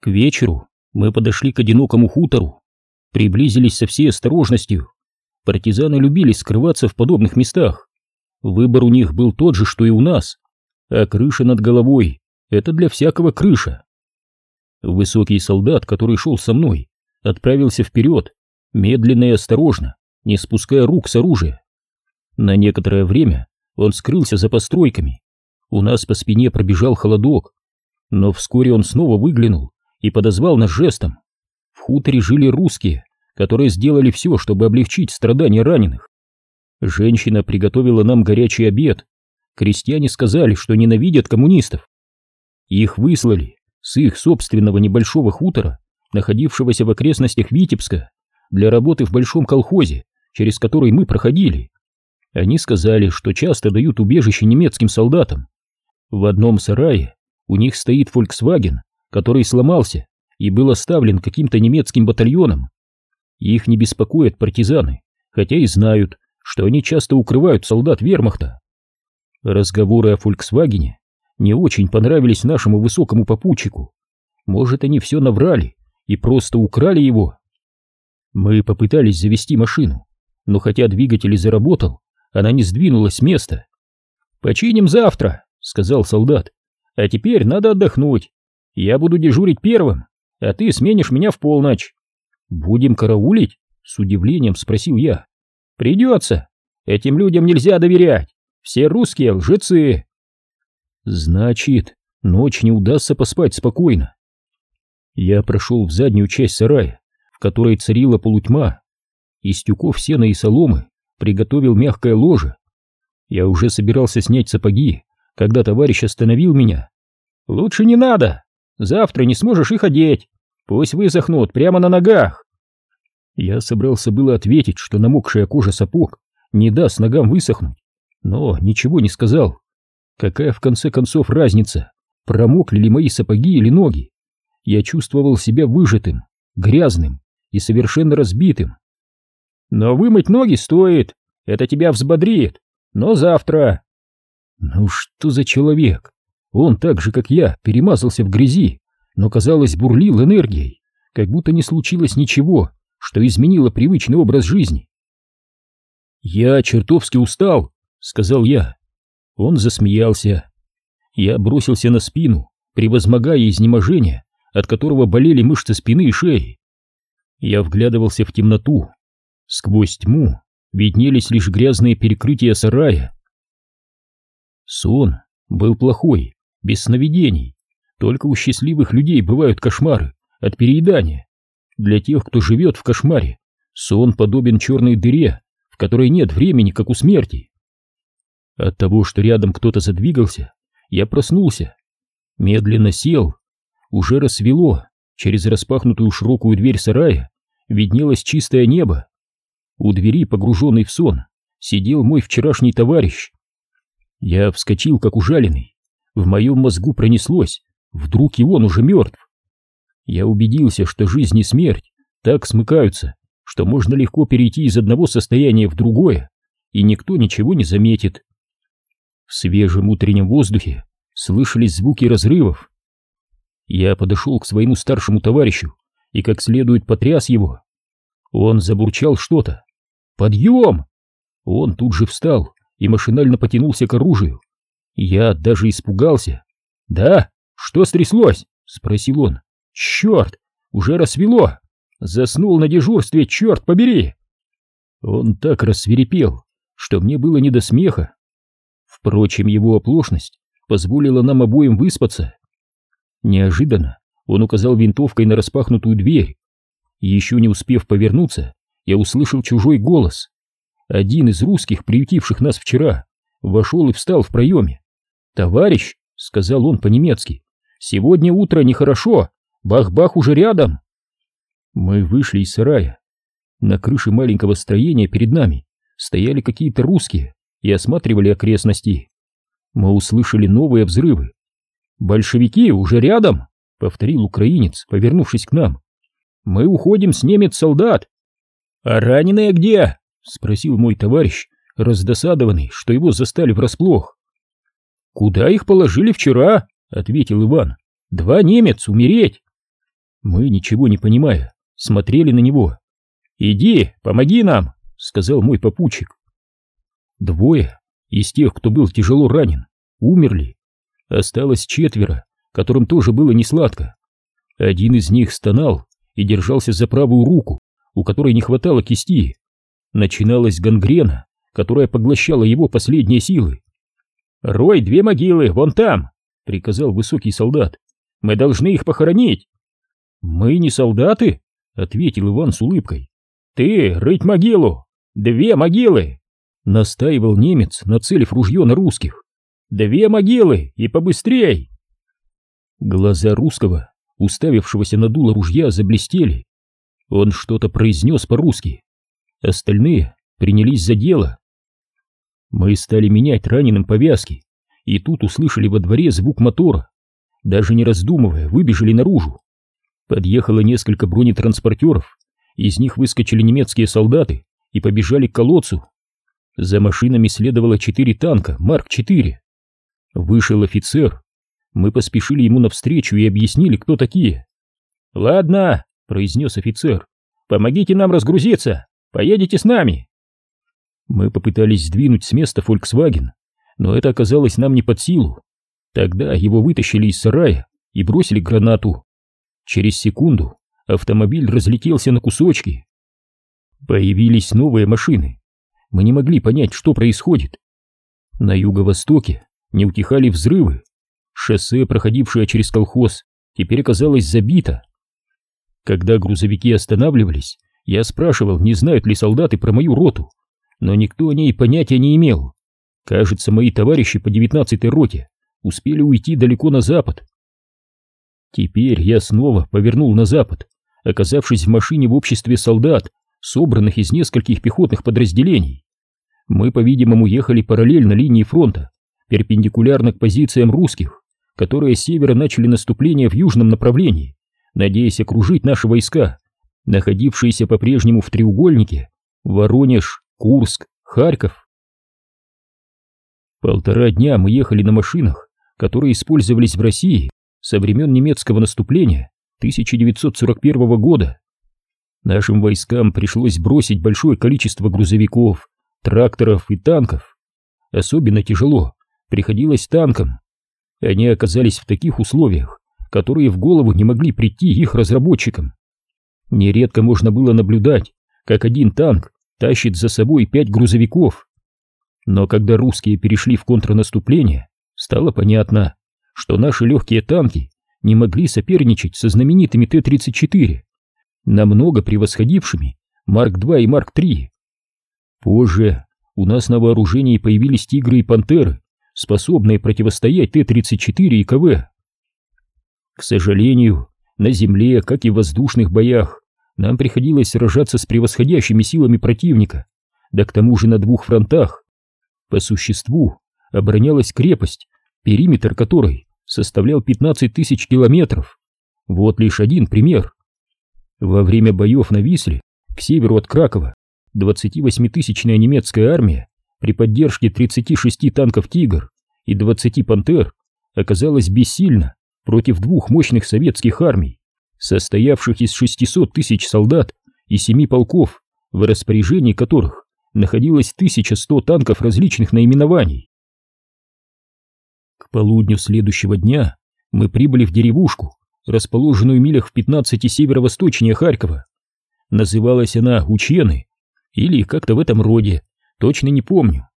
К вечеру мы подошли к одинокому хутору, приблизились со всей осторожностью. Партизаны любили скрываться в подобных местах. Выбор у них был тот же, что и у нас, а крыша над головой — это для всякого крыша. Высокий солдат, который шел со мной, отправился вперед, медленно и осторожно, не спуская рук с оружия. На некоторое время он скрылся за постройками. У нас по спине пробежал холодок, но вскоре он снова выглянул и подозвал нас жестом. В хуторе жили русские, которые сделали все, чтобы облегчить страдания раненых. Женщина приготовила нам горячий обед. Крестьяне сказали, что ненавидят коммунистов. Их выслали с их собственного небольшого хутора, находившегося в окрестностях Витебска, для работы в большом колхозе, через который мы проходили. Они сказали, что часто дают убежище немецким солдатам. В одном сарае у них стоит Volkswagen, который сломался и был оставлен каким-то немецким батальоном. Их не беспокоят партизаны, хотя и знают, что они часто укрывают солдат вермахта. Разговоры о Фольксвагене не очень понравились нашему высокому попутчику. Может, они все наврали и просто украли его. Мы попытались завести машину, но хотя двигатель и заработал, она не сдвинулась с места. «Починим завтра», — сказал солдат. «А теперь надо отдохнуть. Я буду дежурить первым, а ты сменишь меня в полночь. Будем караулить? С удивлением спросил я. Придется. Этим людям нельзя доверять. Все русские лжецы. Значит, ночь не удастся поспать спокойно. Я прошел в заднюю часть сарая, в которой царила полутьма. Из тюков сена и соломы приготовил мягкое ложе. Я уже собирался снять сапоги, когда товарищ остановил меня. «Лучше не надо!» Завтра не сможешь их одеть. Пусть высохнут прямо на ногах. Я собрался было ответить, что намокшая кожа сапог не даст ногам высохнуть, но ничего не сказал. Какая в конце концов разница, промокли ли мои сапоги или ноги? Я чувствовал себя выжатым, грязным и совершенно разбитым. Но вымыть ноги стоит, это тебя взбодрит, но завтра. Ну что за человек? Он так же, как я, перемазался в грязи, но, казалось, бурлил энергией, как будто не случилось ничего, что изменило привычный образ жизни. «Я чертовски устал», — сказал я. Он засмеялся. Я бросился на спину, превозмогая изнеможение, от которого болели мышцы спины и шеи. Я вглядывался в темноту. Сквозь тьму виднелись лишь грязные перекрытия сарая. Сон был плохой, без сновидений. Только у счастливых людей бывают кошмары от переедания. Для тех, кто живет в кошмаре, сон подобен черной дыре, в которой нет времени, как у смерти. От того, что рядом кто-то задвигался, я проснулся. Медленно сел. Уже рассвело. Через распахнутую широкую дверь сарая виднелось чистое небо. У двери, погруженный в сон, сидел мой вчерашний товарищ. Я вскочил, как ужаленный, в моем мозгу пронеслось, вдруг и он уже мертв. Я убедился, что жизнь и смерть так смыкаются, что можно легко перейти из одного состояния в другое, и никто ничего не заметит. В свежем утреннем воздухе слышались звуки разрывов. Я подошел к своему старшему товарищу и как следует потряс его. Он забурчал что-то. «Подъем!» Он тут же встал и машинально потянулся к оружию, я даже испугался. «Да? Что стряслось?» — спросил он. «Черт! Уже рассвело! Заснул на дежурстве, черт побери!» Он так рассверепел, что мне было не до смеха. Впрочем, его оплошность позволила нам обоим выспаться. Неожиданно он указал винтовкой на распахнутую дверь. Еще не успев повернуться, я услышал чужой голос. Один из русских, приютивших нас вчера, вошел и встал в проеме. «Товарищ», — сказал он по-немецки, — «сегодня утро нехорошо, бах-бах уже рядом». Мы вышли из сарая. На крыше маленького строения перед нами стояли какие-то русские и осматривали окрестности. Мы услышали новые взрывы. «Большевики уже рядом», — повторил украинец, повернувшись к нам. «Мы уходим с немец-солдат». «А раненые где?» — спросил мой товарищ, раздосадованный, что его застали врасплох. «Куда их положили вчера?» — ответил Иван. «Два немец умереть!» Мы, ничего не понимая, смотрели на него. «Иди, помоги нам!» — сказал мой попутчик. Двое из тех, кто был тяжело ранен, умерли. Осталось четверо, которым тоже было несладко. Один из них стонал и держался за правую руку, у которой не хватало кисти. Начиналась гангрена, которая поглощала его последние силы. «Рой две могилы, вон там!» — приказал высокий солдат. «Мы должны их похоронить!» «Мы не солдаты?» — ответил Иван с улыбкой. «Ты рыть могилу! Две могилы!» — настаивал немец, нацелив ружье на русских. «Две могилы и побыстрей!» Глаза русского, уставившегося на дуло ружья, заблестели. Он что-то произнес по-русски. Остальные принялись за дело. Мы стали менять раненым повязки, и тут услышали во дворе звук мотора. Даже не раздумывая, выбежали наружу. Подъехало несколько бронетранспортеров, из них выскочили немецкие солдаты и побежали к колодцу. За машинами следовало четыре танка Марк-4. Вышел офицер. Мы поспешили ему навстречу и объяснили, кто такие. «Ладно», — произнес офицер, — «помогите нам разгрузиться, поедете с нами». Мы попытались сдвинуть с места Volkswagen, но это оказалось нам не под силу. Тогда его вытащили из сарая и бросили гранату. Через секунду автомобиль разлетелся на кусочки. Появились новые машины. Мы не могли понять, что происходит. На юго-востоке не утихали взрывы. Шоссе, проходившее через колхоз, теперь оказалось забито. Когда грузовики останавливались, я спрашивал, не знают ли солдаты про мою роту но никто о ней понятия не имел. Кажется, мои товарищи по девятнадцатой роте успели уйти далеко на запад. Теперь я снова повернул на запад, оказавшись в машине в обществе солдат, собранных из нескольких пехотных подразделений. Мы, по-видимому, ехали параллельно линии фронта, перпендикулярно к позициям русских, которые с севера начали наступление в южном направлении, надеясь окружить наши войска, находившиеся по-прежнему в треугольнике Воронеж, Курск, Харьков. Полтора дня мы ехали на машинах, которые использовались в России со времен немецкого наступления 1941 года. Нашим войскам пришлось бросить большое количество грузовиков, тракторов и танков. Особенно тяжело приходилось танкам. Они оказались в таких условиях, которые в голову не могли прийти их разработчикам. Нередко можно было наблюдать, как один танк тащит за собой пять грузовиков. Но когда русские перешли в контрнаступление, стало понятно, что наши легкие танки не могли соперничать со знаменитыми Т-34, намного превосходившими Марк-2 и Марк-3. Позже у нас на вооружении появились «Тигры» и «Пантеры», способные противостоять Т-34 и КВ. К сожалению, на земле, как и в воздушных боях, нам приходилось сражаться с превосходящими силами противника, да к тому же на двух фронтах. По существу оборонялась крепость, периметр которой составлял 15 тысяч километров. Вот лишь один пример. Во время боев на Висле, к северу от Кракова, 28-тысячная немецкая армия при поддержке 36 танков «Тигр» и 20 «Пантер» оказалась бессильна против двух мощных советских армий состоявших из 600 тысяч солдат и семи полков, в распоряжении которых находилось 1100 танков различных наименований. К полудню следующего дня мы прибыли в деревушку, расположенную в милях в 15 северо-восточнее Харькова. Называлась она Учены, или как-то в этом роде, точно не помню.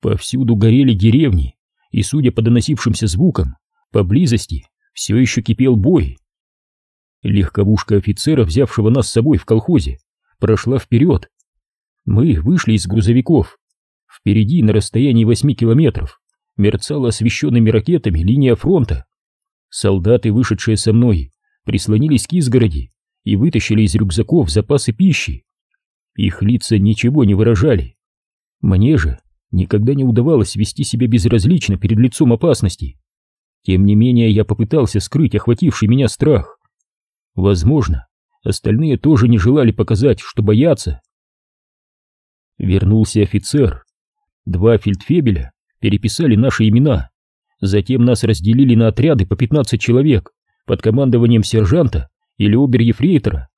Повсюду горели деревни, и, судя по доносившимся звукам, поблизости все еще кипел бой. Легковушка офицера, взявшего нас с собой в колхозе, прошла вперед. Мы вышли из грузовиков. Впереди, на расстоянии восьми километров, мерцала освещенными ракетами линия фронта. Солдаты, вышедшие со мной, прислонились к изгороди и вытащили из рюкзаков запасы пищи. Их лица ничего не выражали. Мне же никогда не удавалось вести себя безразлично перед лицом опасности. Тем не менее, я попытался скрыть охвативший меня страх. Возможно, остальные тоже не желали показать, что боятся. Вернулся офицер. Два фельдфебеля переписали наши имена. Затем нас разделили на отряды по 15 человек под командованием сержанта или обер-ефрейтора.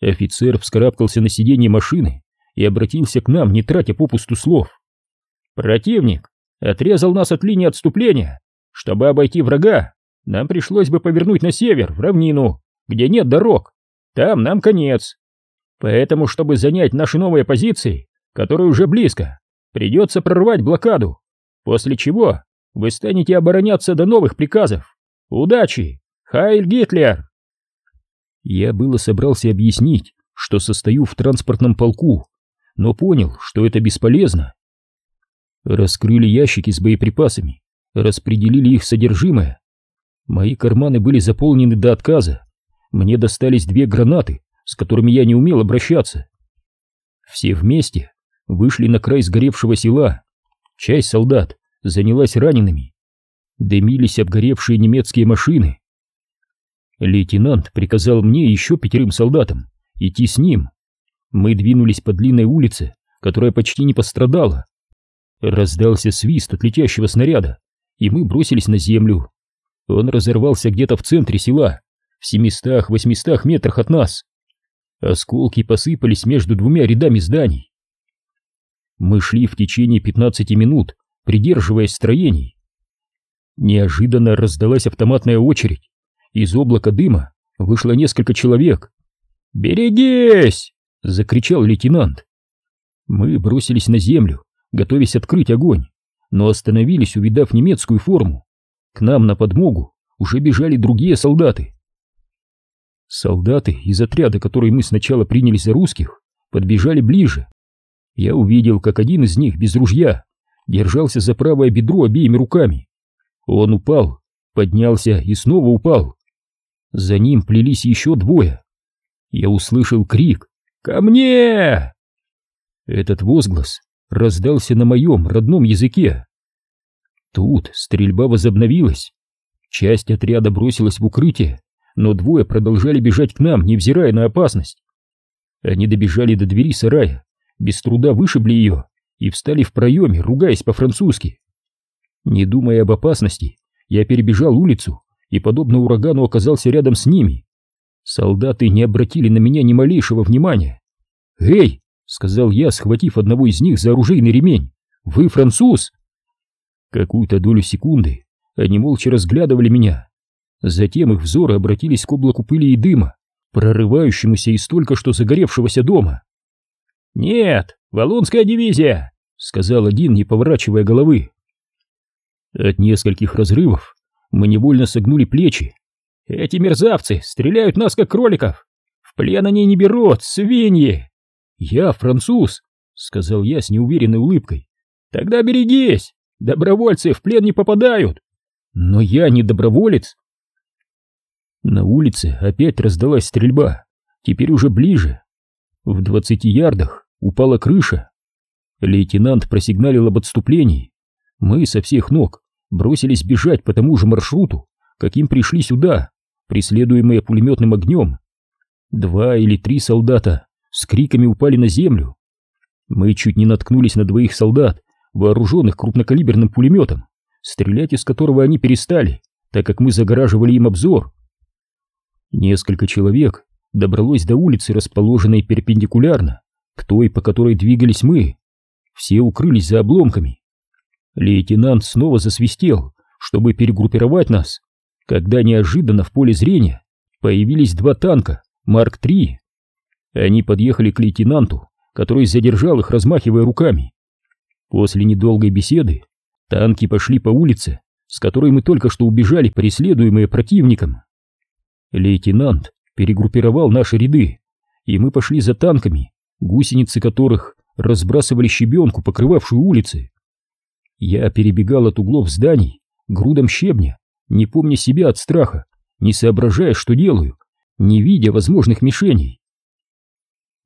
Офицер вскарабкался на сиденье машины и обратился к нам, не тратя попусту слов. «Противник отрезал нас от линии отступления. Чтобы обойти врага, нам пришлось бы повернуть на север, в равнину, где нет дорог. Там нам конец. Поэтому, чтобы занять наши новые позиции, которые уже близко, придется прорвать блокаду, после чего вы станете обороняться до новых приказов. Удачи! Хайль Гитлер!» Я было собрался объяснить, что состою в транспортном полку, но понял, что это бесполезно. Раскрыли ящики с боеприпасами, распределили их содержимое. Мои карманы были заполнены до отказа. Мне достались две гранаты, с которыми я не умел обращаться. Все вместе вышли на край сгоревшего села. Часть солдат занялась ранеными. Дымились обгоревшие немецкие машины. Лейтенант приказал мне и еще пятерым солдатам идти с ним. Мы двинулись по длинной улице, которая почти не пострадала. Раздался свист от летящего снаряда, и мы бросились на землю. Он разорвался где-то в центре села, в семистах-восьмистах метрах от нас. Осколки посыпались между двумя рядами зданий. Мы шли в течение 15 минут, придерживаясь строений. Неожиданно раздалась автоматная очередь. Из облака дыма вышло несколько человек. «Берегись!» — закричал лейтенант. Мы бросились на землю, готовясь открыть огонь, но остановились, увидав немецкую форму. К нам на подмогу уже бежали другие солдаты. Солдаты из отряда, который мы сначала приняли за русских, подбежали ближе. Я увидел, как один из них без ружья держался за правое бедро обеими руками. Он упал, поднялся и снова упал. За ним плелись еще двое. Я услышал крик «Ко мне!». Этот возглас раздался на моем родном языке. Тут стрельба возобновилась. Часть отряда бросилась в укрытие, но двое продолжали бежать к нам, невзирая на опасность. Они добежали до двери сарая, без труда вышибли ее и встали в проеме, ругаясь по-французски. Не думая об опасности, я перебежал улицу и, подобно урагану, оказался рядом с ними. Солдаты не обратили на меня ни малейшего внимания. «Эй!» — сказал я, схватив одного из них за оружейный ремень. «Вы француз?» Какую-то долю секунды они молча разглядывали меня. Затем их взоры обратились к облаку пыли и дыма, прорывающемуся из только что загоревшегося дома. «Нет, Валунская дивизия!» — сказал один, не поворачивая головы. От нескольких разрывов мы невольно согнули плечи. «Эти мерзавцы стреляют нас, как кроликов! В плен они не берут, свиньи!» «Я француз!» — сказал я с неуверенной улыбкой. «Тогда берегись! Добровольцы в плен не попадают!» «Но я не доброволец!» На улице опять раздалась стрельба, теперь уже ближе. В двадцати ярдах упала крыша. Лейтенант просигналил об отступлении. Мы со всех ног бросились бежать по тому же маршруту, каким пришли сюда, преследуемые пулеметным огнем. Два или три солдата с криками упали на землю. Мы чуть не наткнулись на двоих солдат, вооруженных крупнокалиберным пулеметом, стрелять из которого они перестали, так как мы загораживали им обзор. Несколько человек добралось до улицы, расположенной перпендикулярно к той, по которой двигались мы. Все укрылись за обломками. Лейтенант снова засвистел, чтобы перегруппировать нас, когда неожиданно в поле зрения появились два танка Марк-3. Они подъехали к лейтенанту, который задержал их, размахивая руками. После недолгой беседы танки пошли по улице, с которой мы только что убежали, преследуемые противником. Лейтенант перегруппировал наши ряды, и мы пошли за танками, гусеницы которых разбрасывали щебенку, покрывавшую улицы. Я перебегал от углов зданий грудом щебня, не помня себя от страха, не соображая, что делаю, не видя возможных мишеней.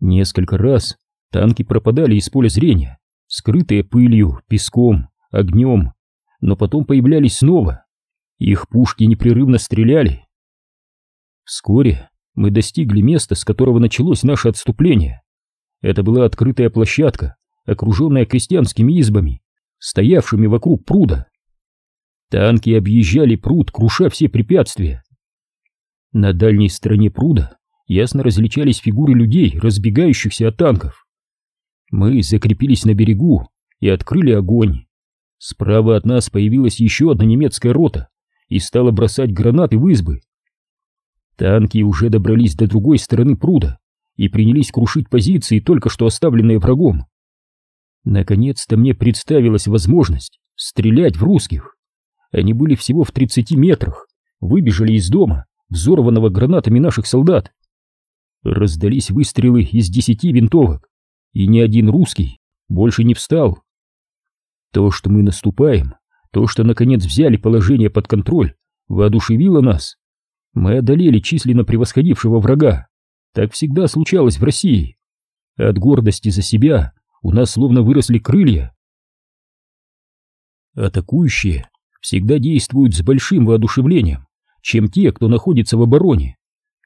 Несколько раз танки пропадали из поля зрения, скрытые пылью, песком, огнем, но потом появлялись снова. Их пушки непрерывно стреляли. Вскоре мы достигли места, с которого началось наше отступление. Это была открытая площадка, окруженная крестьянскими избами, стоявшими вокруг пруда. Танки объезжали пруд, круша все препятствия. На дальней стороне пруда ясно различались фигуры людей, разбегающихся от танков. Мы закрепились на берегу и открыли огонь. Справа от нас появилась еще одна немецкая рота и стала бросать гранаты в избы. Танки уже добрались до другой стороны пруда и принялись крушить позиции, только что оставленные врагом. Наконец-то мне представилась возможность стрелять в русских. Они были всего в 30 метрах, выбежали из дома, взорванного гранатами наших солдат. Раздались выстрелы из десяти винтовок, и ни один русский больше не встал. То, что мы наступаем, то, что наконец взяли положение под контроль, воодушевило нас. Мы одолели численно превосходившего врага. Так всегда случалось в России. От гордости за себя у нас словно выросли крылья. Атакующие всегда действуют с большим воодушевлением, чем те, кто находится в обороне.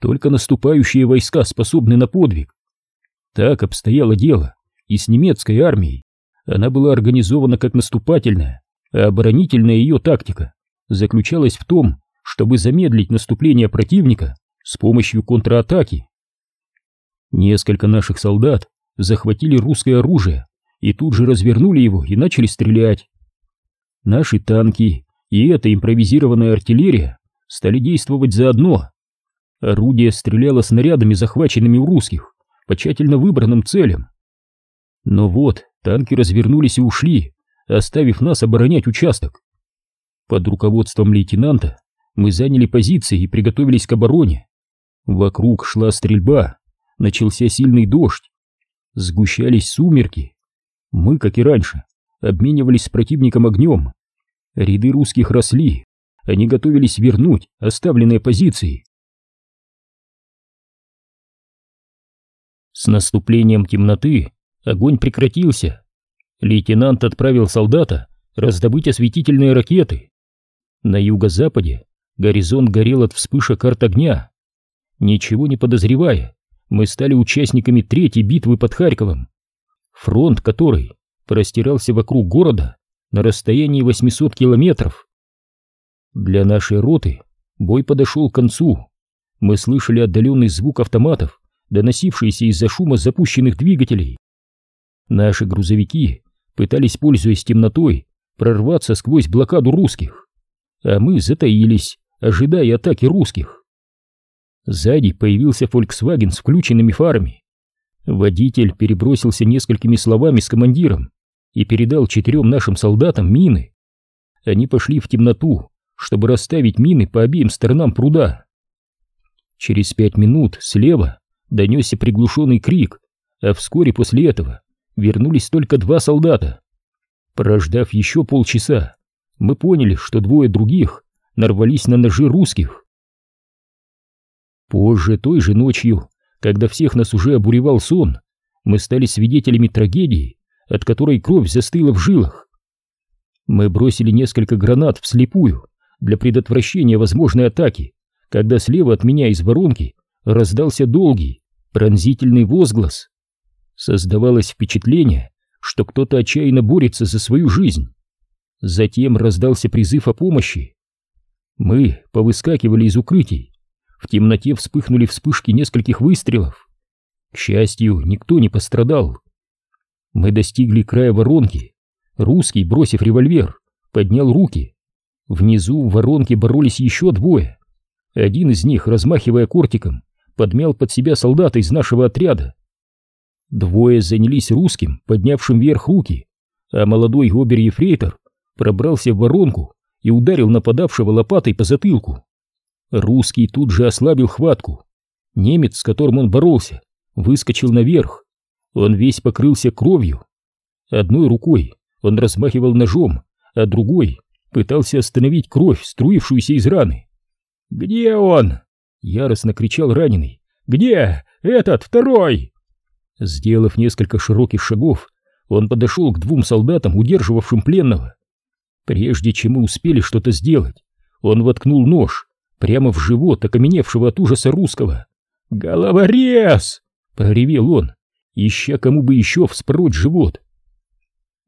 Только наступающие войска способны на подвиг. Так обстояло дело и с немецкой армией. Она была организована как наступательная, а оборонительная ее тактика заключалась в том, чтобы замедлить наступление противника с помощью контратаки. Несколько наших солдат захватили русское оружие и тут же развернули его и начали стрелять. Наши танки и эта импровизированная артиллерия стали действовать заодно. Орудие стреляло снарядами, захваченными у русских, по тщательно выбранным целям. Но вот танки развернулись и ушли, оставив нас оборонять участок. Под руководством лейтенанта мы заняли позиции и приготовились к обороне. Вокруг шла стрельба, начался сильный дождь, сгущались сумерки. Мы, как и раньше, обменивались с противником огнем. Ряды русских росли, они готовились вернуть оставленные позиции. С наступлением темноты огонь прекратился. Лейтенант отправил солдата раздобыть осветительные ракеты. На юго-западе горизонт горел от вспышек арт огня. Ничего не подозревая, мы стали участниками третьей битвы под Харьковом, фронт которой простирался вокруг города на расстоянии 800 километров. Для нашей роты бой подошел к концу. Мы слышали отдаленный звук автоматов доносившиеся из-за шума запущенных двигателей. Наши грузовики пытались, пользуясь темнотой, прорваться сквозь блокаду русских, а мы затаились, ожидая атаки русских. Сзади появился Volkswagen с включенными фарами. Водитель перебросился несколькими словами с командиром и передал четырем нашим солдатам мины. Они пошли в темноту, чтобы расставить мины по обеим сторонам пруда. Через пять минут слева донесся приглушенный крик, а вскоре после этого вернулись только два солдата. Прождав еще полчаса, мы поняли, что двое других нарвались на ножи русских. Позже, той же ночью, когда всех нас уже обуревал сон, мы стали свидетелями трагедии, от которой кровь застыла в жилах. Мы бросили несколько гранат вслепую для предотвращения возможной атаки, когда слева от меня из воронки раздался долгий, пронзительный возглас. Создавалось впечатление, что кто-то отчаянно борется за свою жизнь. Затем раздался призыв о помощи. Мы повыскакивали из укрытий. В темноте вспыхнули вспышки нескольких выстрелов. К счастью, никто не пострадал. Мы достигли края воронки. Русский, бросив револьвер, поднял руки. Внизу в воронке боролись еще двое. Один из них, размахивая кортиком, подмял под себя солдата из нашего отряда. Двое занялись русским, поднявшим вверх руки, а молодой обер-ефрейтор пробрался в воронку и ударил нападавшего лопатой по затылку. Русский тут же ослабил хватку. Немец, с которым он боролся, выскочил наверх. Он весь покрылся кровью. Одной рукой он размахивал ножом, а другой пытался остановить кровь, струившуюся из раны. «Где он?» — яростно кричал раненый. «Где этот второй?» Сделав несколько широких шагов, он подошел к двум солдатам, удерживавшим пленного. Прежде чем мы успели что-то сделать, он воткнул нож прямо в живот окаменевшего от ужаса русского. «Головорез!» — проревел он, ища кому бы еще вспороть живот.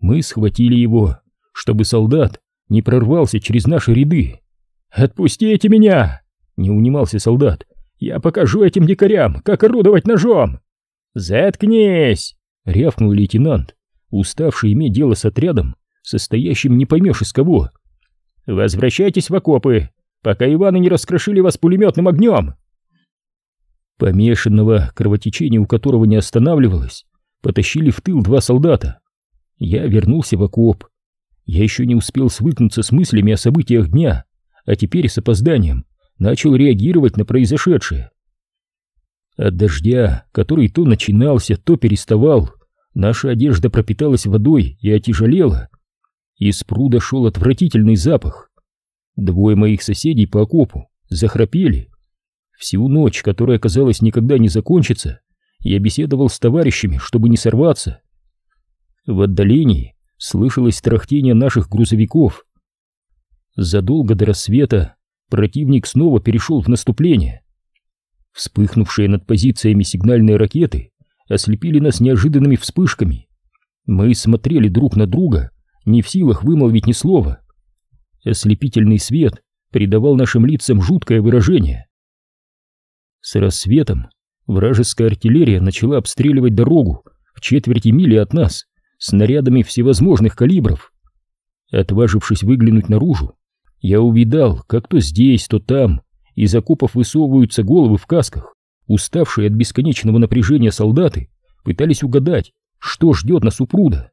Мы схватили его, чтобы солдат не прорвался через наши ряды. «Отпустите меня!» — не унимался солдат. Я покажу этим дикарям, как орудовать ножом!» «Заткнись!» — рявкнул лейтенант, уставший иметь дело с отрядом, состоящим не поймешь из кого. «Возвращайтесь в окопы, пока Иваны не раскрошили вас пулеметным огнем!» Помешанного, кровотечение у которого не останавливалось, потащили в тыл два солдата. Я вернулся в окоп. Я еще не успел свыкнуться с мыслями о событиях дня, а теперь с опозданием начал реагировать на произошедшее. От дождя, который то начинался, то переставал, наша одежда пропиталась водой и отяжелела. Из пруда шел отвратительный запах. Двое моих соседей по окопу захрапели. Всю ночь, которая, казалось, никогда не закончится, я беседовал с товарищами, чтобы не сорваться. В отдалении слышалось трахтение наших грузовиков. Задолго до рассвета противник снова перешел в наступление. Вспыхнувшие над позициями сигнальные ракеты ослепили нас неожиданными вспышками. Мы смотрели друг на друга, не в силах вымолвить ни слова. Ослепительный свет придавал нашим лицам жуткое выражение. С рассветом вражеская артиллерия начала обстреливать дорогу в четверти мили от нас снарядами всевозможных калибров. Отважившись выглянуть наружу, я увидал, как то здесь, то там из окопов высовываются головы в касках. Уставшие от бесконечного напряжения солдаты пытались угадать, что ждет нас у пруда.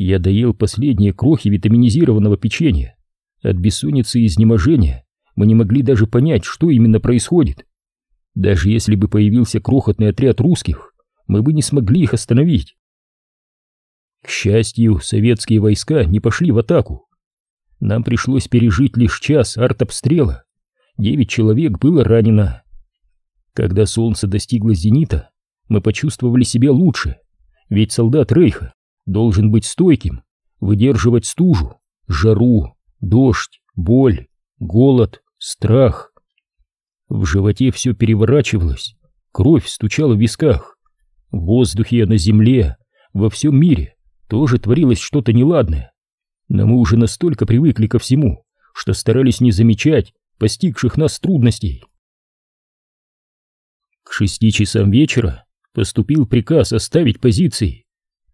Я доел последние крохи витаминизированного печенья. От бессонницы и изнеможения мы не могли даже понять, что именно происходит. Даже если бы появился крохотный отряд русских, мы бы не смогли их остановить. К счастью, советские войска не пошли в атаку. Нам пришлось пережить лишь час артобстрела. Девять человек было ранено. Когда солнце достигло зенита, мы почувствовали себя лучше, ведь солдат Рейха должен быть стойким, выдерживать стужу, жару, дождь, боль, голод, страх. В животе все переворачивалось, кровь стучала в висках. В воздухе, на земле, во всем мире тоже творилось что-то неладное. Но мы уже настолько привыкли ко всему, что старались не замечать постигших нас трудностей. К шести часам вечера поступил приказ оставить позиции.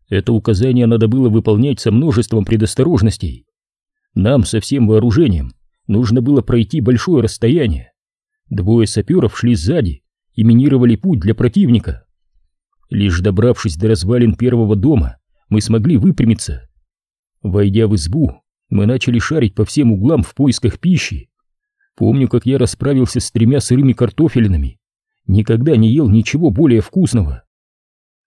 Это указание надо было выполнять со множеством предосторожностей. Нам со всем вооружением нужно было пройти большое расстояние. Двое саперов шли сзади и минировали путь для противника. Лишь добравшись до развалин первого дома, мы смогли выпрямиться Войдя в избу, мы начали шарить по всем углам в поисках пищи. Помню, как я расправился с тремя сырыми картофелинами. Никогда не ел ничего более вкусного.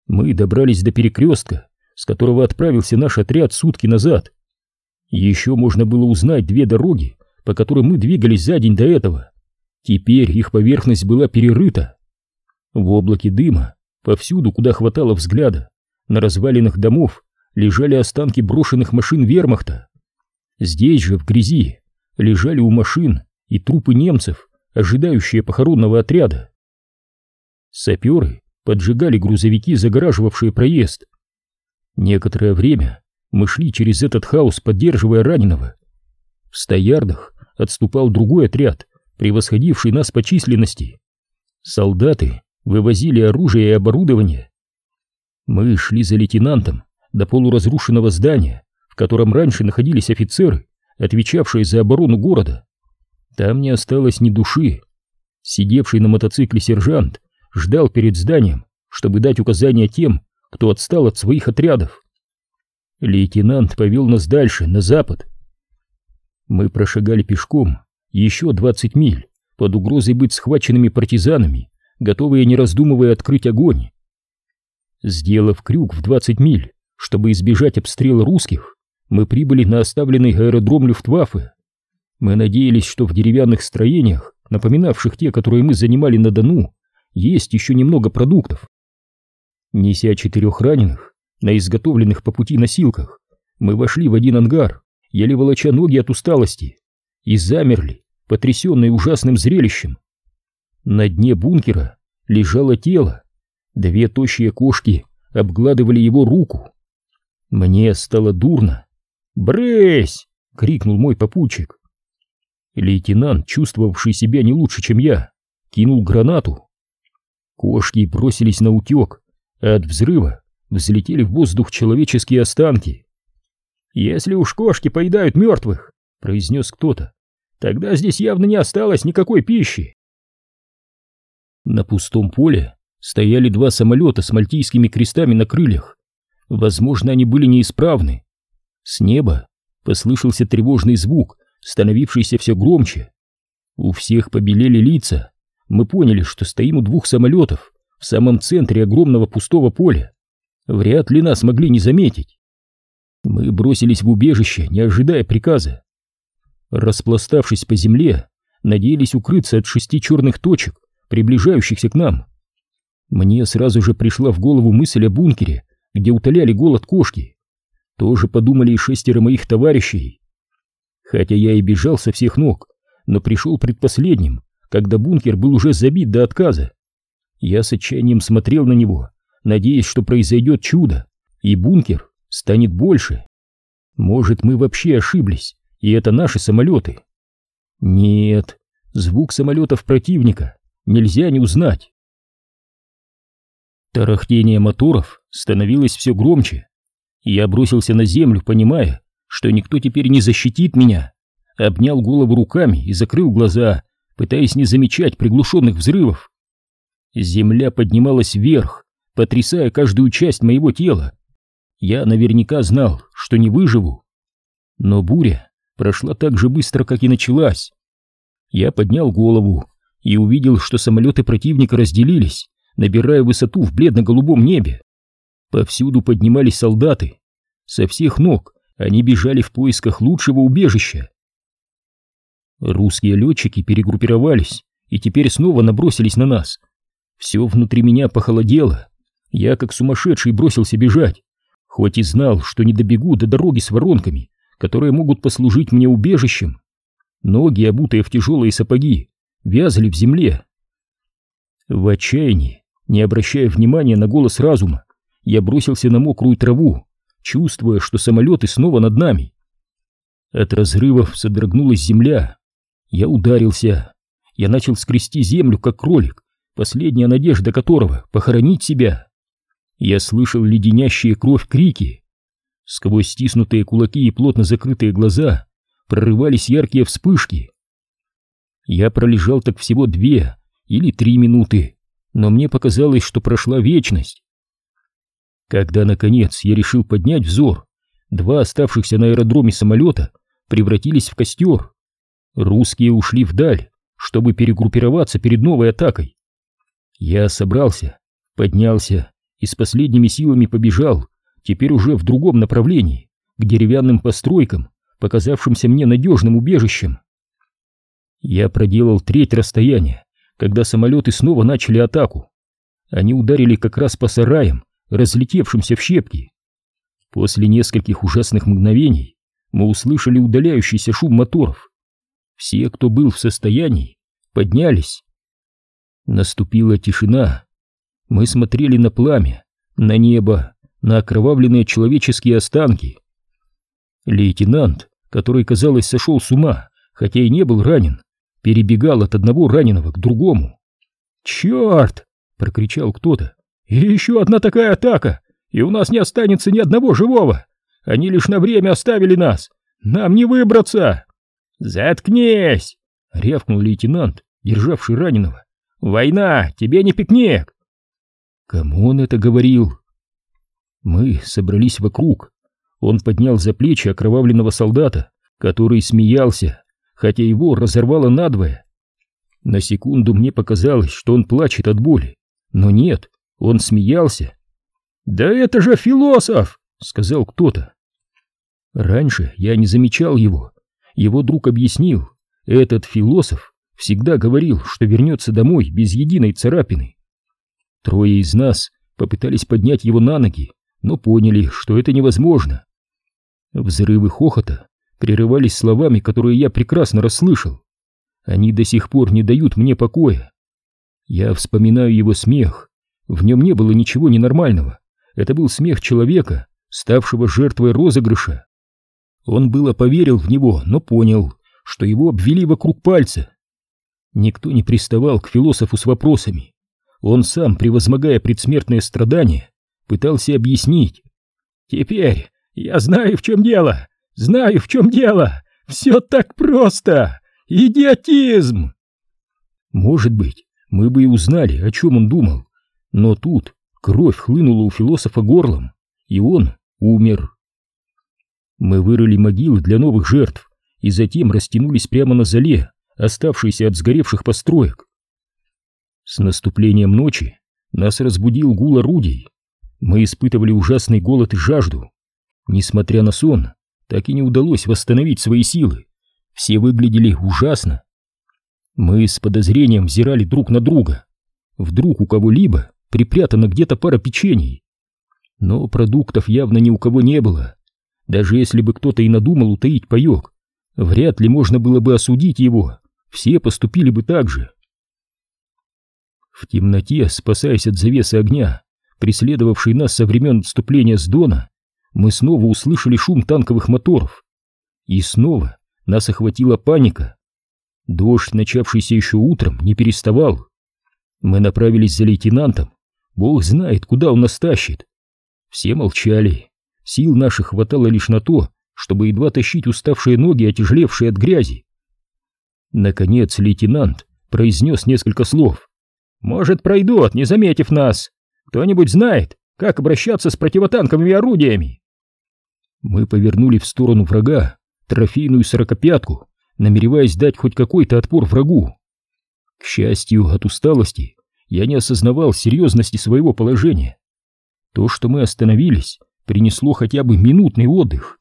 Мы добрались до перекрестка, с которого отправился наш отряд сутки назад. Еще можно было узнать две дороги, по которым мы двигались за день до этого. Теперь их поверхность была перерыта. В облаке дыма, повсюду, куда хватало взгляда, на развалинах домов лежали останки брошенных машин вермахта. Здесь же, в грязи, лежали у машин и трупы немцев, ожидающие похоронного отряда. Саперы поджигали грузовики, загораживавшие проезд. Некоторое время мы шли через этот хаос, поддерживая раненого. В стоярдах отступал другой отряд, превосходивший нас по численности. Солдаты вывозили оружие и оборудование. Мы шли за лейтенантом, до полуразрушенного здания, в котором раньше находились офицеры, отвечавшие за оборону города. Там не осталось ни души. Сидевший на мотоцикле сержант ждал перед зданием, чтобы дать указания тем, кто отстал от своих отрядов. Лейтенант повел нас дальше, на запад. Мы прошагали пешком еще 20 миль под угрозой быть схваченными партизанами, готовые не раздумывая открыть огонь. Сделав крюк в 20 миль, чтобы избежать обстрела русских, мы прибыли на оставленный аэродром Люфтваффе. Мы надеялись, что в деревянных строениях, напоминавших те, которые мы занимали на Дону, есть еще немного продуктов. Неся четырех раненых на изготовленных по пути носилках, мы вошли в один ангар, еле волоча ноги от усталости, и замерли, потрясенные ужасным зрелищем. На дне бункера лежало тело, две тощие кошки обгладывали его руку. Мне стало дурно. «Брысь!» — крикнул мой попутчик. Лейтенант, чувствовавший себя не лучше, чем я, кинул гранату. Кошки бросились на утек, а от взрыва взлетели в воздух человеческие останки. «Если уж кошки поедают мертвых», — произнес кто-то, — «тогда здесь явно не осталось никакой пищи». На пустом поле стояли два самолета с мальтийскими крестами на крыльях. Возможно, они были неисправны. С неба послышался тревожный звук, становившийся все громче. У всех побелели лица. Мы поняли, что стоим у двух самолетов в самом центре огромного пустого поля. Вряд ли нас могли не заметить. Мы бросились в убежище, не ожидая приказа. Распластавшись по земле, надеялись укрыться от шести черных точек, приближающихся к нам. Мне сразу же пришла в голову мысль о бункере, где утоляли голод кошки. Тоже подумали и шестеро моих товарищей. Хотя я и бежал со всех ног, но пришел предпоследним, когда бункер был уже забит до отказа. Я с отчаянием смотрел на него, надеясь, что произойдет чудо, и бункер станет больше. Может, мы вообще ошиблись, и это наши самолеты? Нет, звук самолетов противника нельзя не узнать. Тарахтение моторов становилось все громче. Я бросился на землю, понимая, что никто теперь не защитит меня. Обнял голову руками и закрыл глаза, пытаясь не замечать приглушенных взрывов. Земля поднималась вверх, потрясая каждую часть моего тела. Я наверняка знал, что не выживу. Но буря прошла так же быстро, как и началась. Я поднял голову и увидел, что самолеты противника разделились, набирая высоту в бледно-голубом небе. Повсюду поднимались солдаты. Со всех ног они бежали в поисках лучшего убежища. Русские летчики перегруппировались и теперь снова набросились на нас. Все внутри меня похолодело. Я как сумасшедший бросился бежать, хоть и знал, что не добегу до дороги с воронками, которые могут послужить мне убежищем. Ноги, обутые в тяжелые сапоги, вязали в земле. В отчаянии, не обращая внимания на голос разума, я бросился на мокрую траву, чувствуя, что самолеты снова над нами. От разрывов содрогнулась земля. Я ударился. Я начал скрести землю, как кролик, последняя надежда которого — похоронить себя. Я слышал леденящие кровь крики. Сквозь стиснутые кулаки и плотно закрытые глаза прорывались яркие вспышки. Я пролежал так всего две или три минуты, но мне показалось, что прошла вечность. Когда, наконец, я решил поднять взор, два оставшихся на аэродроме самолета превратились в костер. Русские ушли вдаль, чтобы перегруппироваться перед новой атакой. Я собрался, поднялся и с последними силами побежал, теперь уже в другом направлении, к деревянным постройкам, показавшимся мне надежным убежищем. Я проделал треть расстояния, когда самолеты снова начали атаку. Они ударили как раз по сараям, разлетевшимся в щепки. После нескольких ужасных мгновений мы услышали удаляющийся шум моторов. Все, кто был в состоянии, поднялись. Наступила тишина. Мы смотрели на пламя, на небо, на окровавленные человеческие останки. Лейтенант, который, казалось, сошел с ума, хотя и не был ранен, перебегал от одного раненого к другому. «Черт!» — прокричал кто-то. «И еще одна такая атака, и у нас не останется ни одного живого! Они лишь на время оставили нас! Нам не выбраться!» «Заткнись!» — рявкнул лейтенант, державший раненого. «Война! Тебе не пикник!» Кому он это говорил? Мы собрались вокруг. Он поднял за плечи окровавленного солдата, который смеялся, хотя его разорвало надвое. На секунду мне показалось, что он плачет от боли, но нет, он смеялся. «Да это же философ!» — сказал кто-то. Раньше я не замечал его. Его друг объяснил, этот философ всегда говорил, что вернется домой без единой царапины. Трое из нас попытались поднять его на ноги, но поняли, что это невозможно. Взрывы хохота прерывались словами, которые я прекрасно расслышал. Они до сих пор не дают мне покоя. Я вспоминаю его смех. В нем не было ничего ненормального. Это был смех человека, ставшего жертвой розыгрыша. Он было поверил в него, но понял, что его обвели вокруг пальца. Никто не приставал к философу с вопросами. Он сам, превозмогая предсмертные страдания, пытался объяснить. «Теперь я знаю, в чем дело! Знаю, в чем дело! Все так просто! Идиотизм!» Может быть, мы бы и узнали, о чем он думал, но тут кровь хлынула у философа горлом, и он умер. Мы вырыли могилы для новых жертв и затем растянулись прямо на зале, оставшиеся от сгоревших построек. С наступлением ночи нас разбудил гул орудий. Мы испытывали ужасный голод и жажду. Несмотря на сон, так и не удалось восстановить свои силы. Все выглядели ужасно. Мы с подозрением взирали друг на друга. Вдруг у кого-либо припрятана где-то пара печений. Но продуктов явно ни у кого не было. Даже если бы кто-то и надумал утаить паёк, вряд ли можно было бы осудить его, все поступили бы так же. В темноте, спасаясь от завесы огня, преследовавшей нас со времен отступления с Дона, мы снова услышали шум танковых моторов. И снова нас охватила паника. Дождь, начавшийся еще утром, не переставал. Мы направились за лейтенантом. Бог знает, куда он нас тащит. Все молчали. Сил наших хватало лишь на то, чтобы едва тащить уставшие ноги, отяжелевшие от грязи. Наконец лейтенант произнес несколько слов. «Может, пройдут, не заметив нас. Кто-нибудь знает, как обращаться с противотанковыми орудиями?» Мы повернули в сторону врага трофейную сорокопятку, намереваясь дать хоть какой-то отпор врагу. К счастью, от усталости я не осознавал серьезности своего положения. То, что мы остановились, принесло хотя бы минутный отдых.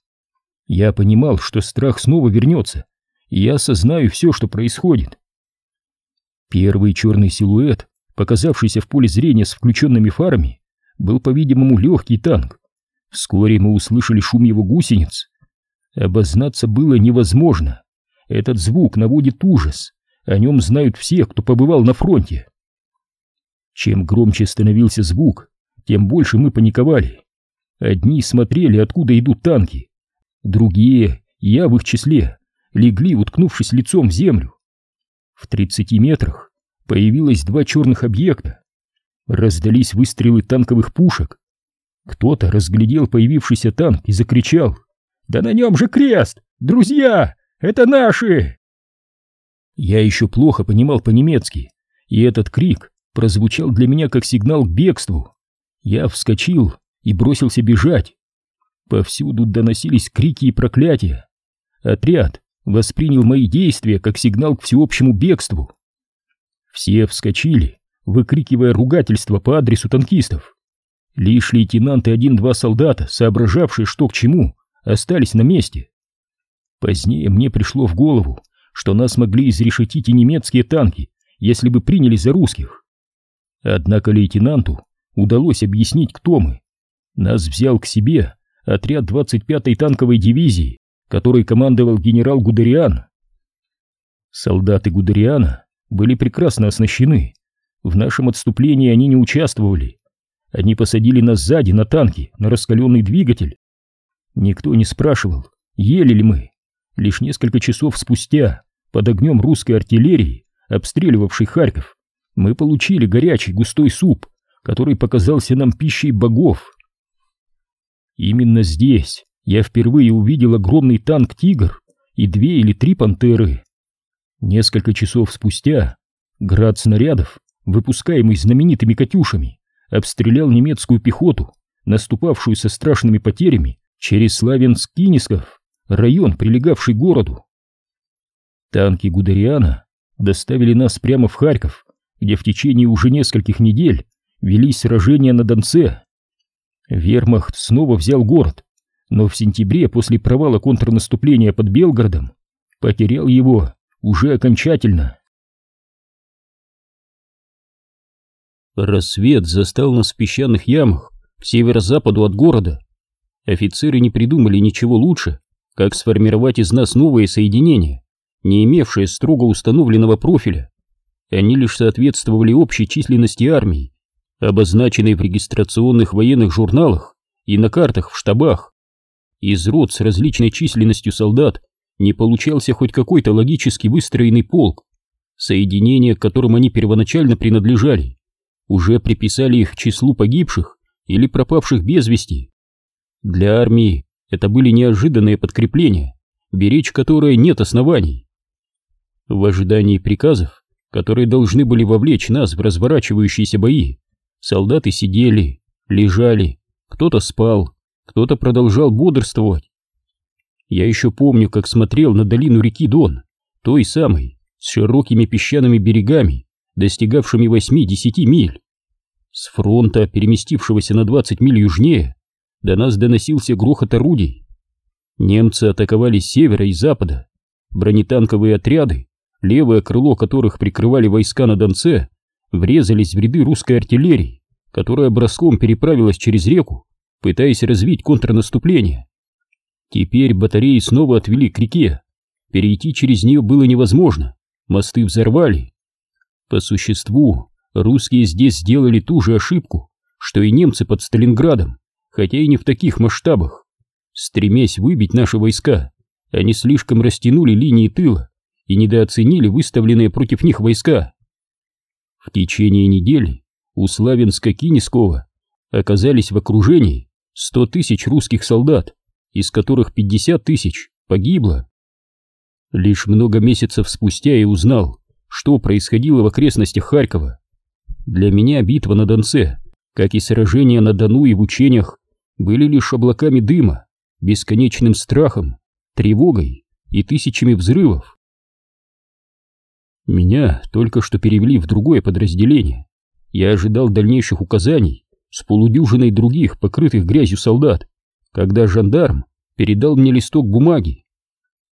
Я понимал, что страх снова вернется, и я осознаю все, что происходит. Первый черный силуэт, показавшийся в поле зрения с включенными фарами, был, по-видимому, легкий танк. Вскоре мы услышали шум его гусениц. Обознаться было невозможно. Этот звук наводит ужас. О нем знают все, кто побывал на фронте. Чем громче становился звук, тем больше мы паниковали. Одни смотрели, откуда идут танки, другие, я в их числе, легли, уткнувшись лицом в землю. В тридцати метрах появилось два черных объекта. Раздались выстрелы танковых пушек. Кто-то разглядел появившийся танк и закричал. «Да на нем же крест! Друзья! Это наши!» Я еще плохо понимал по-немецки, и этот крик прозвучал для меня как сигнал к бегству. Я вскочил и бросился бежать. Повсюду доносились крики и проклятия. Отряд воспринял мои действия как сигнал к всеобщему бегству. Все вскочили, выкрикивая ругательства по адресу танкистов. Лишь лейтенант и один-два солдата, соображавшие что к чему, остались на месте. Позднее мне пришло в голову, что нас могли изрешетить и немецкие танки, если бы приняли за русских. Однако лейтенанту удалось объяснить, кто мы. Нас взял к себе отряд 25-й танковой дивизии, которой командовал генерал Гудериан. Солдаты Гудериана были прекрасно оснащены. В нашем отступлении они не участвовали. Они посадили нас сзади на танки, на раскаленный двигатель. Никто не спрашивал, ели ли мы. Лишь несколько часов спустя, под огнем русской артиллерии, обстреливавшей Харьков, мы получили горячий густой суп, который показался нам пищей богов. Именно здесь я впервые увидел огромный танк «Тигр» и две или три «Пантеры». Несколько часов спустя град снарядов, выпускаемый знаменитыми «Катюшами», обстрелял немецкую пехоту, наступавшую со страшными потерями через Славянск-Кинисков, район, прилегавший к городу. Танки Гудериана доставили нас прямо в Харьков, где в течение уже нескольких недель велись сражения на Донце. Вермахт снова взял город, но в сентябре после провала контрнаступления под Белгородом потерял его уже окончательно. Рассвет застал нас в песчаных ямах к северо-западу от города. Офицеры не придумали ничего лучше, как сформировать из нас новые соединения, не имевшие строго установленного профиля. Они лишь соответствовали общей численности армии обозначенный в регистрационных военных журналах и на картах в штабах. Из рот с различной численностью солдат не получался хоть какой-то логически выстроенный полк. Соединения, к которым они первоначально принадлежали, уже приписали их числу погибших или пропавших без вести. Для армии это были неожиданные подкрепления, беречь которые нет оснований. В ожидании приказов, которые должны были вовлечь нас в разворачивающиеся бои, солдаты сидели, лежали, кто-то спал, кто-то продолжал бодрствовать. Я еще помню, как смотрел на долину реки Дон, той самой, с широкими песчаными берегами, достигавшими 8-10 миль. С фронта, переместившегося на 20 миль южнее, до нас доносился грохот орудий. Немцы атаковали с севера и запада. Бронетанковые отряды, левое крыло которых прикрывали войска на Донце, врезались в ряды русской артиллерии, которая броском переправилась через реку, пытаясь развить контрнаступление. Теперь батареи снова отвели к реке. Перейти через нее было невозможно, мосты взорвали. По существу, русские здесь сделали ту же ошибку, что и немцы под Сталинградом, хотя и не в таких масштабах. Стремясь выбить наши войска, они слишком растянули линии тыла и недооценили выставленные против них войска. В течение недели у Славянска-Кинескова оказались в окружении 100 тысяч русских солдат, из которых 50 тысяч погибло. Лишь много месяцев спустя я узнал, что происходило в окрестностях Харькова. Для меня битва на Донце, как и сражения на Дону и в учениях, были лишь облаками дыма, бесконечным страхом, тревогой и тысячами взрывов. Меня только что перевели в другое подразделение. Я ожидал дальнейших указаний с полудюжиной других, покрытых грязью солдат, когда жандарм передал мне листок бумаги.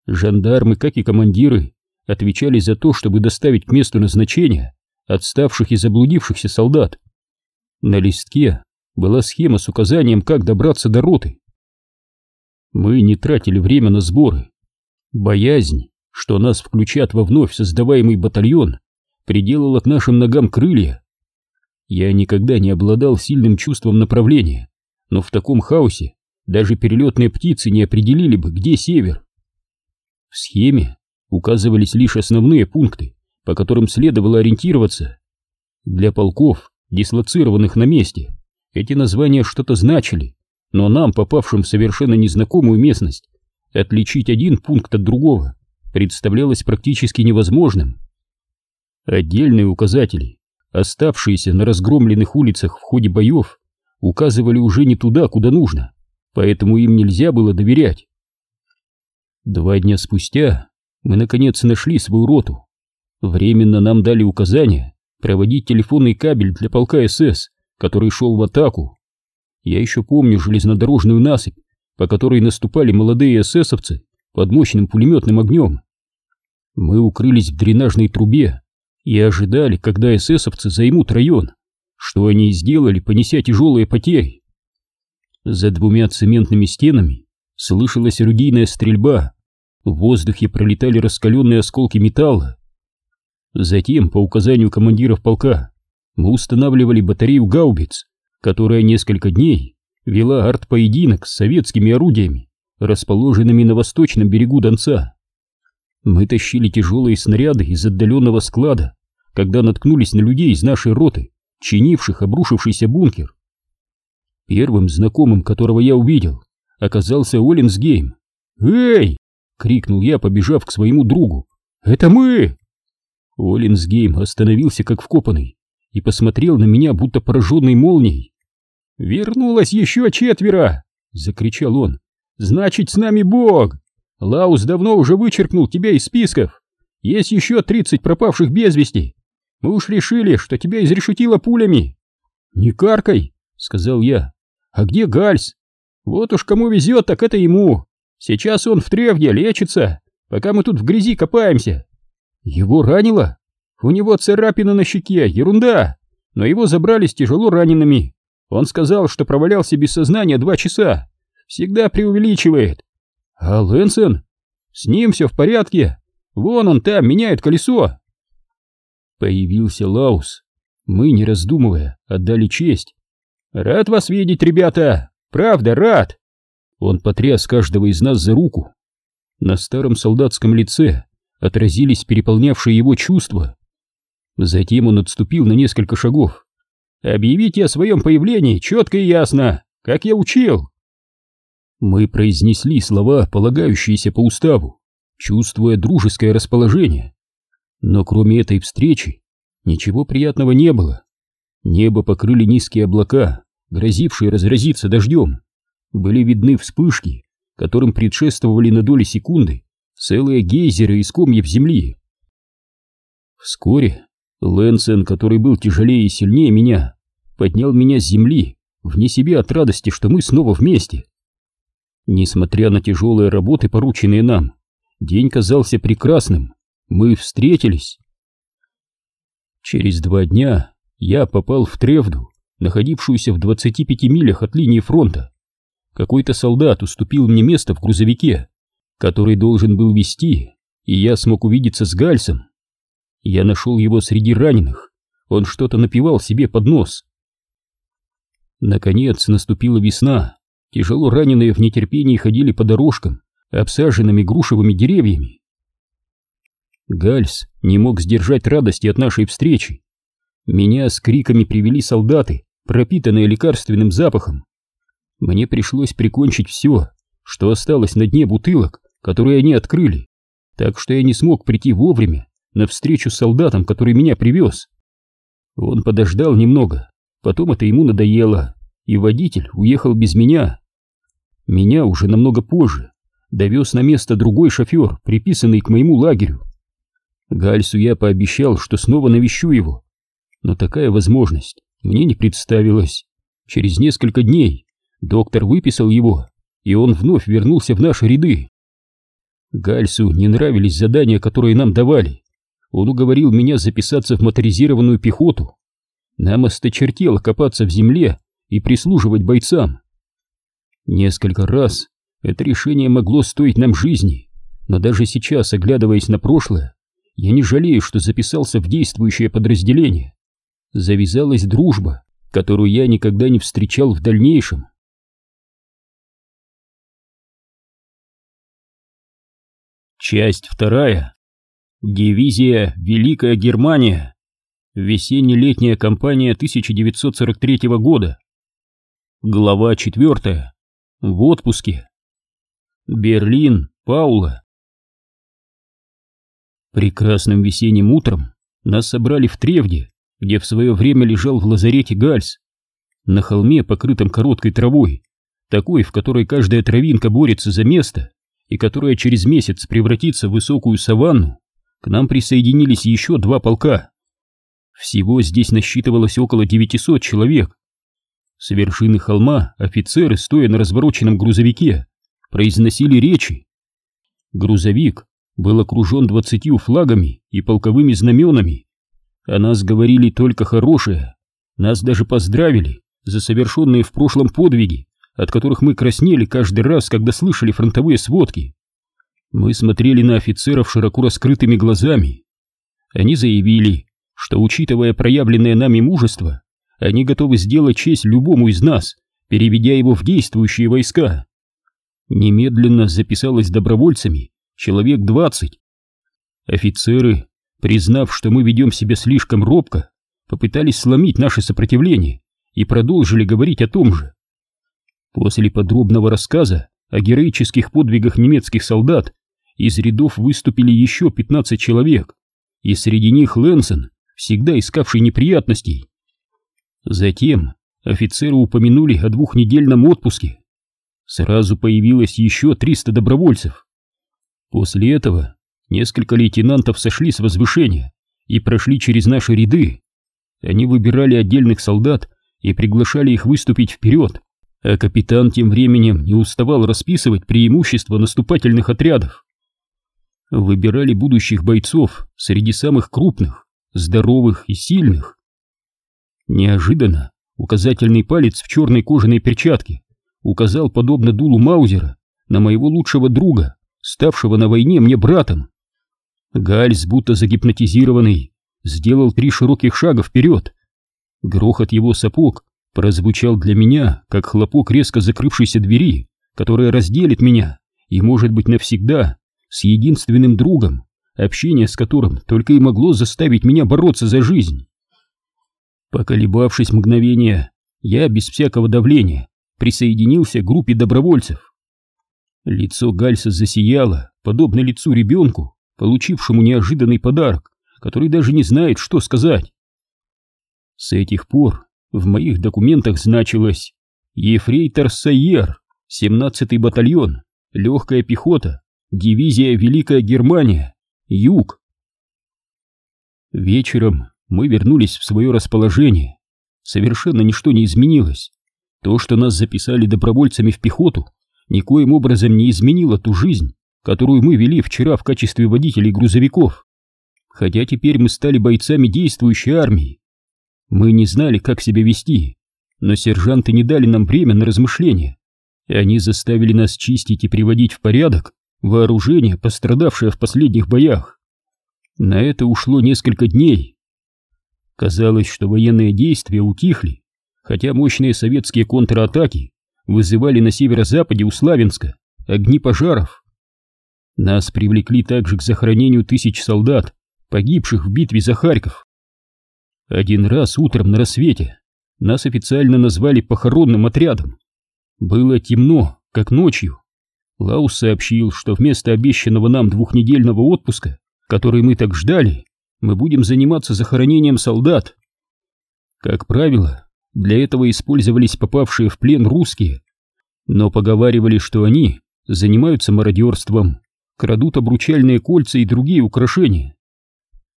Жандармы, как и командиры, отвечали за то, чтобы доставить к месту назначения отставших и заблудившихся солдат. На листке была схема с указанием, как добраться до роты. Мы не тратили время на сборы. Боязнь, что нас включат во вновь создаваемый батальон, приделала к нашим ногам крылья. Я никогда не обладал сильным чувством направления, но в таком хаосе даже перелетные птицы не определили бы, где север. В схеме указывались лишь основные пункты, по которым следовало ориентироваться. Для полков, дислоцированных на месте, эти названия что-то значили, но нам, попавшим в совершенно незнакомую местность, отличить один пункт от другого представлялось практически невозможным. Отдельные указатели оставшиеся на разгромленных улицах в ходе боев, указывали уже не туда, куда нужно, поэтому им нельзя было доверять. Два дня спустя мы наконец нашли свою роту. Временно нам дали указание проводить телефонный кабель для полка СС, который шел в атаку. Я еще помню железнодорожную насыпь, по которой наступали молодые эсэсовцы под мощным пулеметным огнем. Мы укрылись в дренажной трубе, и ожидали, когда эсэсовцы займут район, что они и сделали, понеся тяжелые потери. За двумя цементными стенами слышалась орудийная стрельба, в воздухе пролетали раскаленные осколки металла. Затем, по указанию командиров полка, мы устанавливали батарею гаубиц, которая несколько дней вела артпоединок с советскими орудиями, расположенными на восточном берегу Донца. Мы тащили тяжелые снаряды из отдаленного склада, когда наткнулись на людей из нашей роты, чинивших обрушившийся бункер. Первым знакомым, которого я увидел, оказался Оллинсгейм. «Эй!» — крикнул я, побежав к своему другу. «Это мы!» Оллинсгейм остановился как вкопанный и посмотрел на меня, будто пораженный молнией. «Вернулось еще четверо!» — закричал он. «Значит, с нами Бог!» Лаус давно уже вычеркнул тебя из списков. Есть еще тридцать пропавших без вести. Мы уж решили, что тебя изрешетило пулями. Не каркай, сказал я. А где Гальс? Вот уж кому везет, так это ему. Сейчас он в тревге лечится, пока мы тут в грязи копаемся. Его ранило? У него царапина на щеке, ерунда. Но его забрали с тяжело ранеными. Он сказал, что провалялся без сознания два часа. Всегда преувеличивает. А Лэнсон? С ним все в порядке. Вон он там меняет колесо. Появился Лаус. Мы, не раздумывая, отдали честь. Рад вас видеть, ребята. Правда, рад. Он потряс каждого из нас за руку. На старом солдатском лице отразились переполнявшие его чувства. Затем он отступил на несколько шагов. «Объявите о своем появлении четко и ясно, как я учил!» Мы произнесли слова, полагающиеся по уставу, чувствуя дружеское расположение. Но кроме этой встречи ничего приятного не было. Небо покрыли низкие облака, грозившие разразиться дождем. Были видны вспышки, которым предшествовали на доли секунды целые гейзеры из комьев земли. Вскоре Лэнсен, который был тяжелее и сильнее меня, поднял меня с земли, вне себя от радости, что мы снова вместе. Несмотря на тяжелые работы, порученные нам, день казался прекрасным. Мы встретились. Через два дня я попал в Тревду, находившуюся в 25 милях от линии фронта. Какой-то солдат уступил мне место в грузовике, который должен был вести, и я смог увидеться с Гальсом. Я нашел его среди раненых, он что-то напивал себе под нос. Наконец наступила весна, тяжело раненые в нетерпении ходили по дорожкам, обсаженными грушевыми деревьями. Гальс не мог сдержать радости от нашей встречи. Меня с криками привели солдаты, пропитанные лекарственным запахом. Мне пришлось прикончить все, что осталось на дне бутылок, которые они открыли, так что я не смог прийти вовремя на встречу с солдатом, который меня привез. Он подождал немного, потом это ему надоело, и водитель уехал без меня. Меня уже намного позже довез на место другой шофер, приписанный к моему лагерю. Гальсу я пообещал, что снова навещу его, но такая возможность мне не представилась. Через несколько дней доктор выписал его, и он вновь вернулся в наши ряды. Гальсу не нравились задания, которые нам давали. Он уговорил меня записаться в моторизированную пехоту. Нам осточертело копаться в земле и прислуживать бойцам. Несколько раз это решение могло стоить нам жизни, но даже сейчас, оглядываясь на прошлое, я не жалею, что записался в действующее подразделение. Завязалась дружба, которую я никогда не встречал в дальнейшем. Часть вторая. Дивизия «Великая Германия». Весенне-летняя кампания 1943 года. Глава четвертая. В отпуске. Берлин, Паула. Прекрасным весенним утром нас собрали в Тревде, где в свое время лежал в лазарете Гальс. На холме, покрытом короткой травой, такой, в которой каждая травинка борется за место, и которая через месяц превратится в высокую саванну, к нам присоединились еще два полка. Всего здесь насчитывалось около 900 человек. С вершины холма офицеры, стоя на развороченном грузовике, произносили речи. Грузовик был окружен двадцатью флагами и полковыми знаменами. О нас говорили только хорошее, нас даже поздравили за совершенные в прошлом подвиги, от которых мы краснели каждый раз, когда слышали фронтовые сводки. Мы смотрели на офицеров широко раскрытыми глазами. Они заявили, что, учитывая проявленное нами мужество, они готовы сделать честь любому из нас, переведя его в действующие войска. Немедленно записалось добровольцами человек двадцать. Офицеры, признав, что мы ведем себя слишком робко, попытались сломить наше сопротивление и продолжили говорить о том же. После подробного рассказа о героических подвигах немецких солдат из рядов выступили еще 15 человек, и среди них Лэнсон, всегда искавший неприятностей. Затем офицеры упомянули о двухнедельном отпуске. Сразу появилось еще 300 добровольцев. После этого несколько лейтенантов сошли с возвышения и прошли через наши ряды. Они выбирали отдельных солдат и приглашали их выступить вперед а капитан тем временем не уставал расписывать преимущества наступательных отрядов. Выбирали будущих бойцов среди самых крупных, здоровых и сильных. Неожиданно указательный палец в черной кожаной перчатке указал, подобно дулу Маузера, на моего лучшего друга, ставшего на войне мне братом. Гальс, будто загипнотизированный, сделал три широких шага вперед. Грохот его сапог прозвучал для меня, как хлопок резко закрывшейся двери, которая разделит меня и, может быть, навсегда, с единственным другом, общение с которым только и могло заставить меня бороться за жизнь. Поколебавшись мгновение, я без всякого давления присоединился к группе добровольцев. Лицо Гальса засияло, подобно лицу ребенку, получившему неожиданный подарок, который даже не знает, что сказать. С этих пор в моих документах значилось «Ефрейтор Сайер», 17-й батальон, легкая пехота, дивизия Великая Германия, Юг. Вечером мы вернулись в свое расположение. Совершенно ничто не изменилось. То, что нас записали добровольцами в пехоту, никоим образом не изменило ту жизнь, которую мы вели вчера в качестве водителей грузовиков. Хотя теперь мы стали бойцами действующей армии. Мы не знали, как себя вести, но сержанты не дали нам время на размышления, и они заставили нас чистить и приводить в порядок вооружение, пострадавшее в последних боях. На это ушло несколько дней. Казалось, что военные действия утихли, хотя мощные советские контратаки вызывали на северо-западе у Славянска огни пожаров. Нас привлекли также к захоронению тысяч солдат, погибших в битве за Харьков. Один раз утром на рассвете нас официально назвали похоронным отрядом. Было темно, как ночью. Лаус сообщил, что вместо обещанного нам двухнедельного отпуска, который мы так ждали, мы будем заниматься захоронением солдат. Как правило, для этого использовались попавшие в плен русские, но поговаривали, что они занимаются мародерством, крадут обручальные кольца и другие украшения.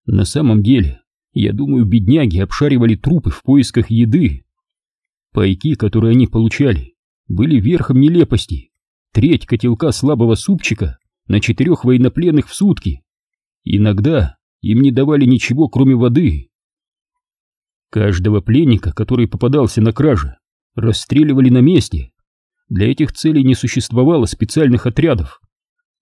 На самом деле, я думаю, бедняги обшаривали трупы в поисках еды. Пайки, которые они получали, были верхом нелепости. Треть котелка слабого супчика на четырех военнопленных в сутки. Иногда им не давали ничего, кроме воды. Каждого пленника, который попадался на краже, расстреливали на месте. Для этих целей не существовало специальных отрядов.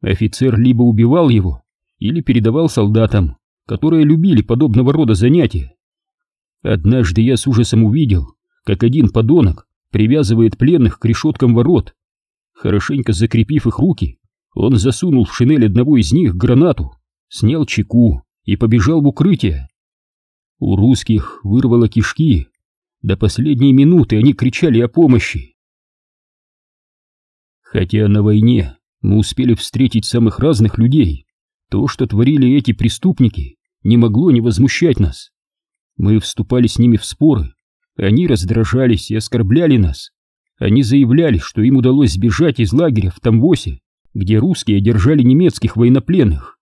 Офицер либо убивал его, или передавал солдатам, которые любили подобного рода занятия. Однажды я с ужасом увидел, как один подонок привязывает пленных к решеткам ворот. Хорошенько закрепив их руки, он засунул в шинель одного из них гранату, снял чеку и побежал в укрытие. У русских вырвало кишки. До последней минуты они кричали о помощи. Хотя на войне мы успели встретить самых разных людей, то, что творили эти преступники, не могло не возмущать нас. Мы вступали с ними в споры, они раздражались и оскорбляли нас. Они заявляли, что им удалось сбежать из лагеря в Тамвосе, где русские держали немецких военнопленных.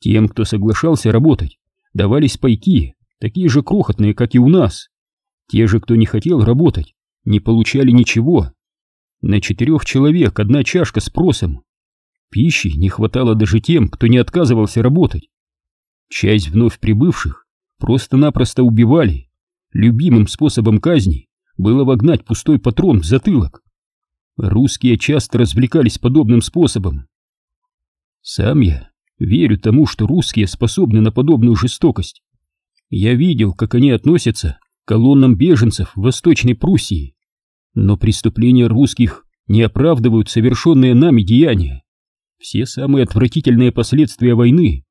Тем, кто соглашался работать, давались пайки, такие же крохотные, как и у нас. Те же, кто не хотел работать, не получали ничего. На четырех человек одна чашка с просом. Пищи не хватало даже тем, кто не отказывался работать. Часть вновь прибывших просто-напросто убивали. Любимым способом казни было вогнать пустой патрон в затылок. Русские часто развлекались подобным способом. Сам я верю тому, что русские способны на подобную жестокость. Я видел, как они относятся к колоннам беженцев в Восточной Пруссии. Но преступления русских не оправдывают совершенные нами деяния. Все самые отвратительные последствия войны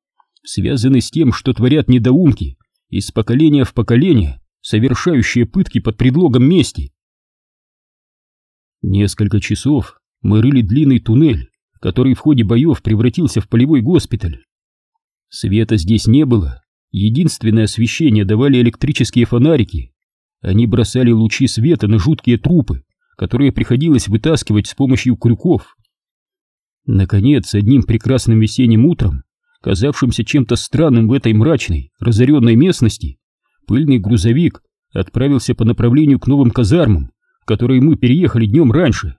связаны с тем, что творят недоумки из поколения в поколение, совершающие пытки под предлогом мести. Несколько часов мы рыли длинный туннель, который в ходе боев превратился в полевой госпиталь. Света здесь не было, единственное освещение давали электрические фонарики. Они бросали лучи света на жуткие трупы, которые приходилось вытаскивать с помощью крюков. Наконец, одним прекрасным весенним утром, казавшимся чем-то странным в этой мрачной, разоренной местности, пыльный грузовик отправился по направлению к новым казармам, которые мы переехали днем раньше.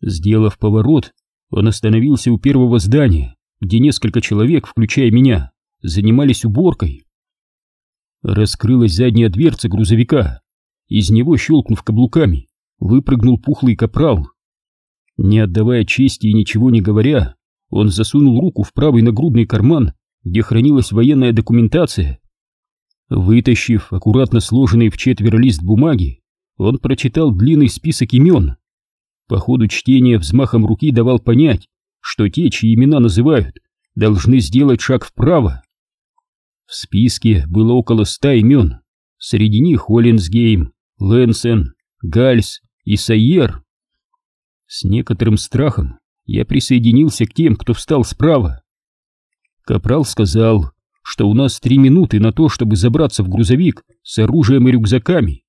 Сделав поворот, он остановился у первого здания, где несколько человек, включая меня, занимались уборкой. Раскрылась задняя дверца грузовика. Из него, щелкнув каблуками, выпрыгнул пухлый капрал. Не отдавая чести и ничего не говоря, он засунул руку в правый нагрудный карман, где хранилась военная документация. Вытащив аккуратно сложенный в четверо лист бумаги, он прочитал длинный список имен. По ходу чтения взмахом руки давал понять, что те, чьи имена называют, должны сделать шаг вправо. В списке было около ста имен, среди них Оллинсгейм, Лэнсен, Гальс и Сайер. С некоторым страхом я присоединился к тем, кто встал справа. Капрал сказал, что у нас три минуты на то, чтобы забраться в грузовик с оружием и рюкзаками.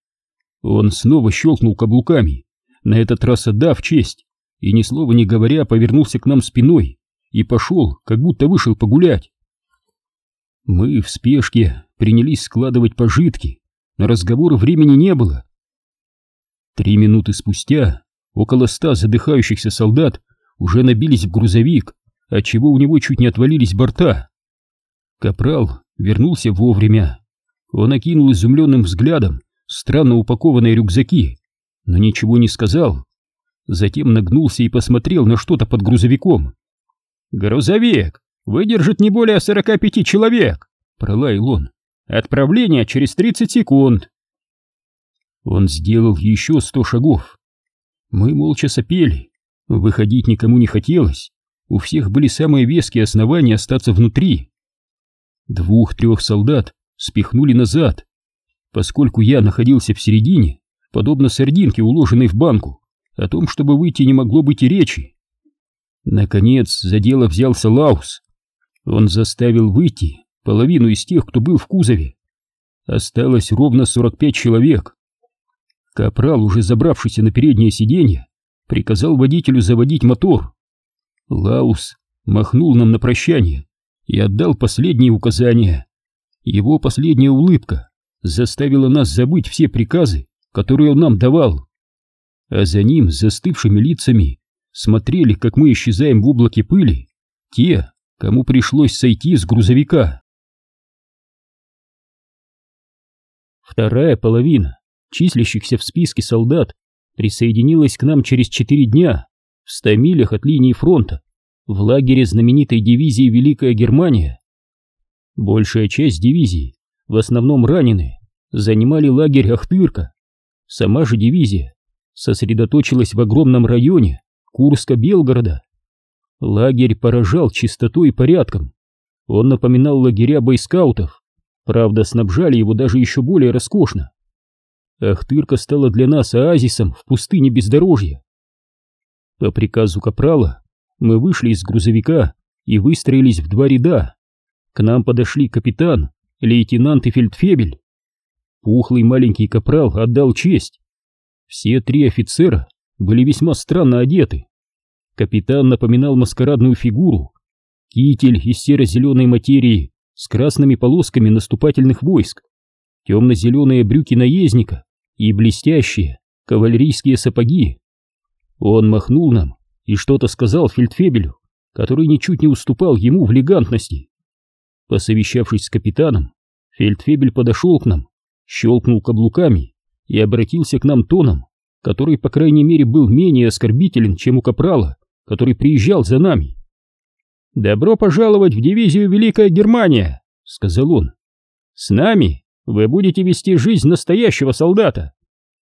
Он снова щелкнул каблуками, на этот раз отдав честь, и ни слова не говоря повернулся к нам спиной и пошел, как будто вышел погулять. Мы в спешке принялись складывать пожитки, на разговор времени не было. Три минуты спустя около ста задыхающихся солдат уже набились в грузовик, отчего у него чуть не отвалились борта. Капрал вернулся вовремя. Он окинул изумленным взглядом странно упакованные рюкзаки, но ничего не сказал. Затем нагнулся и посмотрел на что-то под грузовиком. «Грузовик выдержит не более сорока пяти человек!» — пролаял он. «Отправление через тридцать секунд!» Он сделал еще сто шагов. Мы молча сопели. Выходить никому не хотелось. У всех были самые веские основания остаться внутри. Двух-трех солдат спихнули назад. Поскольку я находился в середине, подобно сардинке, уложенной в банку, о том, чтобы выйти, не могло быть и речи. Наконец за дело взялся Лаус. Он заставил выйти половину из тех, кто был в кузове. Осталось ровно 45 человек. Капрал, уже забравшийся на переднее сиденье, приказал водителю заводить мотор. Лаус махнул нам на прощание и отдал последние указания. Его последняя улыбка заставила нас забыть все приказы, которые он нам давал. А за ним, застывшими лицами, смотрели, как мы исчезаем в облаке пыли, те, кому пришлось сойти с грузовика. Вторая половина числящихся в списке солдат присоединилась к нам через четыре дня в ста милях от линии фронта в лагере знаменитой дивизии Великая Германия. Большая часть дивизии, в основном раненые, занимали лагерь Ахтырка. Сама же дивизия сосредоточилась в огромном районе Курска-Белгорода. Лагерь поражал чистотой и порядком. Он напоминал лагеря бойскаутов, правда снабжали его даже еще более роскошно. Ахтырка стала для нас оазисом в пустыне бездорожья. По приказу Капрала мы вышли из грузовика и выстроились в два ряда. К нам подошли капитан, лейтенант и фельдфебель. Пухлый маленький капрал отдал честь. Все три офицера были весьма странно одеты. Капитан напоминал маскарадную фигуру. Китель из серо-зеленой материи с красными полосками наступательных войск, темно-зеленые брюки наездника и блестящие кавалерийские сапоги. Он махнул нам и что-то сказал фельдфебелю, который ничуть не уступал ему в элегантности. Посовещавшись с капитаном, фельдфебель подошел к нам, щелкнул каблуками и обратился к нам тоном, который, по крайней мере, был менее оскорбителен, чем у капрала, который приезжал за нами. «Добро пожаловать в дивизию Великая Германия», — сказал он. «С нами вы будете вести жизнь настоящего солдата.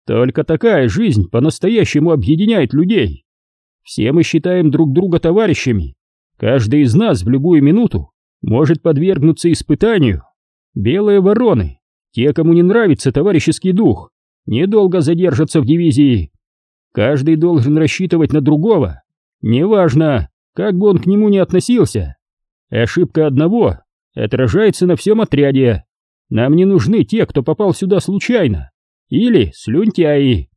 Только такая жизнь по-настоящему объединяет людей. Все мы считаем друг друга товарищами. Каждый из нас в любую минуту может подвергнуться испытанию. Белые вороны, те, кому не нравится товарищеский дух, недолго задержатся в дивизии. Каждый должен рассчитывать на другого. Неважно, как бы он к нему ни относился. Ошибка одного отражается на всем отряде. Нам не нужны те, кто попал сюда случайно. Или слюнтяи.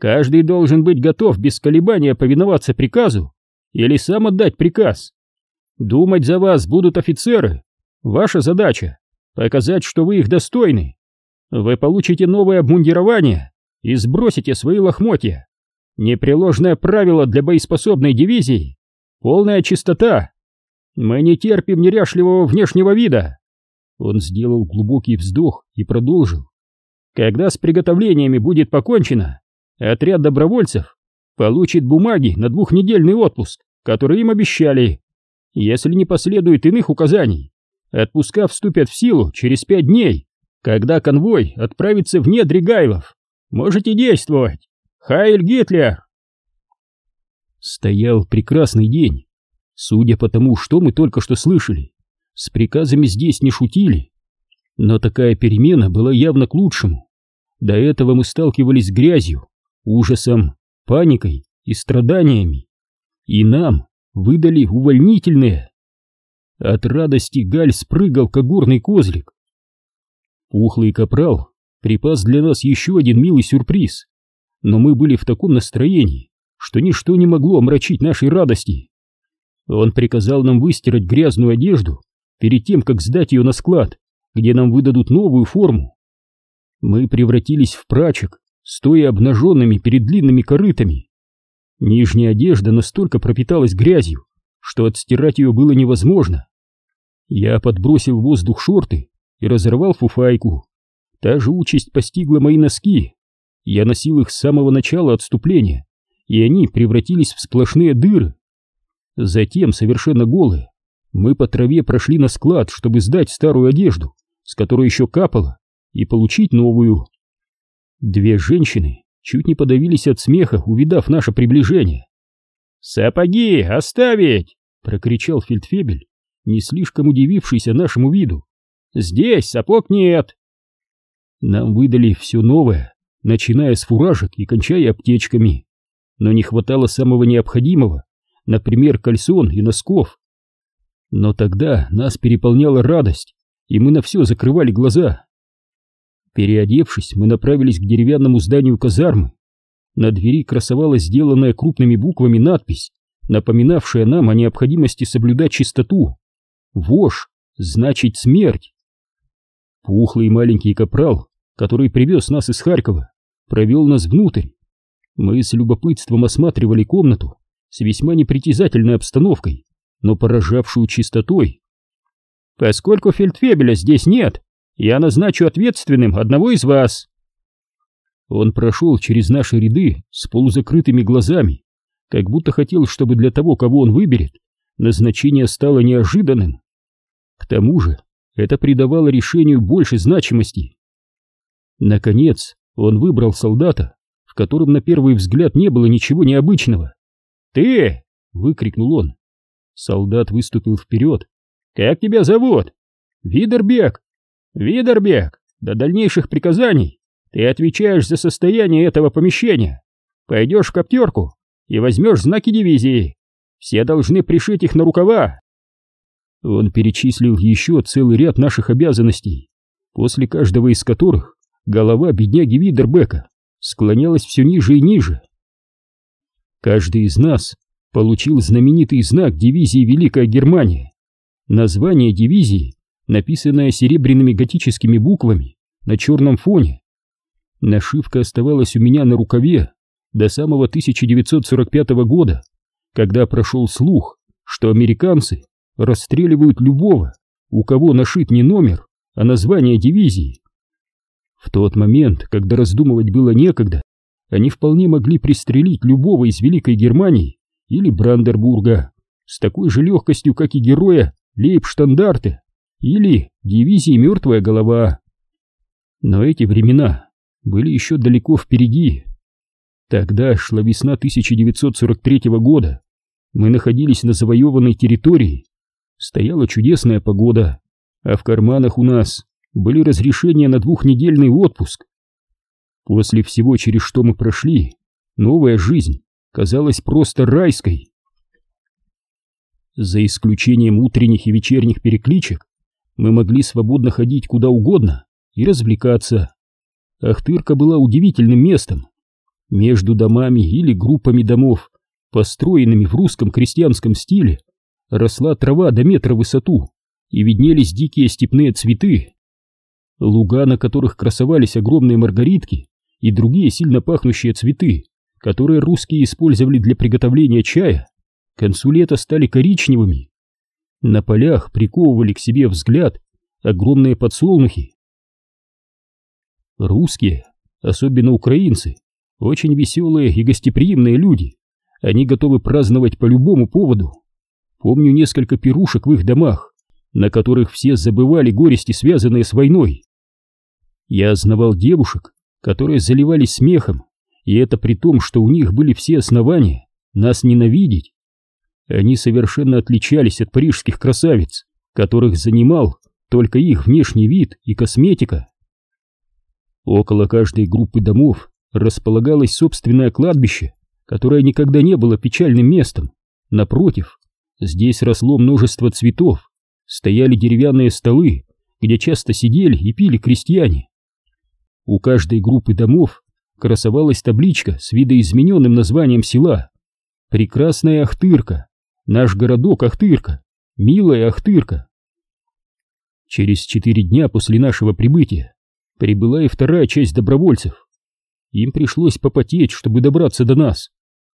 Каждый должен быть готов без колебания повиноваться приказу или сам отдать приказ. Думать за вас будут офицеры. Ваша задача — показать, что вы их достойны. Вы получите новое обмундирование и сбросите свои лохмотья. Непреложное правило для боеспособной дивизии — полная чистота. Мы не терпим неряшливого внешнего вида. Он сделал глубокий вздох и продолжил. Когда с приготовлениями будет покончено, отряд добровольцев получит бумаги на двухнедельный отпуск, который им обещали. Если не последует иных указаний, отпуска вступят в силу через пять дней, когда конвой отправится вне Дригайлов. Можете действовать. Хайль Гитлер! Стоял прекрасный день. Судя по тому, что мы только что слышали, с приказами здесь не шутили. Но такая перемена была явно к лучшему. До этого мы сталкивались с грязью, ужасом, паникой и страданиями. И нам выдали увольнительные. От радости Галь спрыгал как горный козлик. Пухлый капрал припас для нас еще один милый сюрприз, но мы были в таком настроении, что ничто не могло омрачить нашей радости. Он приказал нам выстирать грязную одежду перед тем, как сдать ее на склад, где нам выдадут новую форму. Мы превратились в прачек, стоя обнаженными перед длинными корытами. Нижняя одежда настолько пропиталась грязью, что отстирать ее было невозможно. Я подбросил в воздух шорты и разорвал фуфайку. Та же участь постигла мои носки. Я носил их с самого начала отступления, и они превратились в сплошные дыры. Затем, совершенно голые, мы по траве прошли на склад, чтобы сдать старую одежду, с которой еще капало, и получить новую. Две женщины чуть не подавились от смеха, увидав наше приближение. «Сапоги оставить!» — прокричал фельдфебель, не слишком удивившийся нашему виду. «Здесь сапог нет!» Нам выдали все новое, начиная с фуражек и кончая аптечками, но не хватало самого необходимого, например, кальсон и носков. Но тогда нас переполняла радость, и мы на все закрывали глаза. Переодевшись, мы направились к деревянному зданию казармы. На двери красовалась сделанная крупными буквами надпись, напоминавшая нам о необходимости соблюдать чистоту. «Вож» значит смерть. Пухлый маленький капрал, который привез нас из Харькова, провел нас внутрь. Мы с любопытством осматривали комнату с весьма непритязательной обстановкой, но поражавшую чистотой. «Поскольку фельдфебеля здесь нет, я назначу ответственным одного из вас». Он прошел через наши ряды с полузакрытыми глазами, как будто хотел, чтобы для того, кого он выберет, назначение стало неожиданным. К тому же это придавало решению больше значимости. Наконец, он выбрал солдата, в котором на первый взгляд не было ничего необычного. «Ты!» — выкрикнул он. Солдат выступил вперед. «Как тебя зовут?» «Видербек!» «Видербек, до дальнейших приказаний ты отвечаешь за состояние этого помещения. Пойдешь в коптерку и возьмешь знаки дивизии. Все должны пришить их на рукава». Он перечислил еще целый ряд наших обязанностей, после каждого из которых голова бедняги Видербека склонялась все ниже и ниже. Каждый из нас получил знаменитый знак дивизии Великая Германия. Название дивизии, написанное серебряными готическими буквами на черном фоне. Нашивка оставалась у меня на рукаве до самого 1945 года, когда прошел слух, что американцы расстреливают любого, у кого нашит не номер, а название дивизии. В тот момент, когда раздумывать было некогда, они вполне могли пристрелить любого из Великой Германии или Брандербурга с такой же легкостью, как и героя Лейбштандарте или дивизии «Мертвая голова». Но эти времена были еще далеко впереди. Тогда шла весна 1943 года. Мы находились на завоеванной территории. Стояла чудесная погода, а в карманах у нас были разрешения на двухнедельный отпуск. После всего, через что мы прошли, новая жизнь казалась просто райской. За исключением утренних и вечерних перекличек, мы могли свободно ходить куда угодно и развлекаться. Ахтырка была удивительным местом. Между домами или группами домов, построенными в русском крестьянском стиле, росла трава до метра в высоту, и виднелись дикие степные цветы. Луга, на которых красовались огромные маргаритки, и другие сильно пахнущие цветы, которые русские использовали для приготовления чая, к концу лета стали коричневыми. На полях приковывали к себе взгляд огромные подсолнухи. Русские, особенно украинцы, очень веселые и гостеприимные люди. Они готовы праздновать по любому поводу. Помню несколько пирушек в их домах, на которых все забывали горести, связанные с войной. Я знавал девушек, которые заливались смехом, и это при том, что у них были все основания нас ненавидеть. Они совершенно отличались от парижских красавиц, которых занимал только их внешний вид и косметика. Около каждой группы домов располагалось собственное кладбище, которое никогда не было печальным местом. Напротив, здесь росло множество цветов, стояли деревянные столы, где часто сидели и пили крестьяне. У каждой группы домов красовалась табличка с видоизмененным названием села. Прекрасная Ахтырка, наш городок Ахтырка, милая Ахтырка. Через четыре дня после нашего прибытия прибыла и вторая часть добровольцев. Им пришлось попотеть, чтобы добраться до нас.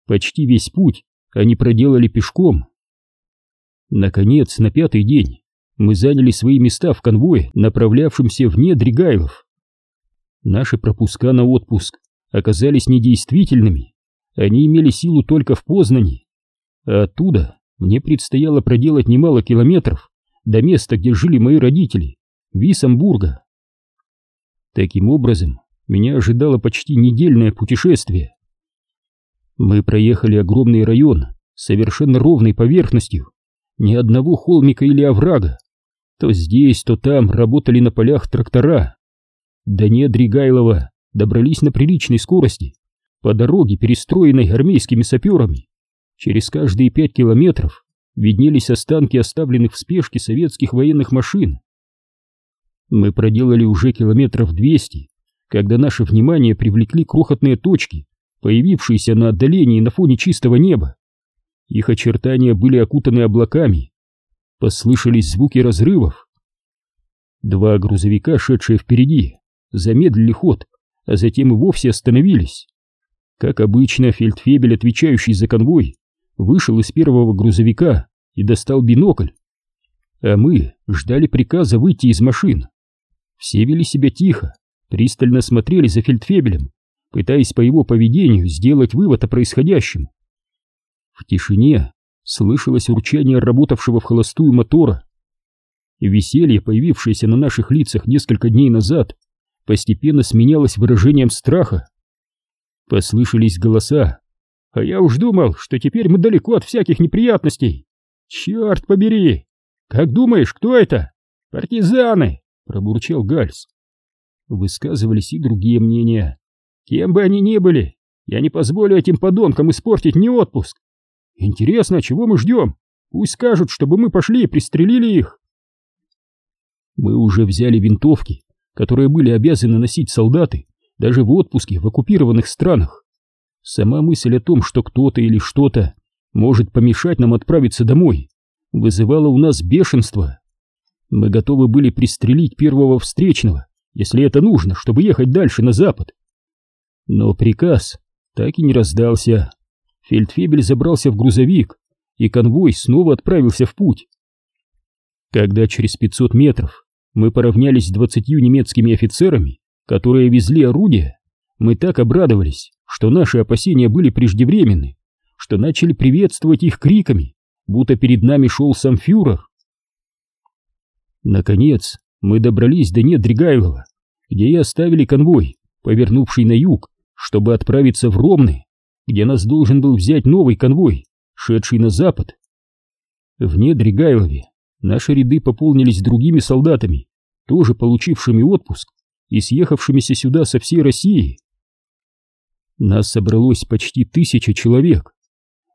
Почти весь путь они проделали пешком. Наконец, на пятый день мы заняли свои места в конвое, направлявшемся вне Дригайлов. Наши пропуска на отпуск оказались недействительными, они имели силу только в Познани, а оттуда мне предстояло проделать немало километров до места, где жили мои родители, Висамбурга. Таким образом, меня ожидало почти недельное путешествие. Мы проехали огромный район с совершенно ровной поверхностью, ни одного холмика или оврага. То здесь, то там работали на полях трактора. До Недригайлова добрались на приличной скорости, по дороге, перестроенной армейскими саперами. Через каждые пять километров виднелись останки оставленных в спешке советских военных машин. Мы проделали уже километров двести, когда наше внимание привлекли крохотные точки, появившиеся на отдалении на фоне чистого неба. Их очертания были окутаны облаками. Послышались звуки разрывов. Два грузовика, шедшие впереди, замедлили ход, а затем и вовсе остановились. Как обычно, фельдфебель, отвечающий за конвой, вышел из первого грузовика и достал бинокль. А мы ждали приказа выйти из машин. Все вели себя тихо, пристально смотрели за фельдфебелем, пытаясь по его поведению сделать вывод о происходящем. В тишине слышалось урчание работавшего в холостую мотора. Веселье, появившееся на наших лицах несколько дней назад, постепенно сменялось выражением страха. Послышались голоса. «А я уж думал, что теперь мы далеко от всяких неприятностей! Черт побери! Как думаешь, кто это? Партизаны!» — пробурчал Гальс. Высказывались и другие мнения. «Кем бы они ни были, я не позволю этим подонкам испортить мне отпуск. Интересно, чего мы ждем? Пусть скажут, чтобы мы пошли и пристрелили их. Мы уже взяли винтовки, которые были обязаны носить солдаты, даже в отпуске в оккупированных странах. Сама мысль о том, что кто-то или что-то может помешать нам отправиться домой, вызывала у нас бешенство. Мы готовы были пристрелить первого встречного, если это нужно, чтобы ехать дальше на запад. Но приказ так и не раздался. Фельдфебель забрался в грузовик, и конвой снова отправился в путь. Когда через 500 метров мы поравнялись с двадцатью немецкими офицерами, которые везли орудия, мы так обрадовались, что наши опасения были преждевременны, что начали приветствовать их криками, будто перед нами шел сам фюрер. Наконец, мы добрались до Недригайлова, где и оставили конвой, повернувший на юг, чтобы отправиться в Ромны где нас должен был взять новый конвой, шедший на запад. В Недригайлове наши ряды пополнились другими солдатами, тоже получившими отпуск и съехавшимися сюда со всей России. Нас собралось почти тысяча человек,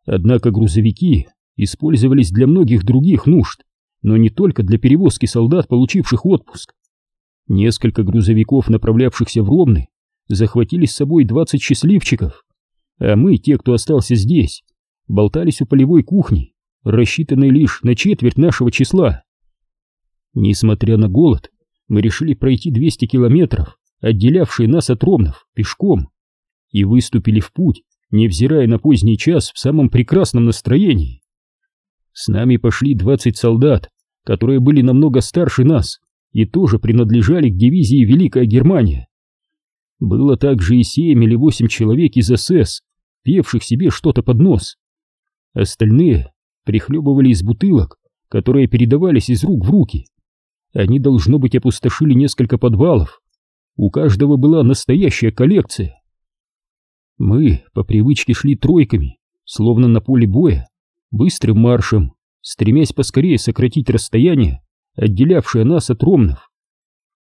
однако грузовики использовались для многих других нужд, но не только для перевозки солдат, получивших отпуск. Несколько грузовиков, направлявшихся в Ромны, захватили с собой 20 счастливчиков, а мы, те, кто остался здесь, болтались у полевой кухни, рассчитанной лишь на четверть нашего числа. Несмотря на голод, мы решили пройти 200 километров, отделявшие нас от Ромнов, пешком, и выступили в путь, невзирая на поздний час в самом прекрасном настроении. С нами пошли 20 солдат, которые были намного старше нас и тоже принадлежали к дивизии Великая Германия. Было также и семь или восемь человек из СС, певших себе что-то под нос. Остальные прихлебывали из бутылок, которые передавались из рук в руки. Они, должно быть, опустошили несколько подвалов. У каждого была настоящая коллекция. Мы по привычке шли тройками, словно на поле боя, быстрым маршем, стремясь поскорее сократить расстояние, отделявшее нас от ромнов.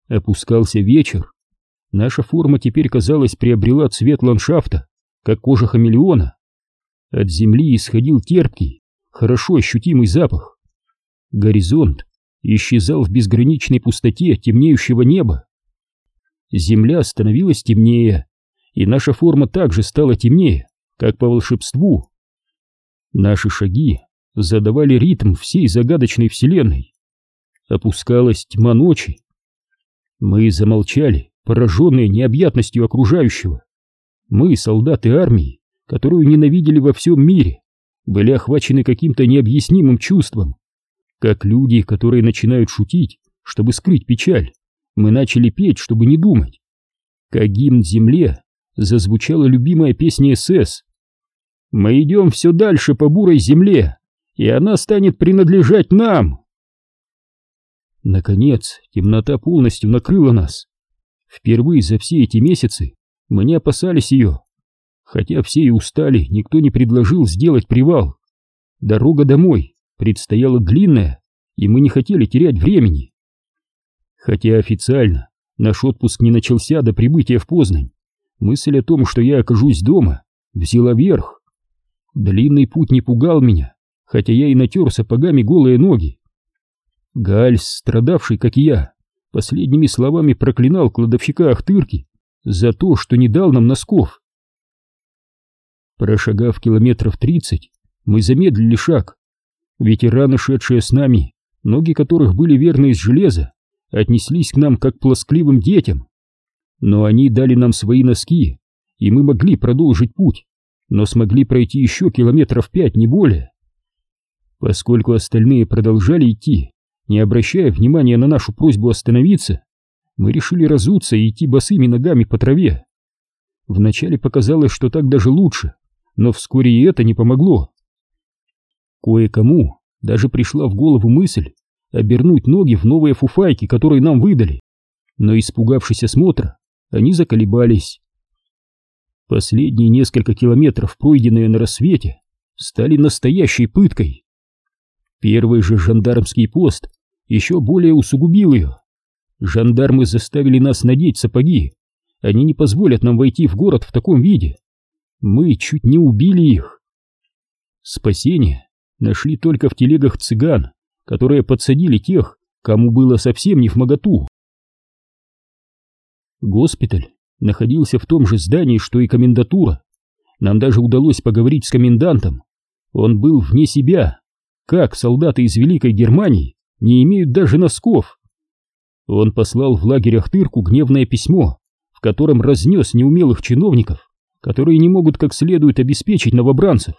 Опускался вечер. Наша форма теперь, казалось, приобрела цвет ландшафта, как кожа хамелеона. От земли исходил терпкий, хорошо ощутимый запах. Горизонт исчезал в безграничной пустоте темнеющего неба. Земля становилась темнее, и наша форма также стала темнее, как по волшебству. Наши шаги задавали ритм всей загадочной вселенной. Опускалась тьма ночи. Мы замолчали, пораженные необъятностью окружающего. Мы, солдаты армии, которую ненавидели во всем мире, были охвачены каким-то необъяснимым чувством. Как люди, которые начинают шутить, чтобы скрыть печаль, мы начали петь, чтобы не думать. Как гимн земле зазвучала любимая песня СС. «Мы идем все дальше по бурой земле, и она станет принадлежать нам!» Наконец, темнота полностью накрыла нас. Впервые за все эти месяцы мы не опасались ее. Хотя все и устали, никто не предложил сделать привал. Дорога домой предстояла длинная, и мы не хотели терять времени. Хотя официально наш отпуск не начался до прибытия в Познань, мысль о том, что я окажусь дома, взяла верх. Длинный путь не пугал меня, хотя я и натер сапогами голые ноги. Гальс, страдавший, как и я, последними словами проклинал кладовщика Ахтырки за то, что не дал нам носков. Прошагав километров тридцать, мы замедлили шаг. Ветераны, шедшие с нами, ноги которых были верны из железа, отнеслись к нам как плоскливым детям. Но они дали нам свои носки, и мы могли продолжить путь, но смогли пройти еще километров пять, не более. Поскольку остальные продолжали идти, не обращая внимания на нашу просьбу остановиться, мы решили разуться и идти босыми ногами по траве. Вначале показалось, что так даже лучше, но вскоре и это не помогло. Кое-кому даже пришла в голову мысль обернуть ноги в новые фуфайки, которые нам выдали, но, испугавшись осмотра, они заколебались. Последние несколько километров, пройденные на рассвете, стали настоящей пыткой. Первый же жандармский пост еще более усугубил ее. Жандармы заставили нас надеть сапоги. Они не позволят нам войти в город в таком виде. Мы чуть не убили их. Спасение нашли только в телегах цыган, которые подсадили тех, кому было совсем не в моготу. Госпиталь находился в том же здании, что и комендатура. Нам даже удалось поговорить с комендантом. Он был вне себя. Как солдаты из Великой Германии не имеют даже носков. Он послал в лагерь Ахтырку гневное письмо, в котором разнес неумелых чиновников, которые не могут как следует обеспечить новобранцев.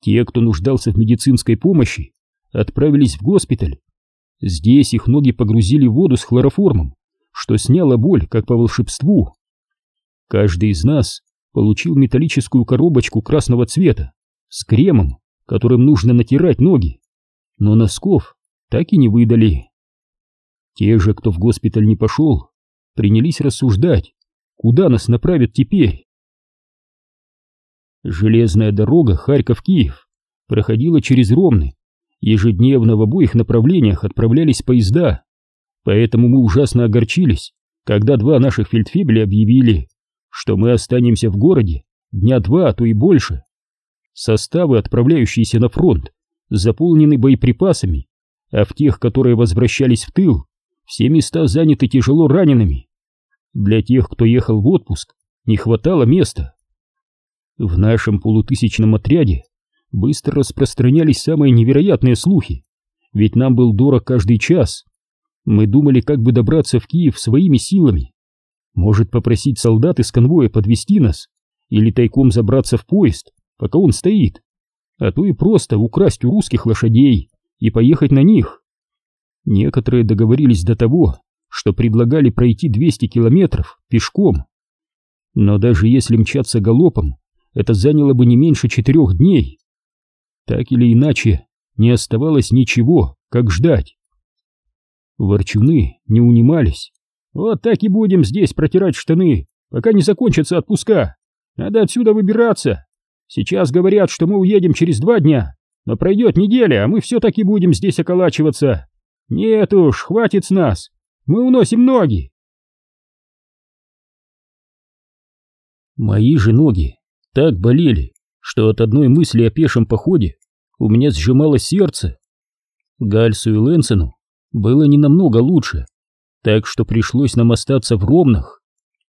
Те, кто нуждался в медицинской помощи, отправились в госпиталь. Здесь их ноги погрузили в воду с хлороформом, что сняло боль, как по волшебству. Каждый из нас получил металлическую коробочку красного цвета с кремом, которым нужно натирать ноги, но носков так и не выдали. Те же, кто в госпиталь не пошел, принялись рассуждать, куда нас направят теперь. Железная дорога Харьков-Киев проходила через Ромны. Ежедневно в обоих направлениях отправлялись поезда, поэтому мы ужасно огорчились, когда два наших фельдфебеля объявили, что мы останемся в городе дня два, а то и больше. Составы, отправляющиеся на фронт, заполнены боеприпасами а в тех, которые возвращались в тыл, все места заняты тяжело ранеными. Для тех, кто ехал в отпуск, не хватало места. В нашем полутысячном отряде быстро распространялись самые невероятные слухи, ведь нам был дорог каждый час. Мы думали, как бы добраться в Киев своими силами. Может попросить солдат из конвоя подвести нас, или тайком забраться в поезд, пока он стоит, а то и просто украсть у русских лошадей и поехать на них. Некоторые договорились до того, что предлагали пройти 200 километров пешком. Но даже если мчаться галопом, это заняло бы не меньше четырех дней. Так или иначе, не оставалось ничего, как ждать. Ворчуны не унимались. Вот так и будем здесь протирать штаны, пока не закончатся отпуска. Надо отсюда выбираться. Сейчас говорят, что мы уедем через два дня, но пройдет неделя, а мы все-таки будем здесь околачиваться. Нет уж, хватит с нас, мы уносим ноги. Мои же ноги так болели, что от одной мысли о пешем походе у меня сжималось сердце. Гальсу и Лэнсону было не намного лучше, так что пришлось нам остаться в Ромнах.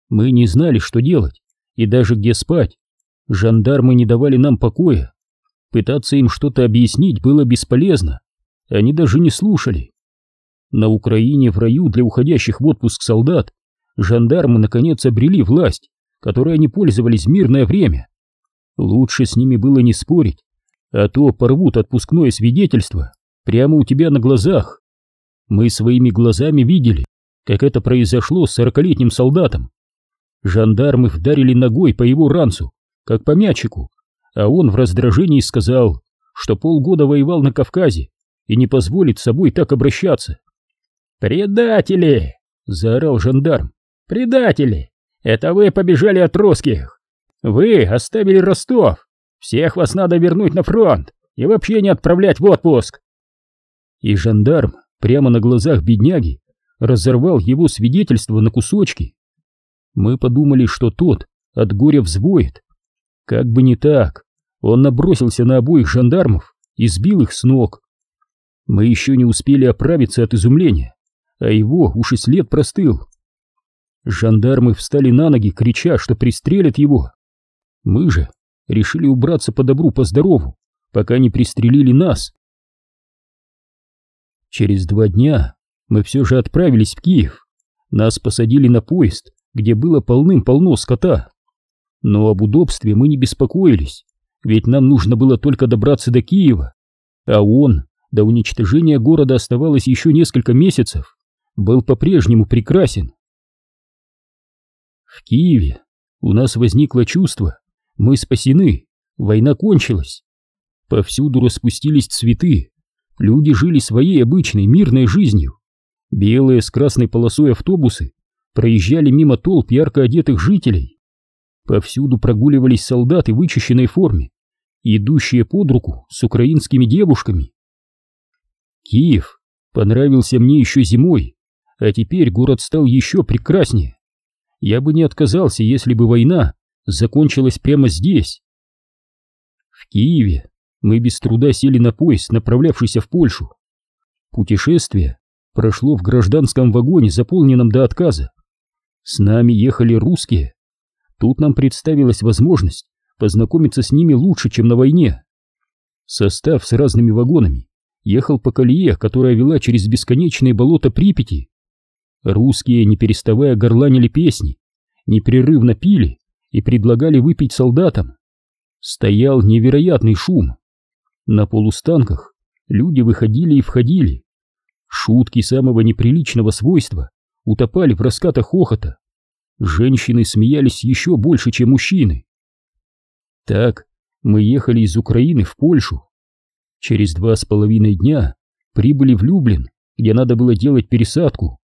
Мы не знали, что делать и даже где спать. Жандармы не давали нам покоя. Пытаться им что-то объяснить было бесполезно. Они даже не слушали. На Украине, в раю для уходящих в отпуск солдат, жандармы наконец обрели власть, которой они пользовались в мирное время. Лучше с ними было не спорить, а то порвут отпускное свидетельство прямо у тебя на глазах. Мы своими глазами видели, как это произошло с сорокалетним солдатом. Жандармы вдарили ногой по его ранцу, как по мячику, а он в раздражении сказал, что полгода воевал на Кавказе и не позволит с собой так обращаться. «Предатели!» — заорал жандарм. «Предатели! Это вы побежали от русских! Вы оставили Ростов! Всех вас надо вернуть на фронт и вообще не отправлять в отпуск!» И жандарм прямо на глазах бедняги разорвал его свидетельство на кусочки. Мы подумали, что тот от горя взвоет. Как бы не так, он набросился на обоих жандармов и сбил их с ног. Мы еще не успели оправиться от изумления, а его уж и след простыл. Жандармы встали на ноги, крича, что пристрелят его. Мы же решили убраться по добру, по здорову, пока не пристрелили нас. Через два дня мы все же отправились в Киев. Нас посадили на поезд, где было полным-полно скота. Но об удобстве мы не беспокоились, ведь нам нужно было только добраться до Киева, а он, до уничтожения города оставалось еще несколько месяцев, был по-прежнему прекрасен. В Киеве у нас возникло чувство, мы спасены, война кончилась. Повсюду распустились цветы, люди жили своей обычной мирной жизнью. Белые с красной полосой автобусы проезжали мимо толп ярко одетых жителей. Повсюду прогуливались солдаты в вычищенной форме, идущие под руку с украинскими девушками. Киев понравился мне еще зимой, а теперь город стал еще прекраснее. Я бы не отказался, если бы война закончилась прямо здесь. В Киеве мы без труда сели на поезд, направлявшийся в Польшу. Путешествие прошло в гражданском вагоне, заполненном до отказа. С нами ехали русские. Тут нам представилась возможность познакомиться с ними лучше, чем на войне. Состав с разными вагонами ехал по колее, которая вела через бесконечные болота Припяти. Русские, не переставая, горланили песни, непрерывно пили и предлагали выпить солдатам. Стоял невероятный шум. На полустанках люди выходили и входили. Шутки самого неприличного свойства утопали в раскатах хохота. Женщины смеялись еще больше, чем мужчины. Так мы ехали из Украины в Польшу. Через два с половиной дня прибыли в Люблин, где надо было делать пересадку.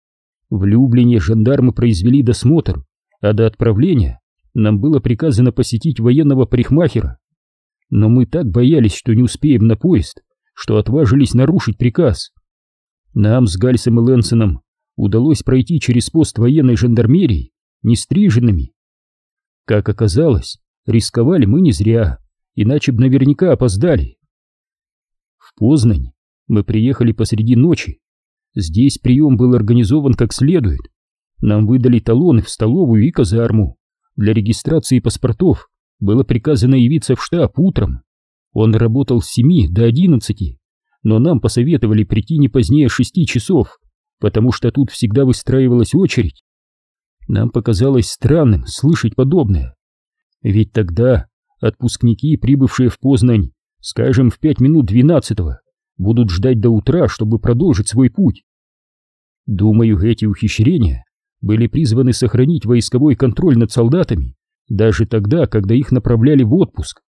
В Люблине жандармы произвели досмотр, а до отправления нам было приказано посетить военного парикмахера. Но мы так боялись, что не успеем на поезд, что отважились нарушить приказ. Нам с Гальсом и Лэнсоном удалось пройти через пост военной жандармерии нестриженными. Как оказалось, рисковали мы не зря, иначе бы наверняка опоздали. В Познань мы приехали посреди ночи. Здесь прием был организован как следует. Нам выдали талоны в столовую и казарму. Для регистрации паспортов было приказано явиться в штаб утром. Он работал с 7 до 11, но нам посоветовали прийти не позднее 6 часов, потому что тут всегда выстраивалась очередь. Нам показалось странным слышать подобное. Ведь тогда отпускники, прибывшие в Познань, скажем, в 5 минут 12 будут ждать до утра, чтобы продолжить свой путь. Думаю, эти ухищрения были призваны сохранить войсковой контроль над солдатами даже тогда, когда их направляли в отпуск.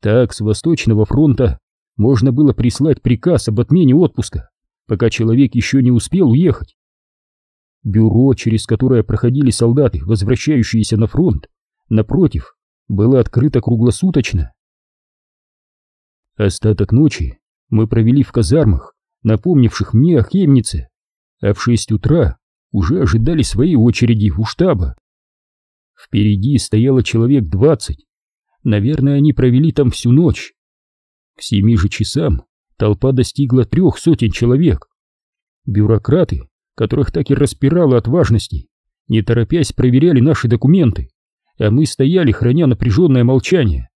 Так, с Восточного фронта можно было прислать приказ об отмене отпуска, пока человек еще не успел уехать. Бюро, через которое проходили солдаты, возвращающиеся на фронт, напротив, было открыто круглосуточно. Остаток ночи мы провели в казармах, напомнивших мне о Хемнице, а в шесть утра уже ожидали своей очереди у штаба. Впереди стояло человек двадцать. Наверное, они провели там всю ночь. К семи же часам толпа достигла трех сотен человек. Бюрократы, которых так и распирало от важности, не торопясь проверяли наши документы, а мы стояли, храня напряженное молчание.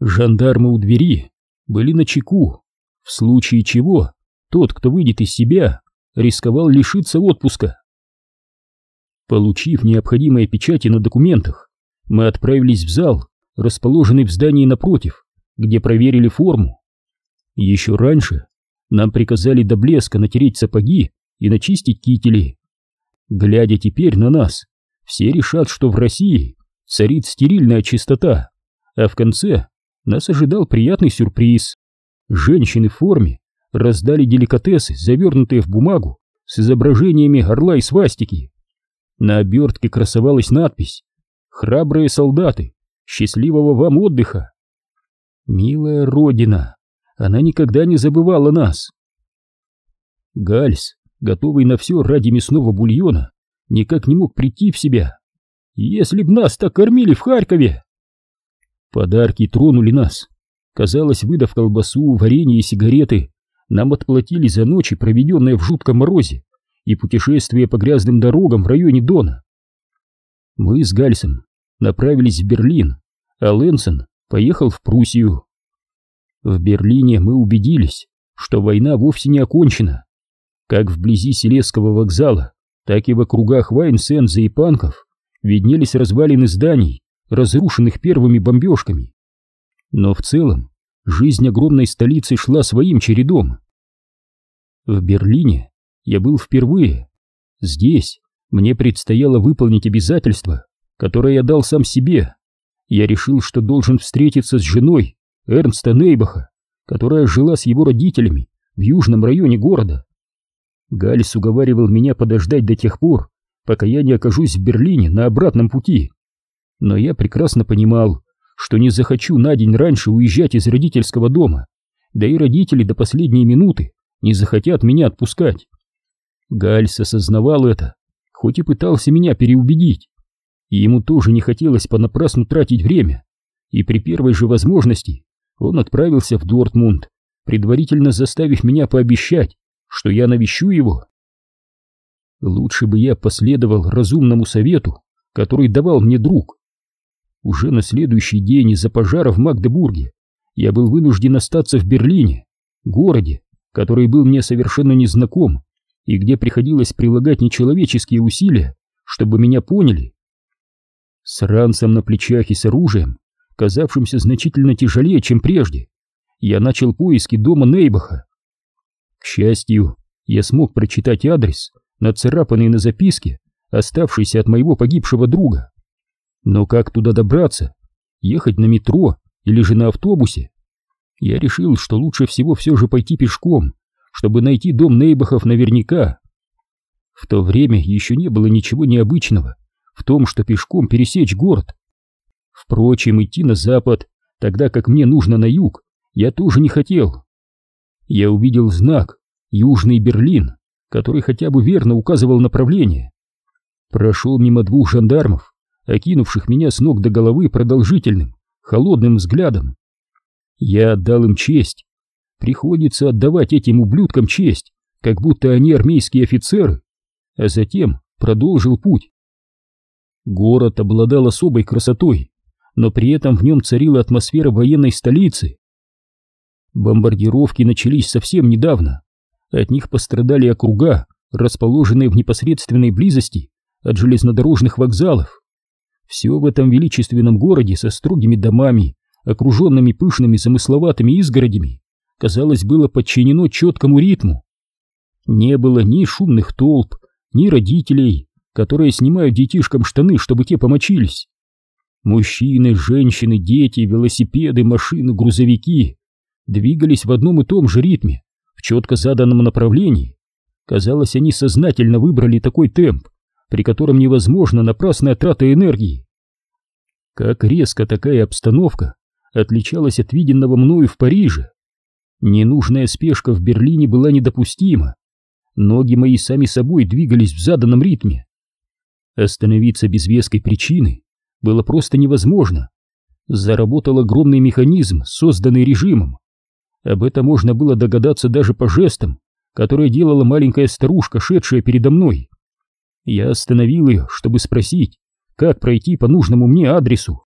Жандармы у двери были на чеку, в случае чего тот, кто выйдет из себя, рисковал лишиться отпуска. Получив необходимые печати на документах, мы отправились в зал, расположенный в здании напротив, где проверили форму. Еще раньше нам приказали до блеска натереть сапоги и начистить кители. Глядя теперь на нас, все решат, что в России царит стерильная чистота, а в конце нас ожидал приятный сюрприз. Женщины в форме раздали деликатесы, завернутые в бумагу с изображениями орла и свастики. На обертке красовалась надпись «Храбрые солдаты, счастливого вам отдыха!» Милая Родина, она никогда не забывала нас. Гальс, готовый на все ради мясного бульона, никак не мог прийти в себя. Если б нас так кормили в Харькове! Подарки тронули нас. Казалось, выдав колбасу, варенье и сигареты, нам отплатили за ночи, проведенные в жутком морозе, и путешествие по грязным дорогам в районе Дона. Мы с Гальсом направились в Берлин, а Лэнсон поехал в Пруссию. В Берлине мы убедились, что война вовсе не окончена. Как вблизи Селесского вокзала, так и в округах Вайнсенза и Панков виднелись развалины зданий, разрушенных первыми бомбежками. Но в целом жизнь огромной столицы шла своим чередом. В Берлине я был впервые. Здесь мне предстояло выполнить обязательство, которое я дал сам себе. Я решил, что должен встретиться с женой Эрнста Нейбаха, которая жила с его родителями в южном районе города. Гальс уговаривал меня подождать до тех пор, пока я не окажусь в Берлине на обратном пути. Но я прекрасно понимал, что не захочу на день раньше уезжать из родительского дома, да и родители до последней минуты не захотят меня отпускать. Гальс осознавал это, хоть и пытался меня переубедить, и ему тоже не хотелось понапрасну тратить время, и при первой же возможности он отправился в Дортмунд, предварительно заставив меня пообещать, что я навещу его. Лучше бы я последовал разумному совету, который давал мне друг, уже на следующий день из-за пожара в Магдебурге я был вынужден остаться в Берлине, городе, который был мне совершенно незнаком и где приходилось прилагать нечеловеческие усилия, чтобы меня поняли. С ранцем на плечах и с оружием, казавшимся значительно тяжелее, чем прежде, я начал поиски дома Нейбаха. К счастью, я смог прочитать адрес, нацарапанный на записке, оставшийся от моего погибшего друга. Но как туда добраться? Ехать на метро или же на автобусе? Я решил, что лучше всего все же пойти пешком, чтобы найти дом Нейбахов наверняка. В то время еще не было ничего необычного в том, что пешком пересечь город. Впрочем, идти на запад, тогда как мне нужно на юг, я тоже не хотел. Я увидел знак «Южный Берлин», который хотя бы верно указывал направление. Прошел мимо двух жандармов, окинувших меня с ног до головы продолжительным, холодным взглядом. Я отдал им честь. Приходится отдавать этим ублюдкам честь, как будто они армейские офицеры, а затем продолжил путь. Город обладал особой красотой, но при этом в нем царила атмосфера военной столицы. Бомбардировки начались совсем недавно. От них пострадали округа, расположенные в непосредственной близости от железнодорожных вокзалов. Все в этом величественном городе со строгими домами, окруженными пышными замысловатыми изгородями, казалось, было подчинено четкому ритму. Не было ни шумных толп, ни родителей, которые снимают детишкам штаны, чтобы те помочились. Мужчины, женщины, дети, велосипеды, машины, грузовики двигались в одном и том же ритме, в четко заданном направлении. Казалось, они сознательно выбрали такой темп, при котором невозможна напрасная трата энергии. Как резко такая обстановка отличалось от виденного мною в Париже. Ненужная спешка в Берлине была недопустима. Ноги мои сами собой двигались в заданном ритме. Остановиться без веской причины было просто невозможно. Заработал огромный механизм, созданный режимом. Об этом можно было догадаться даже по жестам, которые делала маленькая старушка, шедшая передо мной. Я остановил ее, чтобы спросить, как пройти по нужному мне адресу.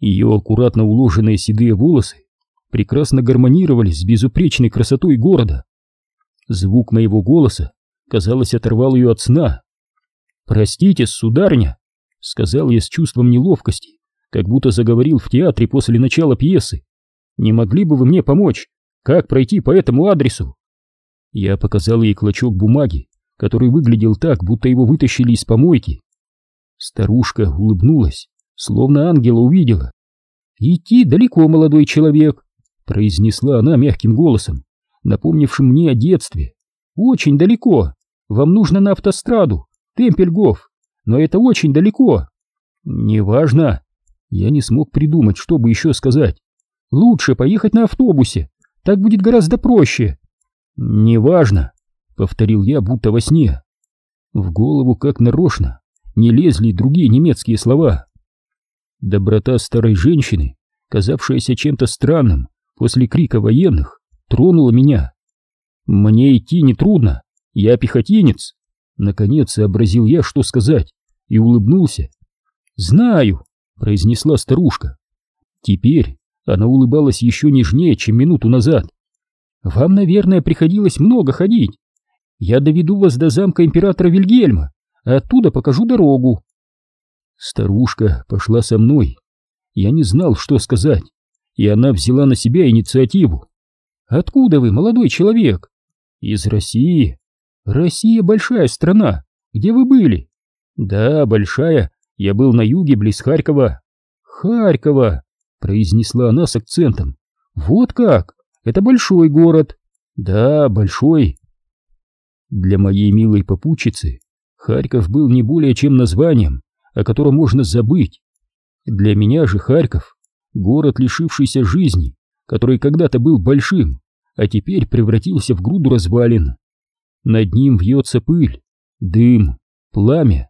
Ее аккуратно уложенные седые волосы прекрасно гармонировались с безупречной красотой города. Звук моего голоса, казалось, оторвал ее от сна. «Простите, сударыня», — сказал я с чувством неловкости, как будто заговорил в театре после начала пьесы. «Не могли бы вы мне помочь? Как пройти по этому адресу?» Я показал ей клочок бумаги, который выглядел так, будто его вытащили из помойки. Старушка улыбнулась, словно ангела увидела. «Идти далеко, молодой человек», — произнесла она мягким голосом, напомнившим мне о детстве. «Очень далеко. Вам нужно на автостраду, Темпельгоф, но это очень далеко». «Неважно». Я не смог придумать, что бы еще сказать. «Лучше поехать на автобусе, так будет гораздо проще». «Неважно», — повторил я, будто во сне. В голову, как нарочно, не лезли другие немецкие слова. Доброта старой женщины, казавшаяся чем-то странным после крика военных, тронула меня. Мне идти нетрудно, я пехотинец. Наконец сообразил я, что сказать, и улыбнулся. «Знаю», — произнесла старушка. Теперь она улыбалась еще нежнее, чем минуту назад. «Вам, наверное, приходилось много ходить. Я доведу вас до замка императора Вильгельма, а оттуда покажу дорогу». Старушка пошла со мной. Я не знал, что сказать, и она взяла на себя инициативу. «Откуда вы, молодой человек?» «Из России». «Россия большая страна. Где вы были?» «Да, большая. Я был на юге, близ Харькова». «Харькова», — произнесла она с акцентом. «Вот как? Это большой город». «Да, большой». Для моей милой попутчицы Харьков был не более чем названием, о котором можно забыть. Для меня же Харьков — город, лишившийся жизни, который когда-то был большим, а теперь превратился в груду развалин. Над ним вьется пыль, дым, пламя.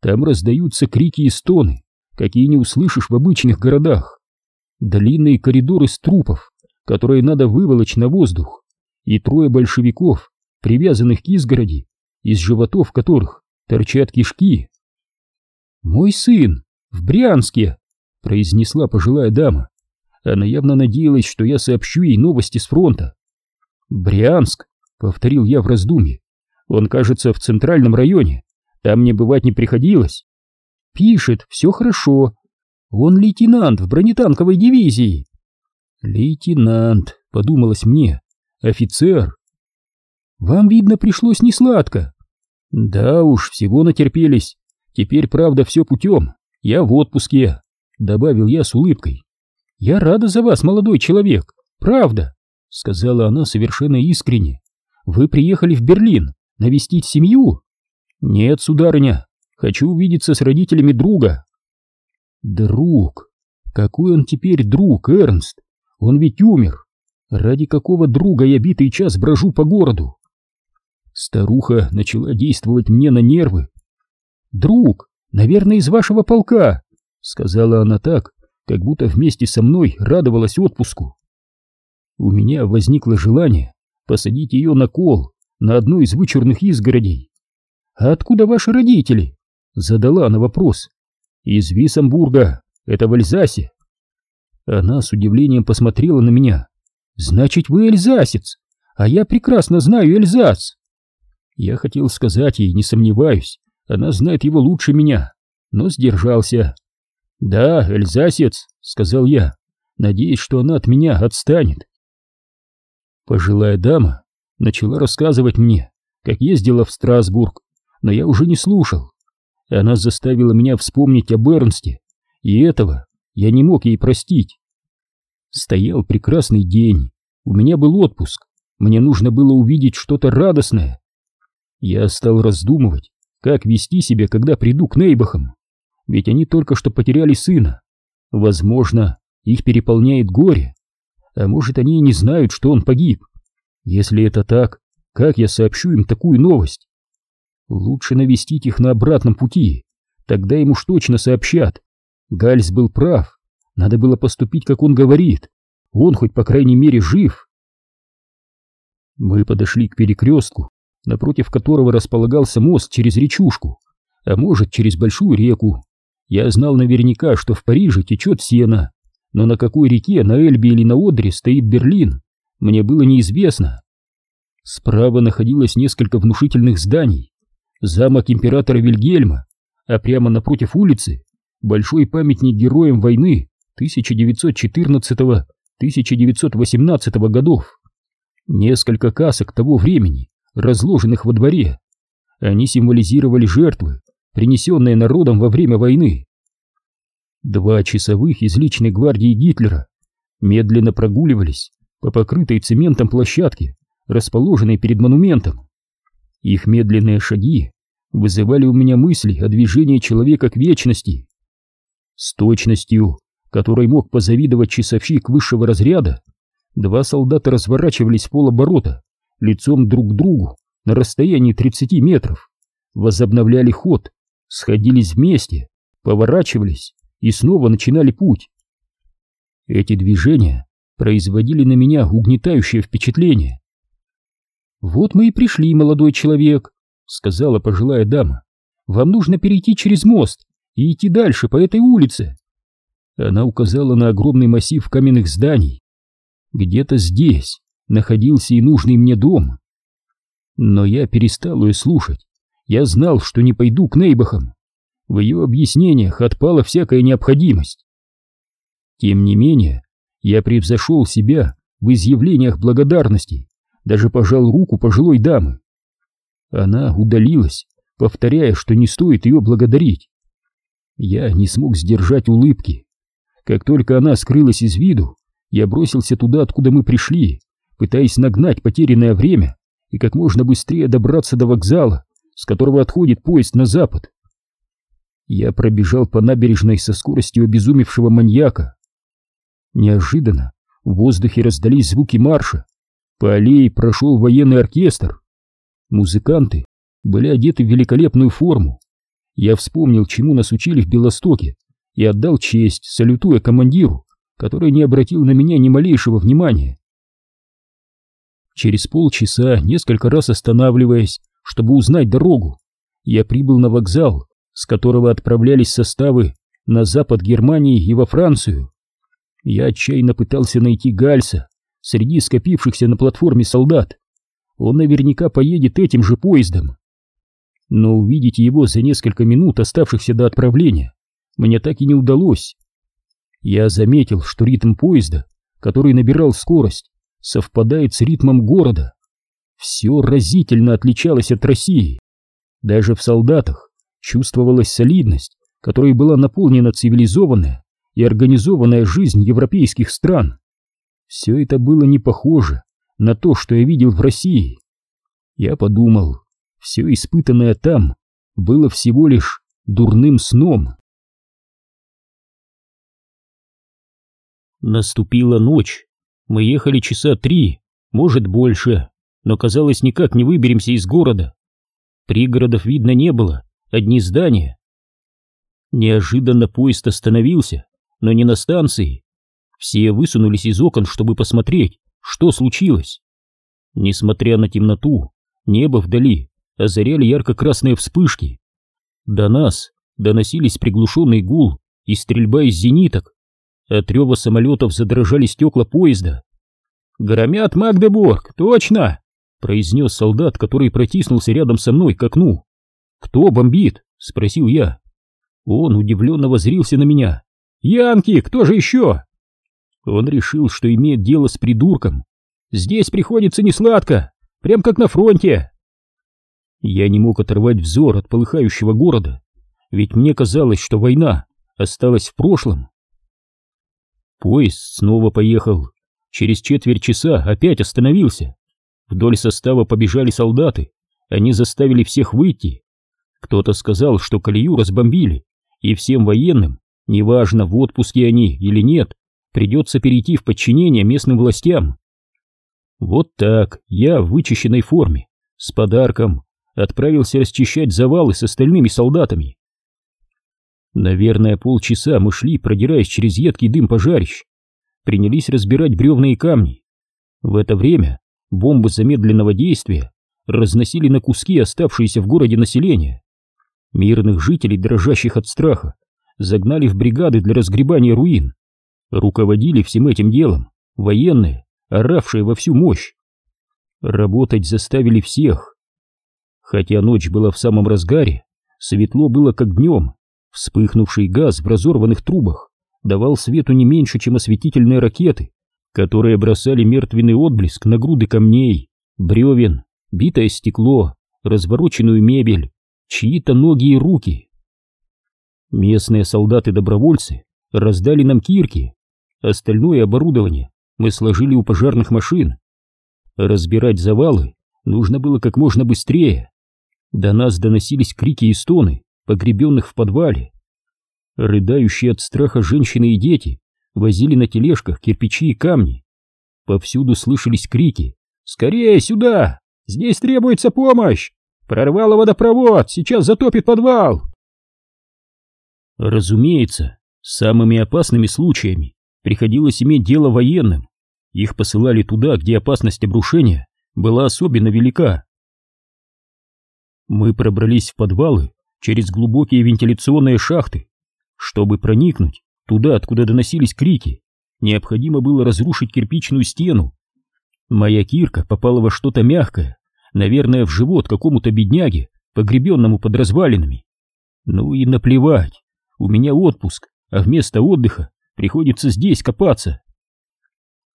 Там раздаются крики и стоны, какие не услышишь в обычных городах. Длинные коридоры с трупов, которые надо выволочь на воздух, и трое большевиков, привязанных к изгороди, из животов которых торчат кишки. «Мой сын в Брянске!» — произнесла пожилая дама. Она явно надеялась, что я сообщу ей новости с фронта. «Брянск», — повторил я в раздумье. «Он, кажется, в центральном районе. Там мне бывать не приходилось». «Пишет, все хорошо. Он лейтенант в бронетанковой дивизии». «Лейтенант», — подумалось мне, — «офицер». «Вам, видно, пришлось несладко». «Да уж, всего натерпелись. Теперь, правда, все путем. Я в отпуске», — добавил я с улыбкой. «Я рада за вас, молодой человек, правда сказала она совершенно искренне. Вы приехали в Берлин навестить семью? Нет, сударыня, хочу увидеться с родителями друга. Друг? Какой он теперь друг, Эрнст? Он ведь умер. Ради какого друга я битый час брожу по городу? Старуха начала действовать мне на нервы. «Друг, наверное, из вашего полка», — сказала она так, как будто вместе со мной радовалась отпуску у меня возникло желание посадить ее на кол на одну из вычурных изгородей. «А откуда ваши родители?» — задала она вопрос. «Из Висамбурга, это в Эльзасе». Она с удивлением посмотрела на меня. «Значит, вы эльзасец, а я прекрасно знаю Эльзас». Я хотел сказать ей, не сомневаюсь, она знает его лучше меня, но сдержался. «Да, эльзасец», — сказал я, надеясь, что она от меня отстанет. Пожилая дама начала рассказывать мне, как ездила в Страсбург, но я уже не слушал. Она заставила меня вспомнить об Эрнсте, и этого я не мог ей простить. Стоял прекрасный день, у меня был отпуск, мне нужно было увидеть что-то радостное. Я стал раздумывать, как вести себя, когда приду к Нейбахам, ведь они только что потеряли сына. Возможно, их переполняет горе. А может, они и не знают, что он погиб. Если это так, как я сообщу им такую новость? Лучше навестить их на обратном пути, тогда им уж точно сообщат. Гальс был прав, надо было поступить, как он говорит. Он хоть по крайней мере жив. Мы подошли к перекрестку, напротив которого располагался мост через речушку, а может через большую реку. Я знал наверняка, что в Париже течет сено, но на какой реке, на Эльбе или на Одре стоит Берлин, мне было неизвестно. Справа находилось несколько внушительных зданий, замок императора Вильгельма, а прямо напротив улицы большой памятник героям войны 1914-1918 годов. Несколько касок того времени, разложенных во дворе. Они символизировали жертвы, принесенные народом во время войны. Два часовых из личной гвардии Гитлера медленно прогуливались по покрытой цементом площадке, расположенной перед монументом. Их медленные шаги вызывали у меня мысли о движении человека к вечности. С точностью, которой мог позавидовать часовщик высшего разряда, два солдата разворачивались в полоборота, лицом друг к другу на расстоянии 30 метров, возобновляли ход, сходились вместе, поворачивались и снова начинали путь. Эти движения производили на меня угнетающее впечатление. «Вот мы и пришли, молодой человек», — сказала пожилая дама. «Вам нужно перейти через мост и идти дальше по этой улице». Она указала на огромный массив каменных зданий. Где-то здесь находился и нужный мне дом. Но я перестал ее слушать. Я знал, что не пойду к Нейбахам. В ее объяснениях отпала всякая необходимость. Тем не менее, я превзошел себя в изъявлениях благодарности, даже пожал руку пожилой дамы. Она удалилась, повторяя, что не стоит ее благодарить. Я не смог сдержать улыбки. Как только она скрылась из виду, я бросился туда, откуда мы пришли, пытаясь нагнать потерянное время и как можно быстрее добраться до вокзала, с которого отходит поезд на запад. Я пробежал по набережной со скоростью обезумевшего маньяка. Неожиданно в воздухе раздались звуки марша. По аллее прошел военный оркестр. Музыканты были одеты в великолепную форму. Я вспомнил, чему нас учили в Белостоке, и отдал честь, салютуя командиру, который не обратил на меня ни малейшего внимания. Через полчаса, несколько раз останавливаясь, чтобы узнать дорогу, я прибыл на вокзал, с которого отправлялись составы на запад Германии и во Францию. Я отчаянно пытался найти Гальса среди скопившихся на платформе солдат. Он наверняка поедет этим же поездом. Но увидеть его за несколько минут, оставшихся до отправления, мне так и не удалось. Я заметил, что ритм поезда, который набирал скорость, совпадает с ритмом города. Все разительно отличалось от России. Даже в солдатах чувствовалась солидность, которой была наполнена цивилизованная и организованная жизнь европейских стран. Все это было не похоже на то, что я видел в России. Я подумал, все испытанное там было всего лишь дурным сном. Наступила ночь. Мы ехали часа три, может больше, но казалось, никак не выберемся из города. Пригородов видно не было, одни здания. Неожиданно поезд остановился, но не на станции. Все высунулись из окон, чтобы посмотреть, что случилось. Несмотря на темноту, небо вдали озаряли ярко-красные вспышки. До нас доносились приглушенный гул и стрельба из зениток. От рева самолетов задрожали стекла поезда. «Громят Магдебург, точно!» — произнес солдат, который протиснулся рядом со мной к окну. «Кто бомбит?» — спросил я. Он удивленно возрился на меня. «Янки, кто же еще?» Он решил, что имеет дело с придурком. «Здесь приходится несладко, прям как на фронте!» Я не мог оторвать взор от полыхающего города, ведь мне казалось, что война осталась в прошлом. Поезд снова поехал. Через четверть часа опять остановился. Вдоль состава побежали солдаты. Они заставили всех выйти. Кто-то сказал, что колею разбомбили, и всем военным, неважно, в отпуске они или нет, придется перейти в подчинение местным властям. Вот так я в вычищенной форме, с подарком, отправился расчищать завалы с остальными солдатами. Наверное, полчаса мы шли, продираясь через едкий дым пожарищ, принялись разбирать бревна и камни. В это время бомбы замедленного действия разносили на куски оставшееся в городе население. Мирных жителей, дрожащих от страха, загнали в бригады для разгребания руин. Руководили всем этим делом военные, оравшие во всю мощь. Работать заставили всех. Хотя ночь была в самом разгаре, светло было как днем. Вспыхнувший газ в разорванных трубах давал свету не меньше, чем осветительные ракеты, которые бросали мертвенный отблеск на груды камней, бревен, битое стекло, развороченную мебель, чьи-то ноги и руки. Местные солдаты-добровольцы раздали нам кирки, остальное оборудование мы сложили у пожарных машин. Разбирать завалы нужно было как можно быстрее. До нас доносились крики и стоны, погребенных в подвале. Рыдающие от страха женщины и дети возили на тележках кирпичи и камни. Повсюду слышались крики «Скорее сюда! Здесь требуется помощь! Прорвало водопровод! Сейчас затопит подвал!» Разумеется, самыми опасными случаями приходилось иметь дело военным. Их посылали туда, где опасность обрушения была особенно велика. Мы пробрались в подвалы через глубокие вентиляционные шахты. Чтобы проникнуть туда, откуда доносились крики, необходимо было разрушить кирпичную стену. Моя кирка попала во что-то мягкое, наверное, в живот какому-то бедняге, погребенному под развалинами. Ну и наплевать, у меня отпуск, а вместо отдыха приходится здесь копаться.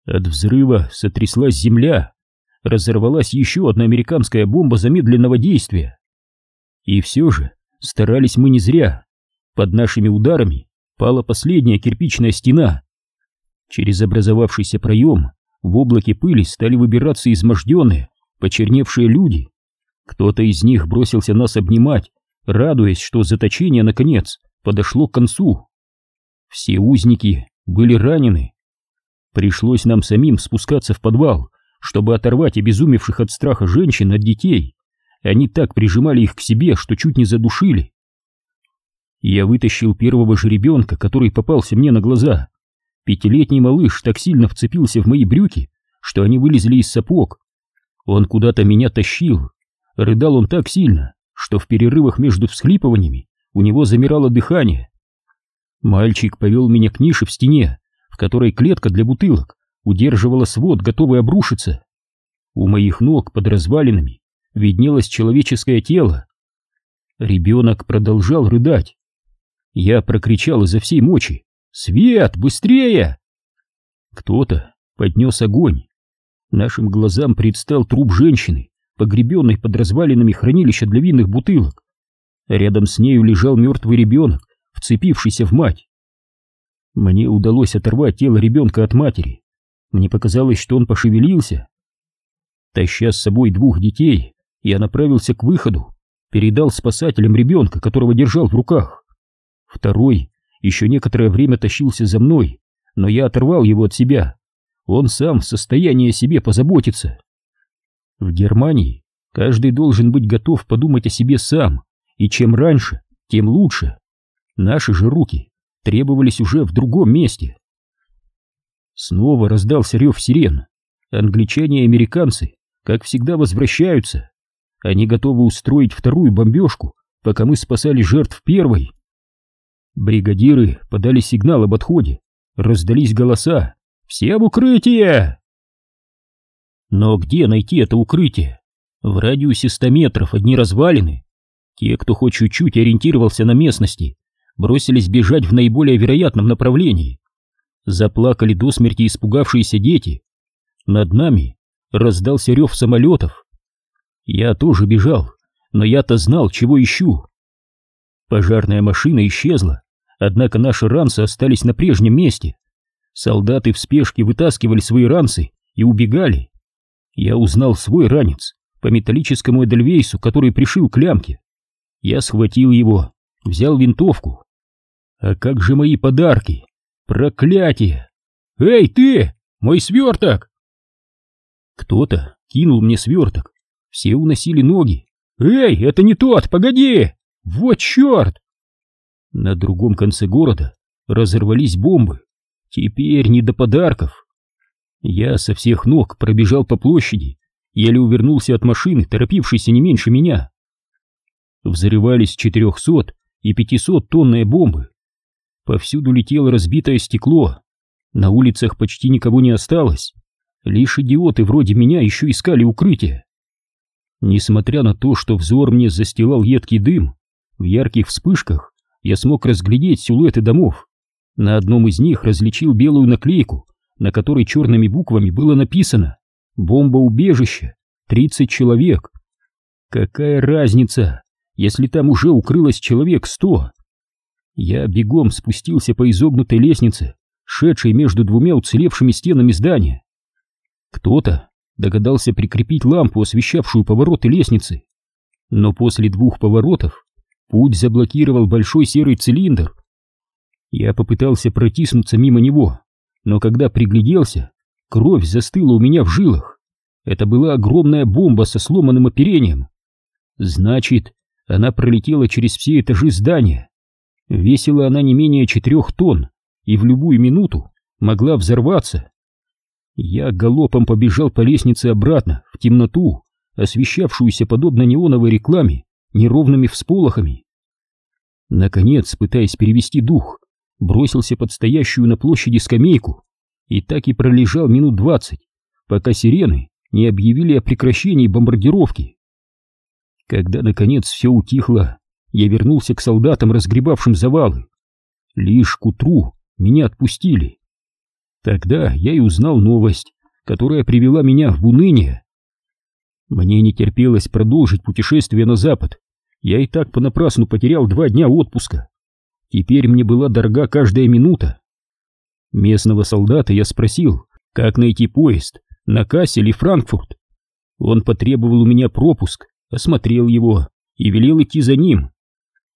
От взрыва сотряслась земля, разорвалась еще одна американская бомба замедленного действия. И все же старались мы не зря. Под нашими ударами пала последняя кирпичная стена. Через образовавшийся проем в облаке пыли стали выбираться изможденные, почерневшие люди. Кто-то из них бросился нас обнимать, радуясь, что заточение, наконец, подошло к концу. Все узники были ранены. Пришлось нам самим спускаться в подвал, чтобы оторвать обезумевших от страха женщин от детей. Они так прижимали их к себе, что чуть не задушили. Я вытащил первого жеребенка, который попался мне на глаза. Пятилетний малыш так сильно вцепился в мои брюки, что они вылезли из сапог. Он куда-то меня тащил. Рыдал он так сильно, что в перерывах между всхлипываниями у него замирало дыхание. Мальчик повел меня к нише в стене, в которой клетка для бутылок удерживала свод, готовый обрушиться. У моих ног под развалинами виднелось человеческое тело. Ребенок продолжал рыдать. Я прокричал изо всей мочи «Свет, быстрее!» Кто-то поднес огонь. Нашим глазам предстал труп женщины, погребенной под развалинами хранилища для винных бутылок. Рядом с нею лежал мертвый ребенок, вцепившийся в мать. Мне удалось оторвать тело ребенка от матери. Мне показалось, что он пошевелился. Таща с собой двух детей, я направился к выходу, передал спасателям ребенка, которого держал в руках. Второй еще некоторое время тащился за мной, но я оторвал его от себя. Он сам в состоянии о себе позаботиться. В Германии каждый должен быть готов подумать о себе сам, и чем раньше, тем лучше. Наши же руки требовались уже в другом месте. Снова раздался рев сирен. Англичане и американцы, как всегда, возвращаются. Они готовы устроить вторую бомбежку, пока мы спасали жертв первой. Бригадиры подали сигнал об отходе. Раздались голоса. «Все в укрытие!» Но где найти это укрытие? В радиусе ста метров одни развалины. Те, кто хоть чуть-чуть ориентировался на местности, бросились бежать в наиболее вероятном направлении. Заплакали до смерти испугавшиеся дети. Над нами раздался рев самолетов. Я тоже бежал, но я-то знал, чего ищу. Пожарная машина исчезла, однако наши ранцы остались на прежнем месте. Солдаты в спешке вытаскивали свои ранцы и убегали. Я узнал свой ранец по металлическому эдельвейсу, который пришил к лямке. Я схватил его, взял винтовку. А как же мои подарки? Проклятие! Эй, ты! Мой сверток!» Кто-то кинул мне сверток. Все уносили ноги. «Эй, это не тот, погоди! Вот черт!» На другом конце города разорвались бомбы. Теперь не до подарков. Я со всех ног пробежал по площади, еле увернулся от машины, торопившейся не меньше меня. Взрывались 400 и 500 тонные бомбы. Повсюду летело разбитое стекло. На улицах почти никого не осталось. Лишь идиоты вроде меня еще искали укрытие. Несмотря на то, что взор мне застилал едкий дым, в ярких вспышках я смог разглядеть силуэты домов. На одном из них различил белую наклейку, на которой черными буквами было написано «Бомба-убежище! 30 человек!» Какая разница, если там уже укрылось человек сто? Я бегом спустился по изогнутой лестнице, шедшей между двумя уцелевшими стенами здания. Кто-то догадался прикрепить лампу, освещавшую повороты лестницы. Но после двух поворотов путь заблокировал большой серый цилиндр. Я попытался протиснуться мимо него, но когда пригляделся, кровь застыла у меня в жилах. Это была огромная бомба со сломанным оперением. Значит, она пролетела через все этажи здания. Весила она не менее четырех тонн и в любую минуту могла взорваться. Я галопом побежал по лестнице обратно, в темноту, освещавшуюся подобно неоновой рекламе, неровными всполохами. Наконец, пытаясь перевести дух, бросился под стоящую на площади скамейку и так и пролежал минут двадцать, пока сирены не объявили о прекращении бомбардировки. Когда, наконец, все утихло, я вернулся к солдатам, разгребавшим завалы. Лишь к утру меня отпустили. Тогда я и узнал новость, которая привела меня в уныние. Мне не терпелось продолжить путешествие на запад. Я и так понапрасну потерял два дня отпуска. Теперь мне была дорога каждая минута. Местного солдата я спросил, как найти поезд, на Кассель или Франкфурт. Он потребовал у меня пропуск, осмотрел его и велел идти за ним.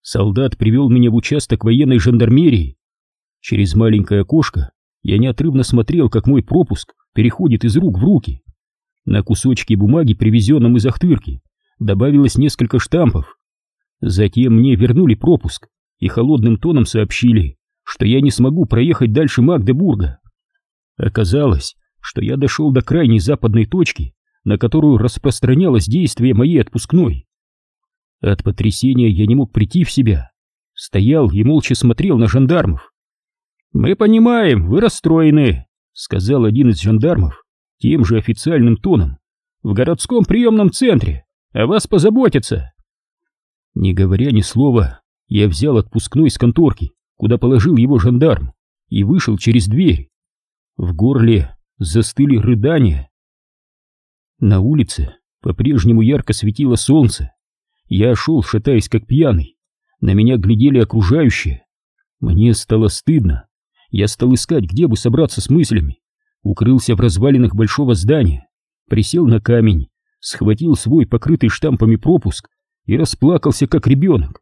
Солдат привел меня в участок военной жандармерии. Через маленькое окошко я неотрывно смотрел, как мой пропуск переходит из рук в руки. На кусочке бумаги, привезенном из Ахтырки, добавилось несколько штампов. Затем мне вернули пропуск и холодным тоном сообщили, что я не смогу проехать дальше Магдебурга. Оказалось, что я дошел до крайней западной точки, на которую распространялось действие моей отпускной. От потрясения я не мог прийти в себя. Стоял и молча смотрел на жандармов. «Мы понимаем, вы расстроены», — сказал один из жандармов тем же официальным тоном. «В городском приемном центре. О вас позаботятся». Не говоря ни слова, я взял отпускной из конторки, куда положил его жандарм, и вышел через дверь. В горле застыли рыдания. На улице по-прежнему ярко светило солнце. Я шел, шатаясь как пьяный. На меня глядели окружающие. Мне стало стыдно. Я стал искать, где бы собраться с мыслями. Укрылся в развалинах большого здания, присел на камень, схватил свой покрытый штампами пропуск и расплакался, как ребенок.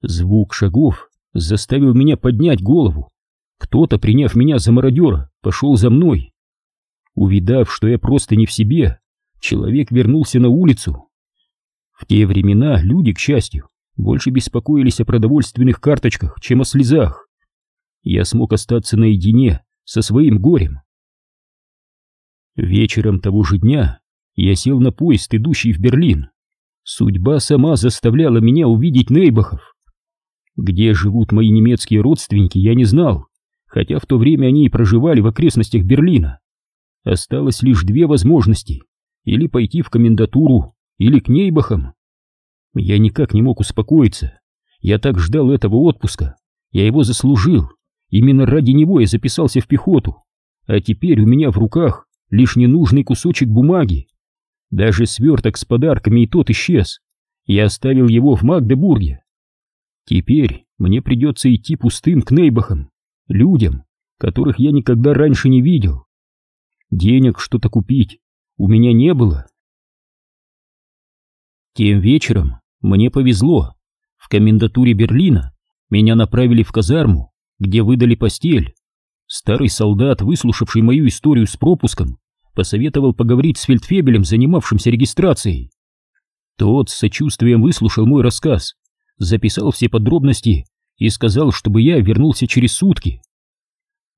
Звук шагов заставил меня поднять голову. Кто-то, приняв меня за мародера, пошел за мной. Увидав, что я просто не в себе, человек вернулся на улицу. В те времена люди, к счастью, больше беспокоились о продовольственных карточках, чем о слезах я смог остаться наедине со своим горем. Вечером того же дня я сел на поезд, идущий в Берлин. Судьба сама заставляла меня увидеть Нейбахов. Где живут мои немецкие родственники, я не знал, хотя в то время они и проживали в окрестностях Берлина. Осталось лишь две возможности — или пойти в комендатуру, или к Нейбахам. Я никак не мог успокоиться. Я так ждал этого отпуска. Я его заслужил. Именно ради него я записался в пехоту, а теперь у меня в руках лишь ненужный кусочек бумаги. Даже сверток с подарками и тот исчез. Я оставил его в Магдебурге. Теперь мне придется идти пустым к Нейбахам, людям, которых я никогда раньше не видел. Денег что-то купить у меня не было. Тем вечером мне повезло. В комендатуре Берлина меня направили в казарму, где выдали постель. Старый солдат, выслушавший мою историю с пропуском, посоветовал поговорить с фельдфебелем, занимавшимся регистрацией. Тот с сочувствием выслушал мой рассказ, записал все подробности и сказал, чтобы я вернулся через сутки.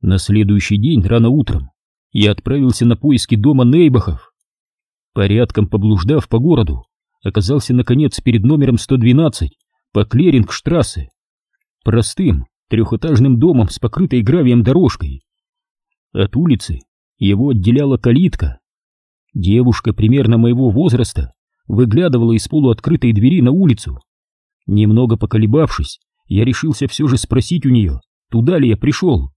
На следующий день, рано утром, я отправился на поиски дома Нейбахов. Порядком поблуждав по городу, оказался, наконец, перед номером 112 по Клерингштрассе. Простым, трехэтажным домом с покрытой гравием дорожкой. От улицы его отделяла калитка. Девушка примерно моего возраста выглядывала из полуоткрытой двери на улицу. Немного поколебавшись, я решился все же спросить у нее, туда ли я пришел.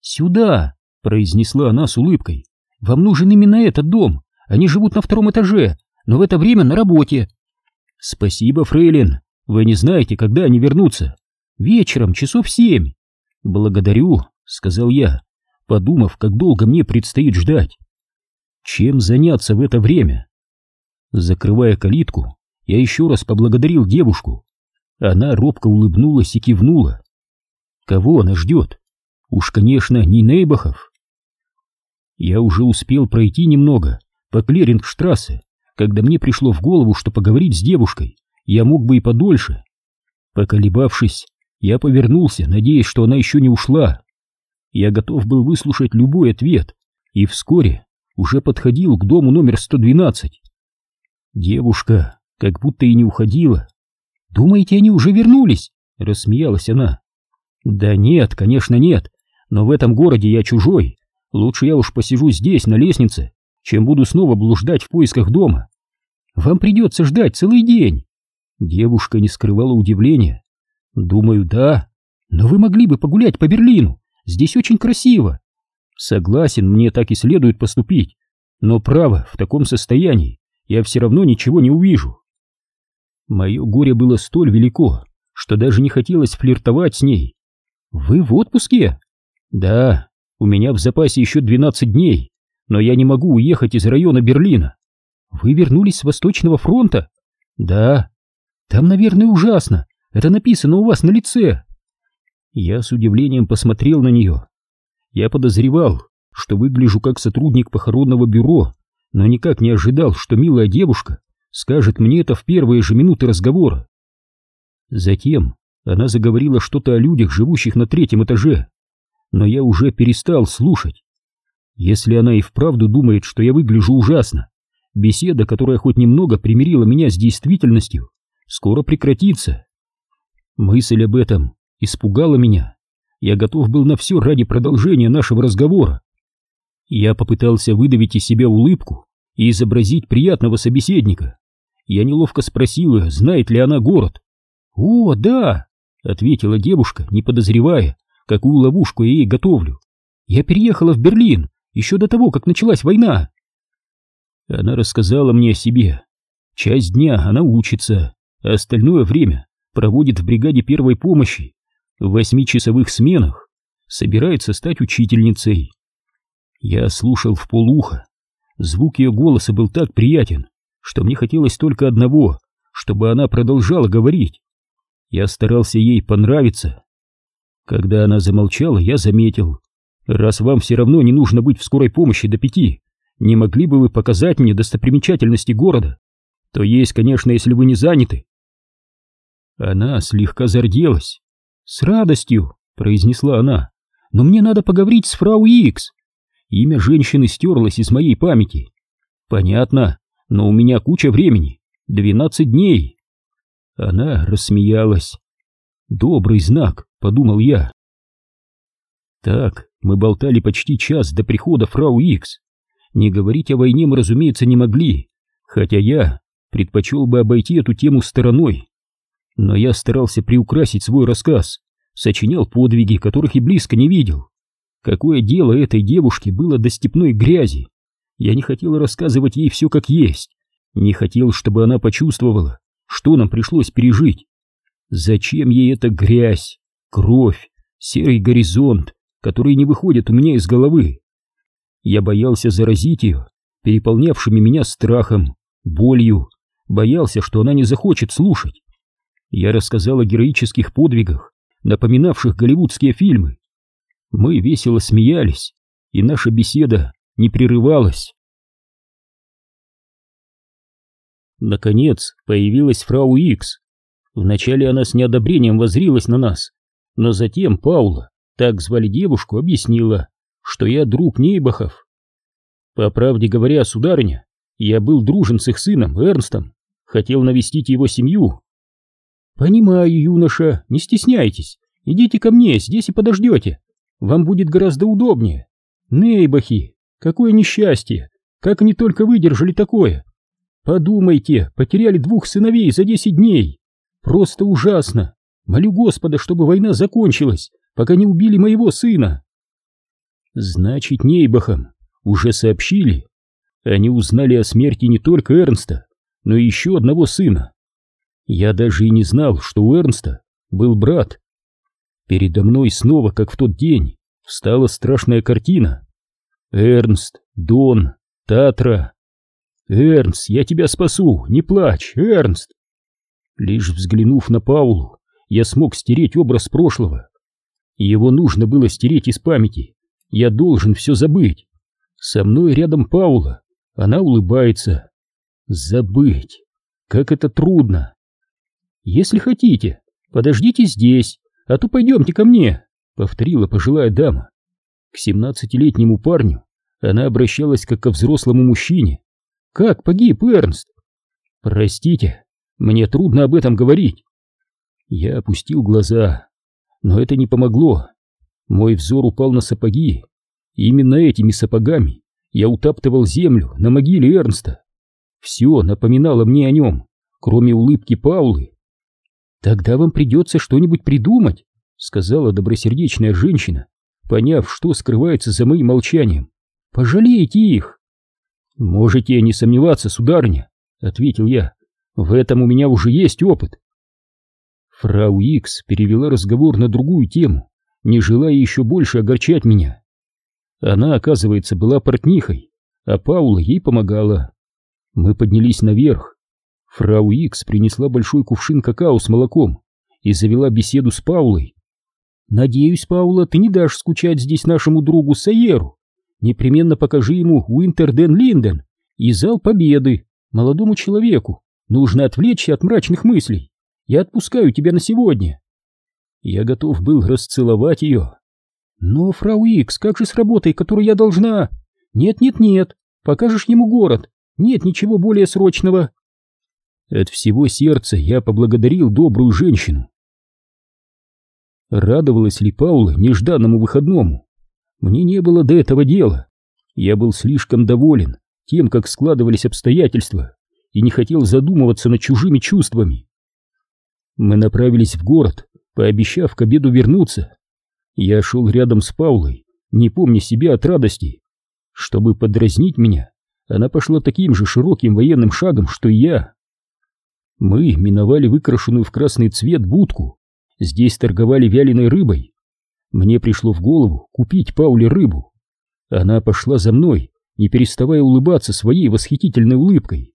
«Сюда!» — произнесла она с улыбкой. «Вам нужен именно этот дом. Они живут на втором этаже, но в это время на работе». «Спасибо, фрейлин. Вы не знаете, когда они вернутся?» «Вечером, часов семь». «Благодарю», — сказал я, подумав, как долго мне предстоит ждать. «Чем заняться в это время?» Закрывая калитку, я еще раз поблагодарил девушку. Она робко улыбнулась и кивнула. Кого она ждет? Уж, конечно, не Нейбахов. Я уже успел пройти немного по Клерингштрассе, когда мне пришло в голову, что поговорить с девушкой я мог бы и подольше. Поколебавшись, я повернулся, надеясь, что она еще не ушла. Я готов был выслушать любой ответ, и вскоре уже подходил к дому номер 112. Девушка как будто и не уходила. «Думаете, они уже вернулись?» — рассмеялась она. «Да нет, конечно нет, но в этом городе я чужой. Лучше я уж посижу здесь, на лестнице, чем буду снова блуждать в поисках дома. Вам придется ждать целый день». Девушка не скрывала удивления. «Думаю, да. Но вы могли бы погулять по Берлину. Здесь очень красиво». «Согласен, мне так и следует поступить. Но право, в таком состоянии я все равно ничего не увижу». Мое горе было столь велико, что даже не хотелось флиртовать с ней. «Вы в отпуске?» «Да, у меня в запасе еще 12 дней, но я не могу уехать из района Берлина». «Вы вернулись с Восточного фронта?» «Да». «Там, наверное, ужасно. Это написано у вас на лице». Я с удивлением посмотрел на нее. Я подозревал, что выгляжу как сотрудник похоронного бюро, но никак не ожидал, что милая девушка скажет мне это в первые же минуты разговора. Затем она заговорила что-то о людях, живущих на третьем этаже, но я уже перестал слушать. Если она и вправду думает, что я выгляжу ужасно, беседа, которая хоть немного примирила меня с действительностью, скоро прекратится. Мысль об этом испугала меня. Я готов был на все ради продолжения нашего разговора. Я попытался выдавить из себя улыбку и изобразить приятного собеседника. Я неловко спросил ее, знает ли она город. «О, да!» — ответила девушка, не подозревая, какую ловушку я ей готовлю. «Я переехала в Берлин еще до того, как началась война». Она рассказала мне о себе. Часть дня она учится, а остальное время проводит в бригаде первой помощи, в восьмичасовых сменах, собирается стать учительницей. Я слушал в полуха. Звук ее голоса был так приятен, что мне хотелось только одного, чтобы она продолжала говорить. Я старался ей понравиться. Когда она замолчала, я заметил. Раз вам все равно не нужно быть в скорой помощи до пяти, не могли бы вы показать мне достопримечательности города? То есть, конечно, если вы не заняты. Она слегка зарделась. «С радостью», — произнесла она, — «но мне надо поговорить с фрау Икс». Имя женщины стерлось из моей памяти. «Понятно но у меня куча времени, двенадцать дней. Она рассмеялась. Добрый знак, подумал я. Так, мы болтали почти час до прихода фрау Икс. Не говорить о войне мы, разумеется, не могли, хотя я предпочел бы обойти эту тему стороной. Но я старался приукрасить свой рассказ, сочинял подвиги, которых и близко не видел. Какое дело этой девушке было до степной грязи? Я не хотел рассказывать ей все как есть, не хотел, чтобы она почувствовала, что нам пришлось пережить. Зачем ей эта грязь, кровь, серый горизонт, который не выходит у меня из головы? Я боялся заразить ее, переполнявшими меня страхом, болью, боялся, что она не захочет слушать. Я рассказал о героических подвигах, напоминавших голливудские фильмы. Мы весело смеялись, и наша беседа не прерывалась. Наконец появилась фрау Икс. Вначале она с неодобрением возрилась на нас, но затем Паула, так звали девушку, объяснила, что я друг Нейбахов. По правде говоря, сударыня, я был дружен с их сыном Эрнстом, хотел навестить его семью. Понимаю, юноша, не стесняйтесь, идите ко мне, здесь и подождете, вам будет гораздо удобнее. Нейбахи, какое несчастье, как они только выдержали такое. Подумайте, потеряли двух сыновей за десять дней. Просто ужасно. Молю Господа, чтобы война закончилась, пока не убили моего сына. Значит, Нейбахам уже сообщили. Они узнали о смерти не только Эрнста, но и еще одного сына. Я даже и не знал, что у Эрнста был брат. Передо мной снова, как в тот день, встала страшная картина. Эрнст, Дон, Татра. Эрнст, я тебя спасу, не плачь, Эрнст. Лишь взглянув на Паулу, я смог стереть образ прошлого. Его нужно было стереть из памяти. Я должен все забыть. Со мной рядом Паула. Она улыбается. Забыть. Как это трудно. Если хотите, подождите здесь, а то пойдемте ко мне, повторила пожилая дама. К семнадцатилетнему парню она обращалась как ко взрослому мужчине. Как погиб Эрнст? Простите, мне трудно об этом говорить. Я опустил глаза, но это не помогло. Мой взор упал на сапоги. Именно этими сапогами я утаптывал землю на могиле Эрнста. Все напоминало мне о нем, кроме улыбки Паулы. «Тогда вам придется что-нибудь придумать», — сказала добросердечная женщина, поняв, что скрывается за моим молчанием. «Пожалейте их». «Можете не сомневаться, сударыня», — ответил я. «В этом у меня уже есть опыт». Фрау Икс перевела разговор на другую тему, не желая еще больше огорчать меня. Она, оказывается, была портнихой, а Паула ей помогала. Мы поднялись наверх. Фрау Икс принесла большой кувшин какао с молоком и завела беседу с Паулой. «Надеюсь, Паула, ты не дашь скучать здесь нашему другу Сайеру. Непременно покажи ему Уинтерден Линден и зал победы. Молодому человеку нужно отвлечься от мрачных мыслей. Я отпускаю тебя на сегодня». Я готов был расцеловать ее, «Но, фрау Икс, как же с работой, которую я должна?» «Нет-нет-нет, покажешь ему город, нет ничего более срочного». От всего сердца я поблагодарил добрую женщину. Радовалась ли Паула нежданному выходному? Мне не было до этого дела. Я был слишком доволен тем, как складывались обстоятельства, и не хотел задумываться над чужими чувствами. Мы направились в город, пообещав к обеду вернуться. Я шел рядом с Паулой, не помня себя от радости. Чтобы подразнить меня, она пошла таким же широким военным шагом, что и я. Мы миновали выкрашенную в красный цвет будку. Здесь торговали вяленой рыбой. Мне пришло в голову купить Пауле рыбу. Она пошла за мной, не переставая улыбаться своей восхитительной улыбкой.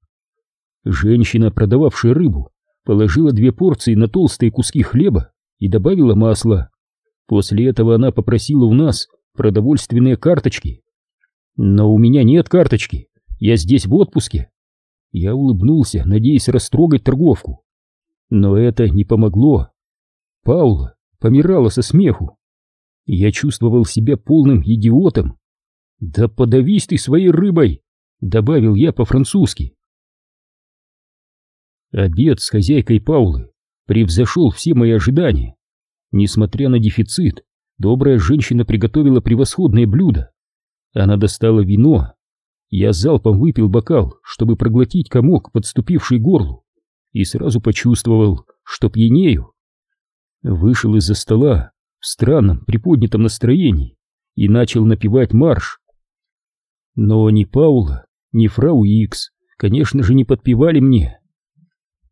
Женщина, продававшая рыбу, положила две порции на толстые куски хлеба и добавила масла. После этого она попросила у нас продовольственные карточки. Но у меня нет карточки, я здесь в отпуске. Я улыбнулся, надеясь растрогать торговку. Но это не помогло. Паула помирала со смеху. Я чувствовал себя полным идиотом. «Да подавись ты своей рыбой!» — добавил я по-французски. Обед с хозяйкой Паулы превзошел все мои ожидания. Несмотря на дефицит, добрая женщина приготовила превосходное блюдо. Она достала вино. Я залпом выпил бокал, чтобы проглотить комок, подступивший горлу, и сразу почувствовал, что пьянею. Вышел из-за стола в странном приподнятом настроении и начал напевать марш. Но ни Паула, ни фрау Икс, конечно же, не подпевали мне.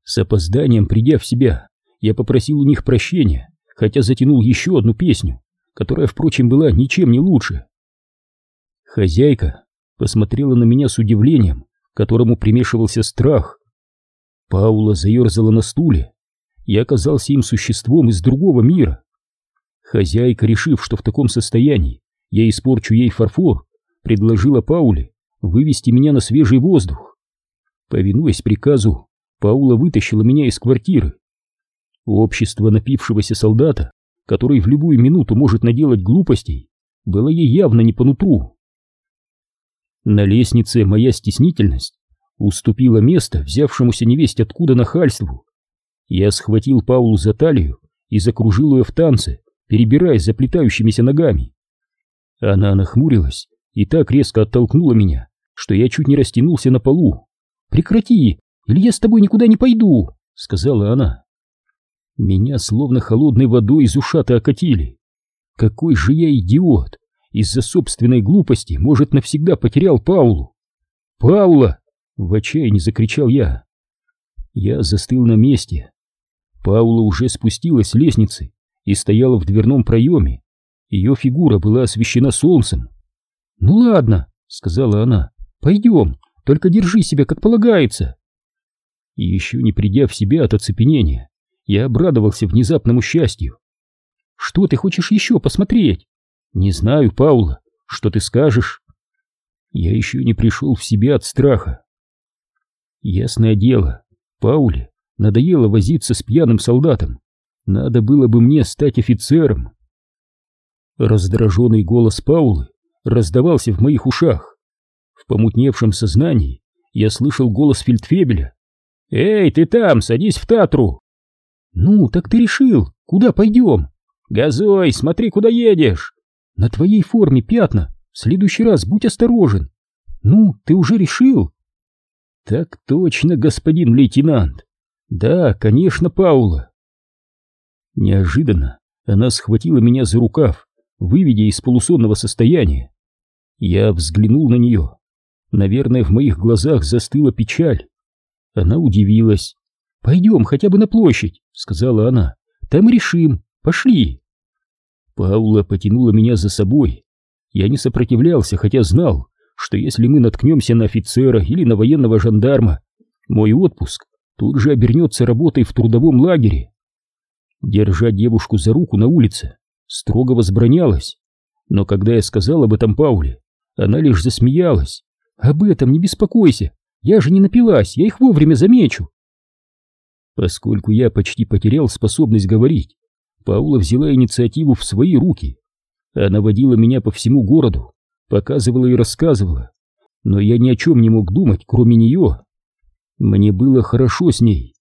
С опозданием придя в себя, я попросил у них прощения хотя затянул еще одну песню, которая, впрочем, была ничем не лучше. Хозяйка посмотрела на меня с удивлением, которому примешивался страх. Паула заерзала на стуле. Я оказался им существом из другого мира. Хозяйка, решив, что в таком состоянии я испорчу ей фарфор, предложила Пауле вывести меня на свежий воздух. Повинуясь приказу, Паула вытащила меня из квартиры. Общество напившегося солдата, который в любую минуту может наделать глупостей, было ей явно не по нутру. На лестнице моя стеснительность уступила место взявшемуся невесть откуда нахальству. Я схватил Паулу за талию и закружил ее в танце, перебираясь заплетающимися ногами. Она нахмурилась и так резко оттолкнула меня, что я чуть не растянулся на полу. «Прекрати, или я с тобой никуда не пойду», — сказала она. Меня словно холодной водой из ушата окатили. Какой же я идиот! Из-за собственной глупости, может, навсегда потерял Паулу. «Паула!» — в отчаянии закричал я. Я застыл на месте. Паула уже спустилась с лестницы и стояла в дверном проеме. Ее фигура была освещена солнцем. «Ну ладно», — сказала она, — «пойдем, только держи себя, как полагается». И еще не придя в себя от оцепенения, я обрадовался внезапному счастью. «Что ты хочешь еще посмотреть?» «Не знаю, Паула, что ты скажешь?» Я еще не пришел в себя от страха. Ясное дело, Пауле надоело возиться с пьяным солдатом. Надо было бы мне стать офицером. Раздраженный голос Паулы раздавался в моих ушах. В помутневшем сознании я слышал голос фельдфебеля. «Эй, ты там, садись в Татру!» «Ну, так ты решил, куда пойдем?» «Газой, смотри, куда едешь!» «На твоей форме пятна, в следующий раз будь осторожен!» «Ну, ты уже решил?» «Так точно, господин лейтенант!» «Да, конечно, Паула!» Неожиданно она схватила меня за рукав, выведя из полусонного состояния. Я взглянул на нее. Наверное, в моих глазах застыла печаль. Она удивилась. «Пойдем хотя бы на площадь», — сказала она. «Там решим. Пошли». Паула потянула меня за собой. Я не сопротивлялся, хотя знал, что если мы наткнемся на офицера или на военного жандарма, мой отпуск тут же обернется работой в трудовом лагере. Держа девушку за руку на улице строго возбранялась, но когда я сказал об этом Пауле, она лишь засмеялась. «Об этом не беспокойся, я же не напилась, я их вовремя замечу». Поскольку я почти потерял способность говорить, Паула взяла инициативу в свои руки. Она водила меня по всему городу, показывала и рассказывала, но я ни о чем не мог думать, кроме нее. Мне было хорошо с ней.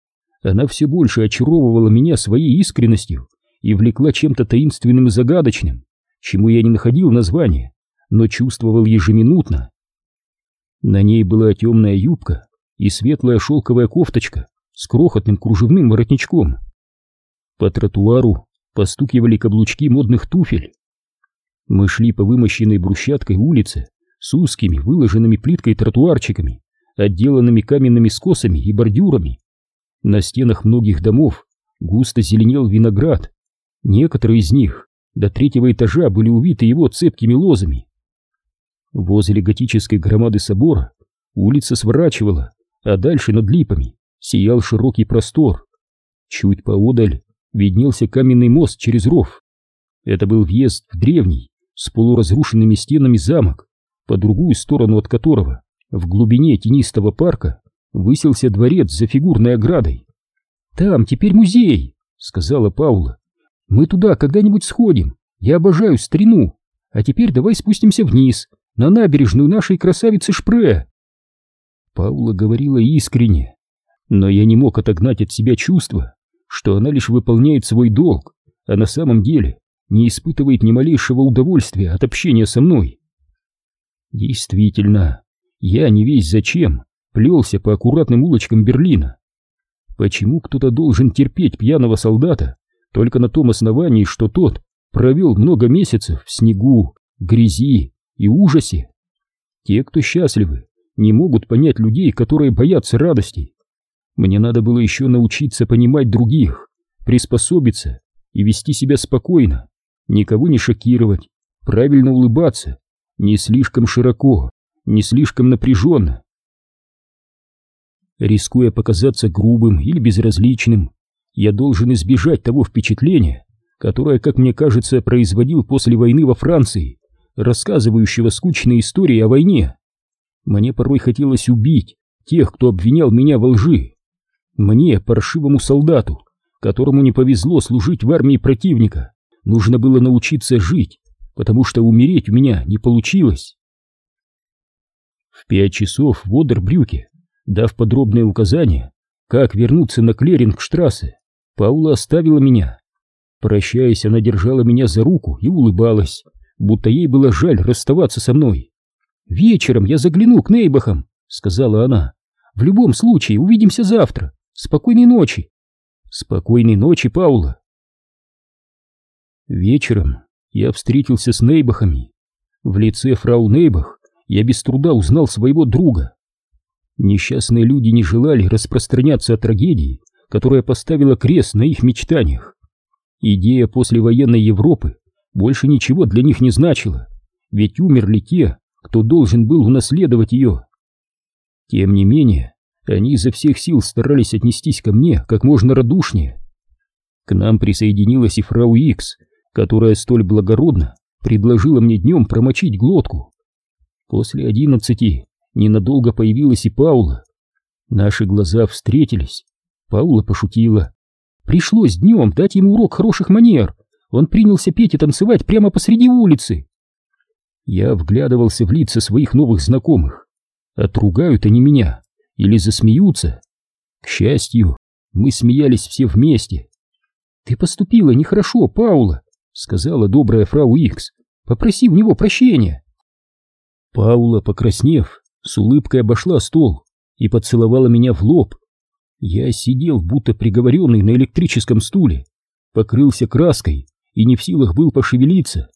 Она все больше очаровывала меня своей искренностью и влекла чем-то таинственным и загадочным, чему я не находил названия, но чувствовал ежеминутно. На ней была темная юбка и светлая шелковая кофточка с крохотным кружевным воротничком. По тротуару постукивали каблучки модных туфель. Мы шли по вымощенной брусчаткой улице с узкими, выложенными плиткой тротуарчиками, отделанными каменными скосами и бордюрами. На стенах многих домов густо зеленел виноград. Некоторые из них до третьего этажа были увиты его цепкими лозами. Возле готической громады собора улица сворачивала, а дальше над липами сиял широкий простор. Чуть поодаль виднелся каменный мост через ров. Это был въезд в древний, с полуразрушенными стенами замок, по другую сторону от которого, в глубине тенистого парка, высился дворец за фигурной оградой. «Там теперь музей», — сказала Паула. «Мы туда когда-нибудь сходим. Я обожаю старину. А теперь давай спустимся вниз, на набережную нашей красавицы Шпре». Паула говорила искренне, но я не мог отогнать от себя чувство, что она лишь выполняет свой долг, а на самом деле не испытывает ни малейшего удовольствия от общения со мной. Действительно, я не весь зачем плелся по аккуратным улочкам Берлина. Почему кто-то должен терпеть пьяного солдата только на том основании, что тот провел много месяцев в снегу, грязи и ужасе? Те, кто счастливы, не могут понять людей, которые боятся радостей. Мне надо было еще научиться понимать других, приспособиться и вести себя спокойно, никого не шокировать, правильно улыбаться, не слишком широко, не слишком напряженно. Рискуя показаться грубым или безразличным, я должен избежать того впечатления, которое, как мне кажется, производил после войны во Франции, рассказывающего скучные истории о войне. Мне порой хотелось убить тех, кто обвинял меня во лжи. Мне, паршивому солдату, которому не повезло служить в армии противника, нужно было научиться жить, потому что умереть у меня не получилось. В пять часов в Одербрюке, дав подробные указания, как вернуться на Клерингштрассе, Паула оставила меня. Прощаясь, она держала меня за руку и улыбалась, будто ей было жаль расставаться со мной. «Вечером я загляну к Нейбахам», — сказала она. «В любом случае, увидимся завтра. Спокойной ночи!» «Спокойной ночи, Паула!» Вечером я встретился с Нейбахами. В лице фрау Нейбах я без труда узнал своего друга. Несчастные люди не желали распространяться о трагедии, которая поставила крест на их мечтаниях. Идея послевоенной Европы больше ничего для них не значила, ведь умерли те, кто должен был унаследовать ее. Тем не менее, они изо всех сил старались отнестись ко мне как можно радушнее. К нам присоединилась и фрау Икс, которая столь благородно предложила мне днем промочить глотку. После одиннадцати ненадолго появилась и Паула. Наши глаза встретились. Паула пошутила. Пришлось днем дать ему урок хороших манер. Он принялся петь и танцевать прямо посреди улицы. Я вглядывался в лица своих новых знакомых. Отругают они меня или засмеются. К счастью, мы смеялись все вместе. «Ты поступила нехорошо, Паула», — сказала добрая фрау Икс. «Попроси у него прощения». Паула, покраснев, с улыбкой обошла стол и поцеловала меня в лоб. Я сидел, будто приговоренный на электрическом стуле, покрылся краской и не в силах был пошевелиться.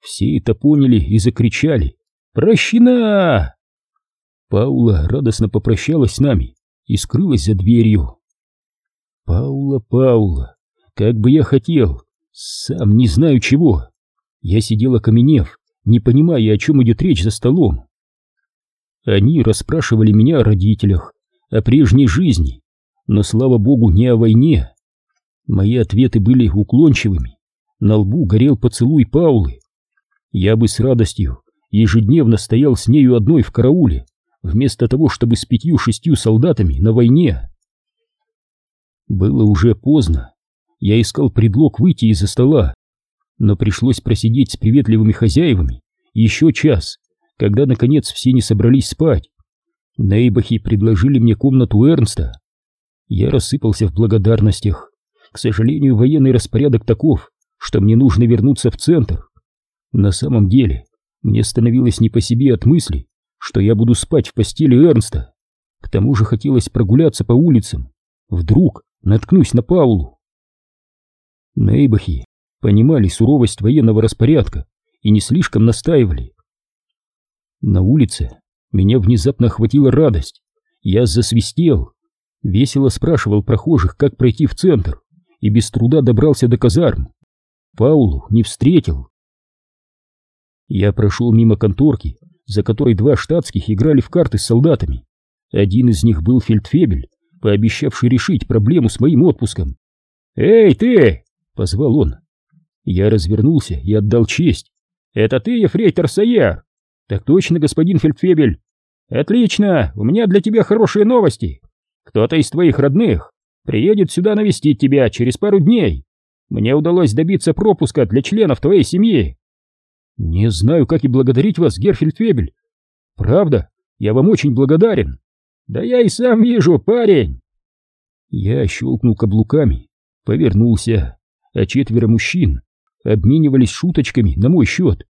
Все это поняли и закричали «Прощена!». Паула радостно попрощалась с нами и скрылась за дверью. Паула, Паула, как бы я хотел, сам не знаю чего. Я сидел окаменев, не понимая, о чем идет речь за столом. Они расспрашивали меня о родителях, о прежней жизни, но, слава богу, не о войне. Мои ответы были уклончивыми. На лбу горел поцелуй Паулы. Я бы с радостью ежедневно стоял с нею одной в карауле, вместо того, чтобы с пятью-шестью солдатами на войне. Было уже поздно. Я искал предлог выйти из-за стола, но пришлось просидеть с приветливыми хозяевами еще час, когда, наконец, все не собрались спать. Нейбахи предложили мне комнату Эрнста. Я рассыпался в благодарностях. К сожалению, военный распорядок таков, что мне нужно вернуться в центр. На самом деле, мне становилось не по себе от мысли, что я буду спать в постели Эрнста. К тому же хотелось прогуляться по улицам. Вдруг наткнусь на Паулу. Нейбахи понимали суровость военного распорядка и не слишком настаивали. На улице меня внезапно охватила радость. Я засвистел, весело спрашивал прохожих, как пройти в центр, и без труда добрался до казарм. Паулу не встретил. Я прошел мимо конторки, за которой два штатских играли в карты с солдатами. Один из них был фельдфебель, пообещавший решить проблему с моим отпуском. «Эй, ты!» — позвал он. Я развернулся и отдал честь. «Это ты, ефрейтор Саяр?» «Так точно, господин фельдфебель!» «Отлично! У меня для тебя хорошие новости! Кто-то из твоих родных приедет сюда навестить тебя через пару дней. Мне удалось добиться пропуска для членов твоей семьи. Не знаю, как и благодарить вас, Герфельдфебель. Правда, я вам очень благодарен. Да я и сам вижу, парень. Я щелкнул каблуками, повернулся, а четверо мужчин обменивались шуточками на мой счет.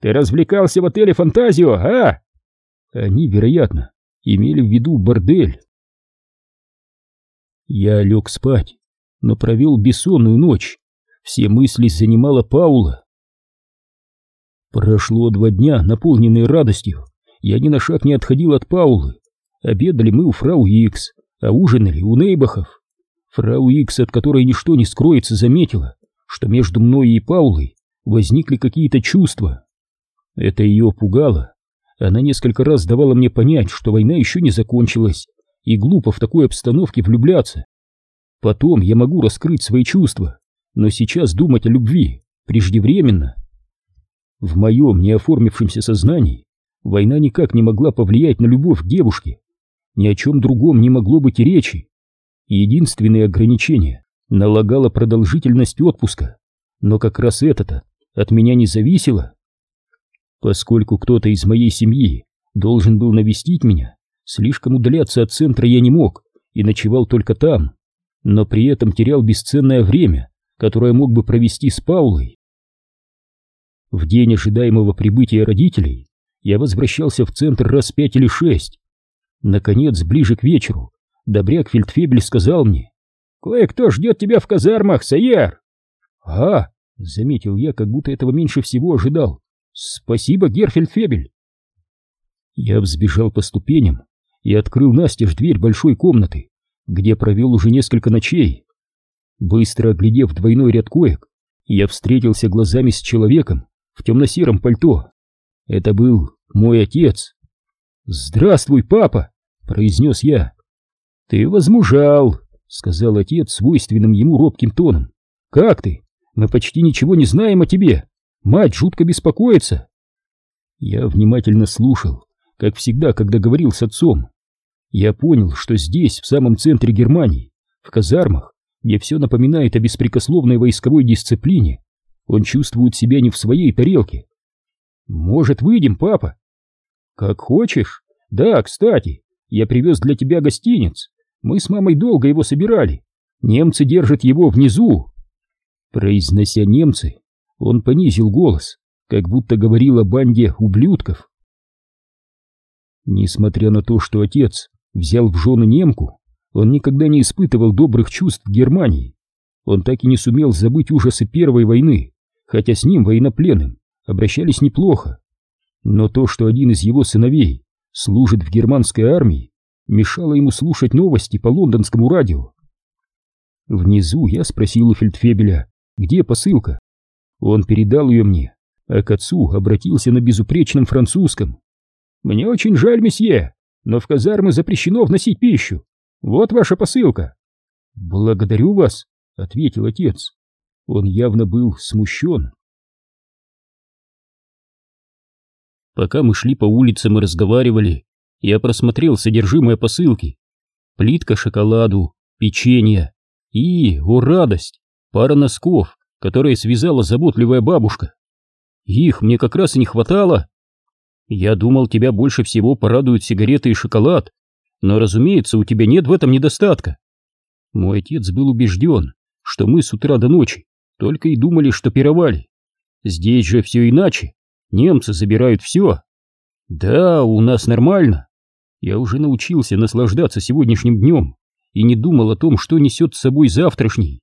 Ты развлекался в отеле «Фантазио», а? Они, вероятно, имели в виду бордель. Я лег спать, но провел бессонную ночь. Все мысли занимала Паула. Прошло два дня, наполненные радостью. Я ни на шаг не отходил от Паулы. Обедали мы у фрау Икс, а ужинали у Нейбахов. Фрау Икс, от которой ничто не скроется, заметила, что между мной и Паулой возникли какие-то чувства. Это ее пугало. Она несколько раз давала мне понять, что война еще не закончилась, и глупо в такой обстановке влюбляться. Потом я могу раскрыть свои чувства, но сейчас думать о любви преждевременно. В моем неоформившемся сознании война никак не могла повлиять на любовь к девушке, ни о чем другом не могло быть и речи. Единственное ограничение налагало продолжительность отпуска, но как раз это-то от меня не зависело. Поскольку кто-то из моей семьи должен был навестить меня, слишком удаляться от центра я не мог и ночевал только там, но при этом терял бесценное время, которое мог бы провести с Паулой. В день ожидаемого прибытия родителей я возвращался в центр раз пять или шесть. Наконец, ближе к вечеру, добряк Фельдфебель сказал мне, «Кое-кто ждет тебя в казармах, Саяр!» «А!» — заметил я, как будто этого меньше всего ожидал. «Спасибо, Герфельдфебель!» Я взбежал по ступеням и открыл настежь дверь большой комнаты, где провел уже несколько ночей. Быстро оглядев двойной ряд коек, я встретился глазами с человеком в темно-сером пальто. Это был мой отец. «Здравствуй, папа!» — произнес я. «Ты возмужал!» — сказал отец свойственным ему робким тоном. «Как ты? Мы почти ничего не знаем о тебе. Мать жутко беспокоится». Я внимательно слушал, как всегда, когда говорил с отцом. Я понял, что здесь, в самом центре Германии, в казармах, где все напоминает о беспрекословной войсковой дисциплине, он чувствует себя не в своей тарелке. «Может, выйдем, папа?» «Как хочешь. Да, кстати, я привез для тебя гостиниц. Мы с мамой долго его собирали. Немцы держат его внизу». Произнося немцы, он понизил голос, как будто говорил о банде ублюдков. Несмотря на то, что отец взял в жены немку, он никогда не испытывал добрых чувств к Германии. Он так и не сумел забыть ужасы Первой войны, хотя с ним военнопленным обращались неплохо. Но то, что один из его сыновей служит в германской армии, мешало ему слушать новости по лондонскому радио. Внизу я спросил у фельдфебеля, где посылка. Он передал ее мне, а к отцу обратился на безупречном французском. «Мне очень жаль, месье, но в казармы запрещено вносить пищу. Вот ваша посылка». «Благодарю вас», — ответил отец. Он явно был смущен. Пока мы шли по улицам и разговаривали, я просмотрел содержимое посылки. Плитка шоколаду, печенье и, о радость, пара носков, которые связала заботливая бабушка. Их мне как раз и не хватало. Я думал, тебя больше всего порадуют сигареты и шоколад, но, разумеется, у тебя нет в этом недостатка. Мой отец был убежден, что мы с утра до ночи только и думали, что пировали. Здесь же все иначе. Немцы забирают все. Да, у нас нормально. Я уже научился наслаждаться сегодняшним днем и не думал о том, что несет с собой завтрашний.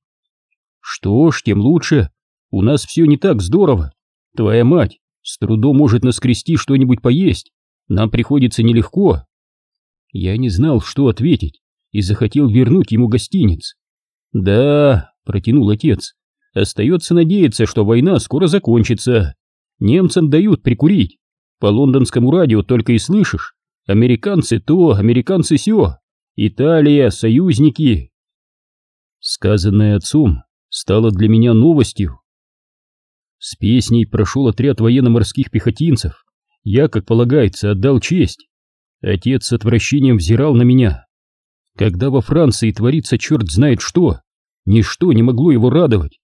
Что ж, тем лучше. У нас все не так здорово. Твоя мать с трудом может наскрести что-нибудь поесть. Нам приходится нелегко. Я не знал, что ответить, и захотел вернуть ему гостиниц. Да, протянул отец. Остается надеяться, что война скоро закончится. Немцам дают прикурить. По лондонскому радио только и слышишь. Американцы то, американцы сё. Италия, союзники. Сказанное отцом стало для меня новостью. С песней прошел отряд военно-морских пехотинцев. Я, как полагается, отдал честь. Отец с отвращением взирал на меня. Когда во Франции творится черт знает что, ничто не могло его радовать.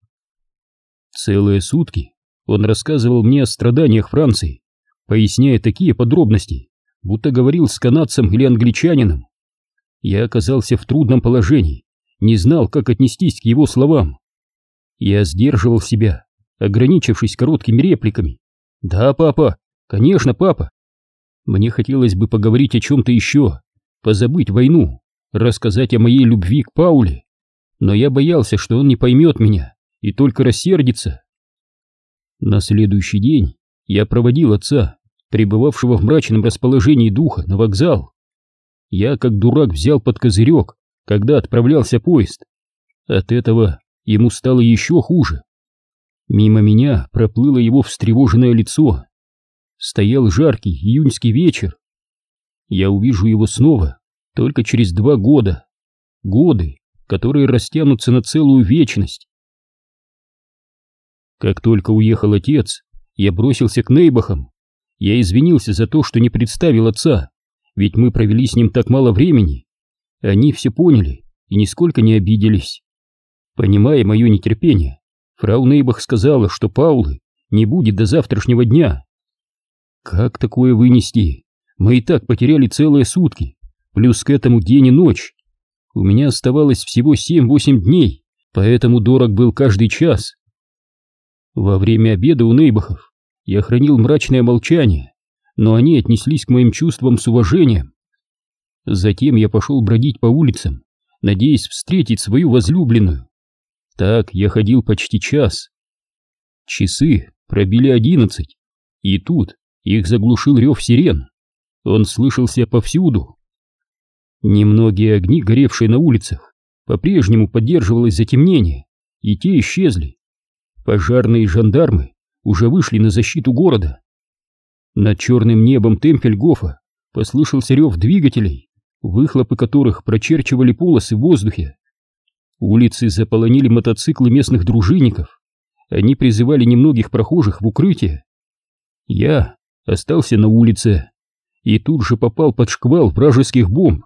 Целые сутки он рассказывал мне о страданиях Франции, поясняя такие подробности, будто говорил с канадцем или англичанином. Я оказался в трудном положении, не знал, как отнестись к его словам. Я сдерживал себя, ограничившись короткими репликами. «Да, папа, конечно, папа». Мне хотелось бы поговорить о чем-то еще, позабыть войну, рассказать о моей любви к Пауле, но я боялся, что он не поймет меня и только рассердится. На следующий день я проводил отца, пребывавшего в мрачном расположении духа, на вокзал. Я, как дурак, взял под козырек, когда отправлялся поезд. От этого ему стало еще хуже. Мимо меня проплыло его встревоженное лицо. Стоял жаркий июньский вечер. Я увижу его снова только через два года. Годы, которые растянутся на целую вечность. Как только уехал отец, я бросился к Нейбахам. Я извинился за то, что не представил отца, ведь мы провели с ним так мало времени. Они все поняли и нисколько не обиделись. Понимая мое нетерпение, фрау Нейбах сказала, что Паулы не будет до завтрашнего дня. Как такое вынести? Мы и так потеряли целые сутки, плюс к этому день и ночь. У меня оставалось всего 7-8 дней, поэтому дорог был каждый час. Во время обеда у Нейбахов я хранил мрачное молчание, но они отнеслись к моим чувствам с уважением. Затем я пошел бродить по улицам, надеясь встретить свою возлюбленную. Так я ходил почти час. Часы пробили одиннадцать, и тут их заглушил рев сирен. Он слышался повсюду. Немногие огни, горевшие на улицах, по-прежнему поддерживалось затемнение, и те исчезли. Пожарные жандармы уже вышли на защиту города. Над черным небом Темпельгофа послышался рев двигателей, выхлопы которых прочерчивали полосы в воздухе. Улицы заполонили мотоциклы местных дружинников. Они призывали немногих прохожих в укрытие. Я остался на улице и тут же попал под шквал вражеских бомб.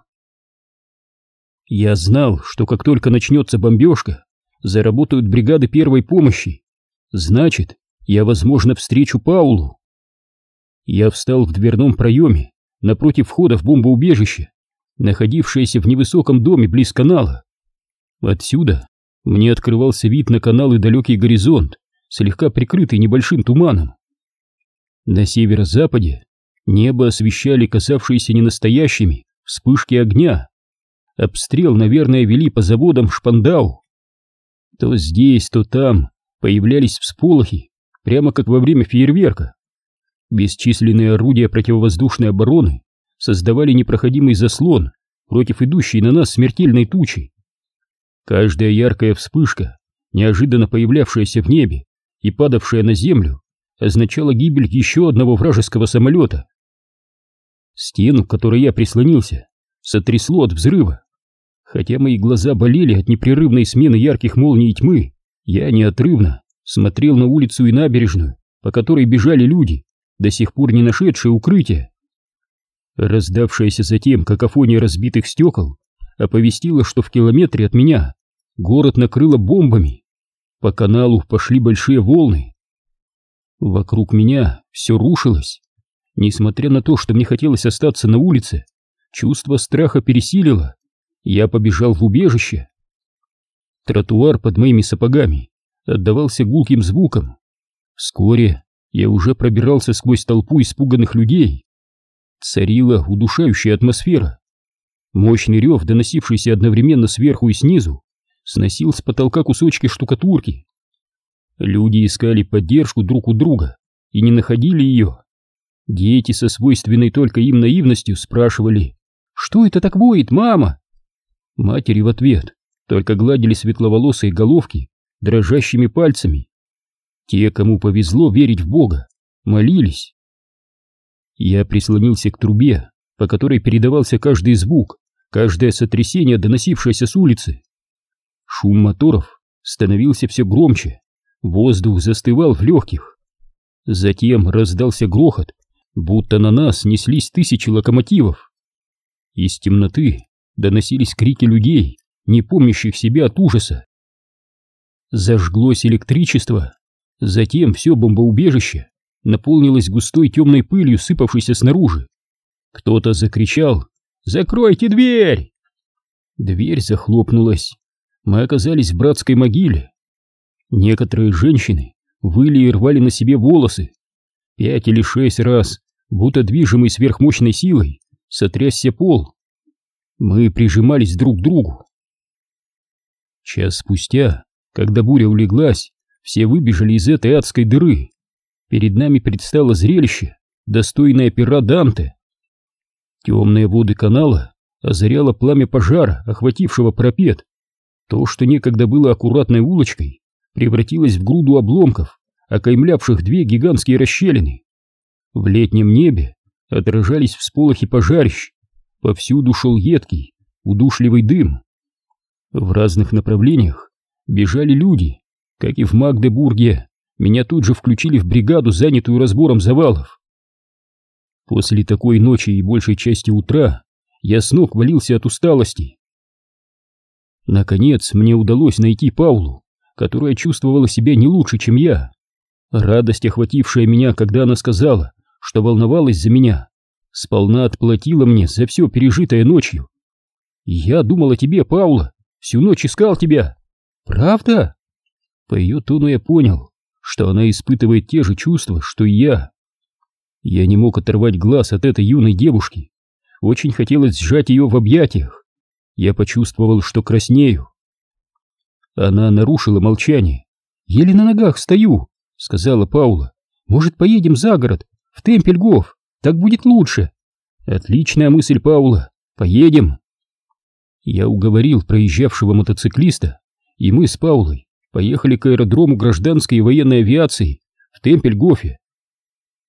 Я знал, что как только начнется бомбежка, заработают бригады первой помощи. Значит, я, возможно, встречу Паулу. Я встал в дверном проеме напротив входа в бомбоубежище, находившееся в невысоком доме близ канала. Отсюда мне открывался вид на канал и далекий горизонт, слегка прикрытый небольшим туманом. На северо-западе небо освещали казавшиеся ненастоящими вспышки огня. Обстрел, наверное, вели по заводам Шпандау. То здесь, то там появлялись всполохи, прямо как во время фейерверка. Бесчисленные орудия противовоздушной обороны создавали непроходимый заслон против идущей на нас смертельной тучи. Каждая яркая вспышка, неожиданно появлявшаяся в небе и падавшая на землю, означала гибель еще одного вражеского самолета. Стену, к которой я прислонился, сотрясло от взрыва. Хотя мои глаза болели от непрерывной смены ярких молний и тьмы, я неотрывно смотрел на улицу и набережную, по которой бежали люди, до сих пор не нашедшие укрытия. Раздавшаяся затем какофония разбитых стекол оповестила, что в километре от меня город накрыло бомбами. По каналу пошли большие волны. Вокруг меня все рушилось. Несмотря на то, что мне хотелось остаться на улице, чувство страха пересилило. Я побежал в убежище. Тротуар под моими сапогами отдавался гулким звуком. Вскоре я уже пробирался сквозь толпу испуганных людей. Царила удушающая атмосфера. Мощный рев, доносившийся одновременно сверху и снизу, сносил с потолка кусочки штукатурки. Люди искали поддержку друг у друга и не находили ее. Дети со свойственной только им наивностью спрашивали «Что это так воет, мама?» Матери в ответ только гладили светловолосые головки дрожащими пальцами. Те, кому повезло верить в Бога, молились. Я прислонился к трубе, по которой передавался каждый звук, каждое сотрясение, доносившееся с улицы. Шум моторов становился все громче, воздух застывал в легких. Затем раздался грохот, будто на нас неслись тысячи локомотивов. Из темноты доносились крики людей, не помнящих себя от ужаса. Зажглось электричество, затем все бомбоубежище наполнилось густой темной пылью, сыпавшейся снаружи. Кто-то закричал «Закройте дверь!» Дверь захлопнулась. Мы оказались в братской могиле. Некоторые женщины выли и рвали на себе волосы. Пять или шесть раз, будто движимый сверхмощной силой, сотрясся пол. Мы прижимались друг к другу. Час спустя когда буря улеглась, все выбежали из этой адской дыры. Перед нами предстало зрелище, достойное пера Данте. Темные воды канала озаряло пламя пожара, охватившего пропет. То, что некогда было аккуратной улочкой, превратилось в груду обломков, окаймлявших две гигантские расщелины. В летнем небе отражались всполохи пожарищ, повсюду шел едкий, удушливый дым. В разных направлениях бежали люди, как и в Магдебурге, меня тут же включили в бригаду, занятую разбором завалов. После такой ночи и большей части утра я с ног валился от усталости. Наконец мне удалось найти Паулу, которая чувствовала себя не лучше, чем я. Радость, охватившая меня, когда она сказала, что волновалась за меня, сполна отплатила мне за все пережитое ночью. Я думал о тебе, Паула, всю ночь искал тебя. Правда? По ее тону я понял, что она испытывает те же чувства, что и я. Я не мог оторвать глаз от этой юной девушки. Очень хотелось сжать ее в объятиях. Я почувствовал, что краснею. Она нарушила молчание. «Еле на ногах стою», — сказала Паула. «Может, поедем за город, в Темпельгоф? Так будет лучше». «Отличная мысль, Паула. Поедем». Я уговорил проезжавшего мотоциклиста, и мы с Паулой поехали к аэродрому гражданской и военной авиации в Темпельгофе.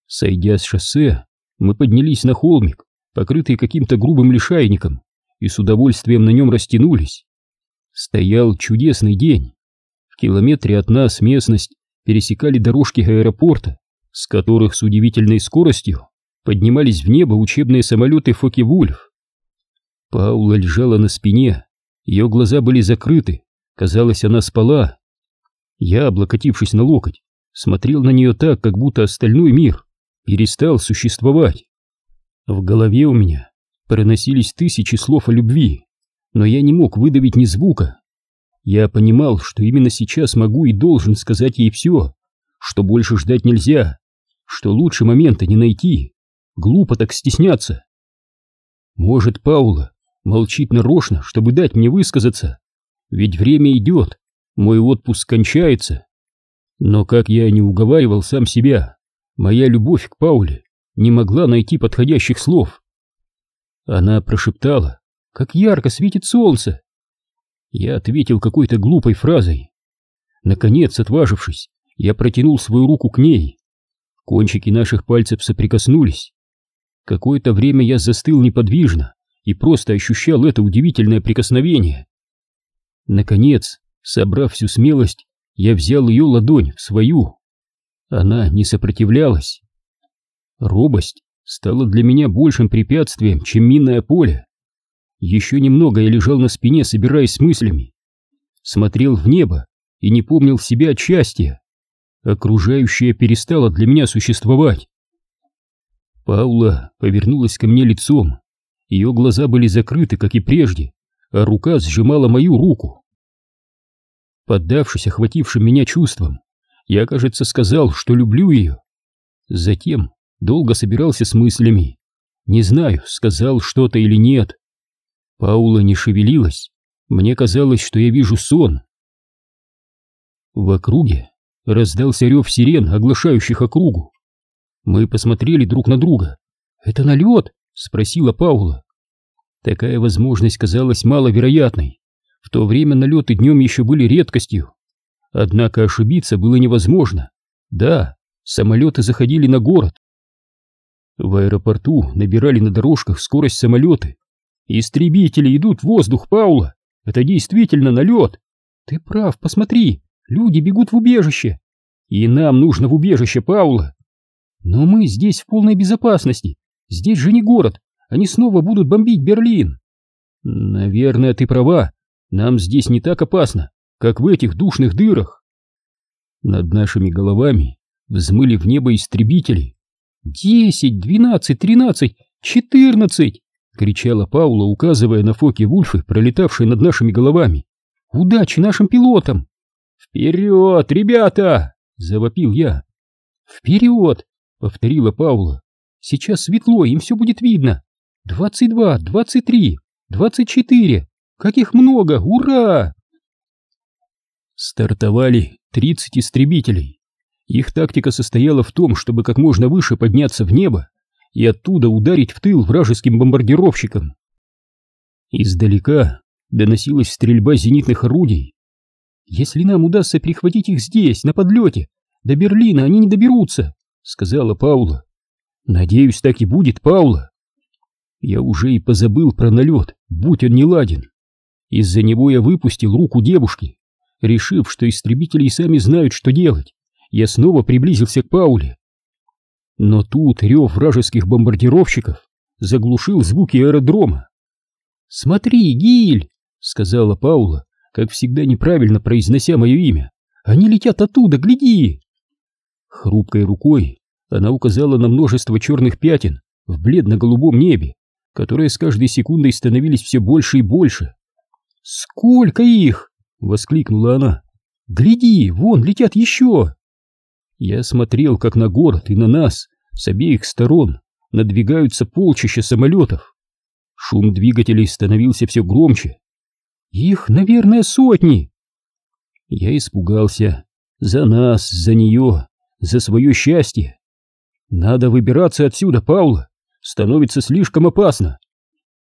Сойдя с шоссе, мы поднялись на холмик, покрытый каким-то грубым лишайником, и с удовольствием на нем растянулись. Стоял чудесный день. В километре от нас местность пересекали дорожки аэропорта, с которых с удивительной скоростью поднимались в небо учебные самолеты Фоки-Вульф. Паула лежала на спине, ее глаза были закрыты, казалось, она спала. Я, облокотившись на локоть, смотрел на нее так, как будто остальной мир перестал существовать. В голове у меня проносились тысячи слов о любви, но я не мог выдавить ни звука. Я понимал, что именно сейчас могу и должен сказать ей все, что больше ждать нельзя, что лучше момента не найти. Глупо так стесняться. Может, Паула молчит нарочно, чтобы дать мне высказаться, ведь время идет, мой отпуск кончается. Но как я не уговаривал сам себя, моя любовь к Пауле не могла найти подходящих слов. Она прошептала, как ярко светит солнце. Я ответил какой-то глупой фразой. Наконец, отважившись, я протянул свою руку к ней. Кончики наших пальцев соприкоснулись. Какое-то время я застыл неподвижно и просто ощущал это удивительное прикосновение. Наконец, собрав всю смелость, я взял ее ладонь в свою. Она не сопротивлялась. Робость стала для меня большим препятствием, чем минное поле. Еще немного я лежал на спине, собираясь с мыслями. Смотрел в небо и не помнил себя от счастья. Окружающее перестало для меня существовать. Паула повернулась ко мне лицом. Ее глаза были закрыты, как и прежде, а рука сжимала мою руку. Поддавшись охватившим меня чувствам, я, кажется, сказал, что люблю ее. Затем долго собирался с мыслями. Не знаю, сказал что-то или нет. Паула не шевелилась. Мне казалось, что я вижу сон. В округе раздался рев сирен, оглашающих округу. Мы посмотрели друг на друга. «Это налет?» — спросила Паула. Такая возможность казалась маловероятной. В то время налеты днем еще были редкостью. Однако ошибиться было невозможно. Да, самолеты заходили на город. В аэропорту набирали на дорожках скорость самолеты. Истребители идут в воздух, Паула. Это действительно налет. Ты прав, посмотри, люди бегут в убежище. И нам нужно в убежище, Паула. Но мы здесь в полной безопасности. Здесь же не город. Они снова будут бомбить Берлин. Наверное, ты права. Нам здесь не так опасно, как в этих душных дырах. Над нашими головами взмыли в небо истребители. «Десять, двенадцать, тринадцать, четырнадцать!» — кричала Паула, указывая на фоки Вульфы, пролетавшие над нашими головами. «Удачи нашим пилотам!» «Вперед, ребята!» — завопил я. «Вперед!» — повторила Паула. «Сейчас светло, им все будет видно. Двадцать два, двадцать три, двадцать четыре. Как их много! Ура!» Стартовали тридцать истребителей. Их тактика состояла в том, чтобы как можно выше подняться в небо и оттуда ударить в тыл вражеским бомбардировщикам. Издалека доносилась стрельба зенитных орудий. «Если нам удастся перехватить их здесь, на подлете, до Берлина они не доберутся», — сказала Паула. «Надеюсь, так и будет, Паула». Я уже и позабыл про налет, будь он не ладен. Из-за него я выпустил руку девушки, решив, что истребители и сами знают, что делать, я снова приблизился к Пауле. Но тут рев вражеских бомбардировщиков заглушил звуки аэродрома. «Смотри, Гиль!» — сказала Паула, как всегда неправильно произнося мое имя. «Они летят оттуда, гляди!» Хрупкой рукой она указала на множество черных пятен в бледно-голубом небе, которые с каждой секундой становились все больше и больше. «Сколько их!» — воскликнула она. «Гляди, вон летят еще!» Я смотрел, как на город и на нас с обеих сторон надвигаются полчища самолетов. Шум двигателей становился все громче. Их, наверное, сотни. Я испугался. За нас, за нее, за свое счастье. Надо выбираться отсюда, Паула. Становится слишком опасно.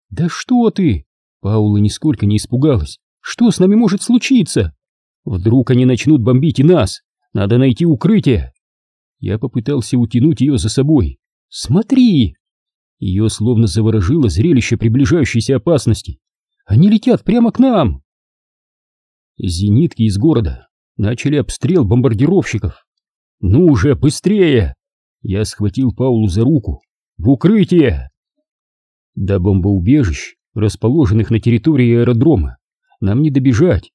Да что ты? Паула нисколько не испугалась. Что с нами может случиться? Вдруг они начнут бомбить и нас. Надо найти укрытие. Я попытался утянуть ее за собой. Смотри! Ее словно заворожило зрелище приближающейся опасности. Они летят прямо к нам! Зенитки из города начали обстрел бомбардировщиков. «Ну уже, быстрее!» Я схватил Паулу за руку. «В укрытие!» До бомбоубежищ, расположенных на территории аэродрома, нам не добежать.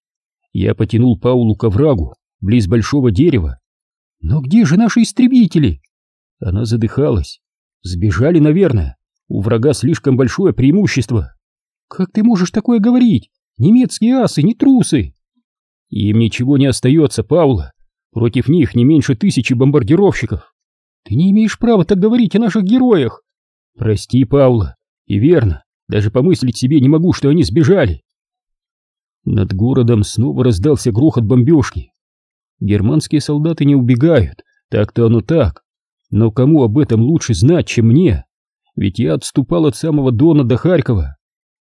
Я потянул Паулу к оврагу, близ большого дерева. «Но где же наши истребители?» Она задыхалась. «Сбежали, наверное. У врага слишком большое преимущество». «Как ты можешь такое говорить? Немецкие асы, не трусы!» «Им ничего не остается, Паула. Против них не меньше тысячи бомбардировщиков. Ты не имеешь права так говорить о наших героях!» «Прости, Паула. И верно, даже помыслить себе не могу, что они сбежали». Над городом снова раздался грохот бомбежки. Германские солдаты не убегают, так-то оно так. Но кому об этом лучше знать, чем мне? Ведь я отступал от самого Дона до Харькова.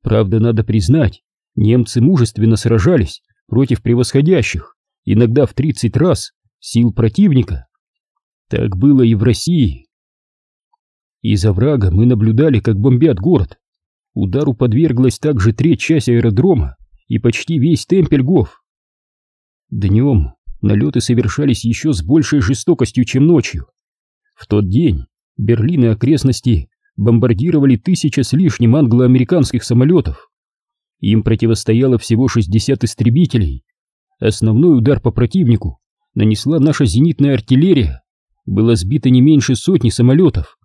Правда, надо признать, немцы мужественно сражались против превосходящих, иногда в 30 раз, сил противника. Так было и в России. Из оврага мы наблюдали, как бомбят город. Удару подверглась также треть часть аэродрома и почти весь Темпельгоф. Днем налеты совершались еще с большей жестокостью, чем ночью. В тот день Берлин и окрестности бомбардировали тысяча с лишним англо-американских самолетов. Им противостояло всего 60 истребителей. Основной удар по противнику нанесла наша зенитная артиллерия. Было сбито не меньше сотни самолетов.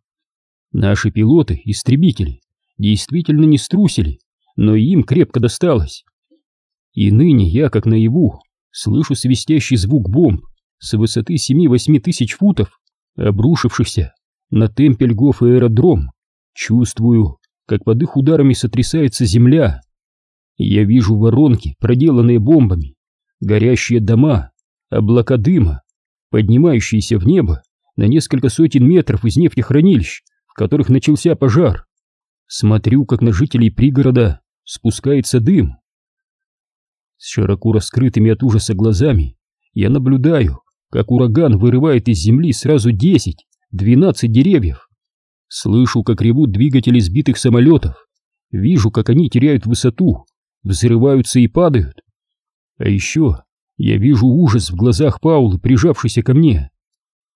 Наши пилоты, истребители, действительно не струсили, но им крепко досталось. И ныне я, как наяву, слышу свистящий звук бомб с высоты 7-8 тысяч футов, обрушившихся на Темпельгоф и аэродром. Чувствую, как под их ударами сотрясается земля. Я вижу воронки, проделанные бомбами, горящие дома, облака дыма, поднимающиеся в небо на несколько сотен метров из нефтехранилищ, в которых начался пожар. Смотрю, как на жителей пригорода спускается дым. С широко раскрытыми от ужаса глазами я наблюдаю, как ураган вырывает из земли сразу 10-12 деревьев. Слышу, как ревут двигатели сбитых самолетов. Вижу, как они теряют высоту, взрываются и падают. А еще я вижу ужас в глазах Паулы, прижавшейся ко мне.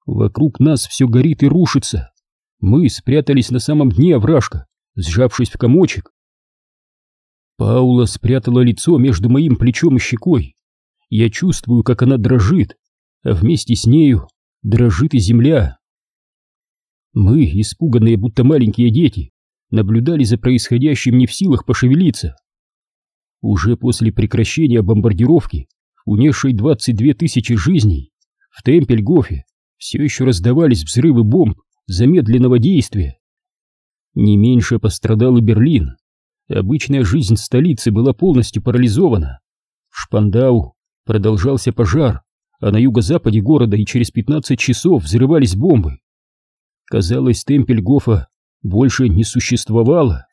Вокруг нас все горит и рушится. Мы спрятались на самом дне овражка, сжавшись в комочек. Паула спрятала лицо между моим плечом и щекой. Я чувствую, как она дрожит, а вместе с нею дрожит и земля. Мы, испуганные, будто маленькие дети, наблюдали за происходящим не в силах пошевелиться. Уже после прекращения бомбардировки, унесшей 22 тысячи жизней, в Темпельгофе все еще раздавались взрывы бомб замедленного действия. Не меньше пострадал и Берлин. Обычная жизнь столицы была полностью парализована. В Шпандау продолжался пожар, а на юго-западе города и через 15 часов взрывались бомбы. Казалось, Темпельгофа больше не существовало.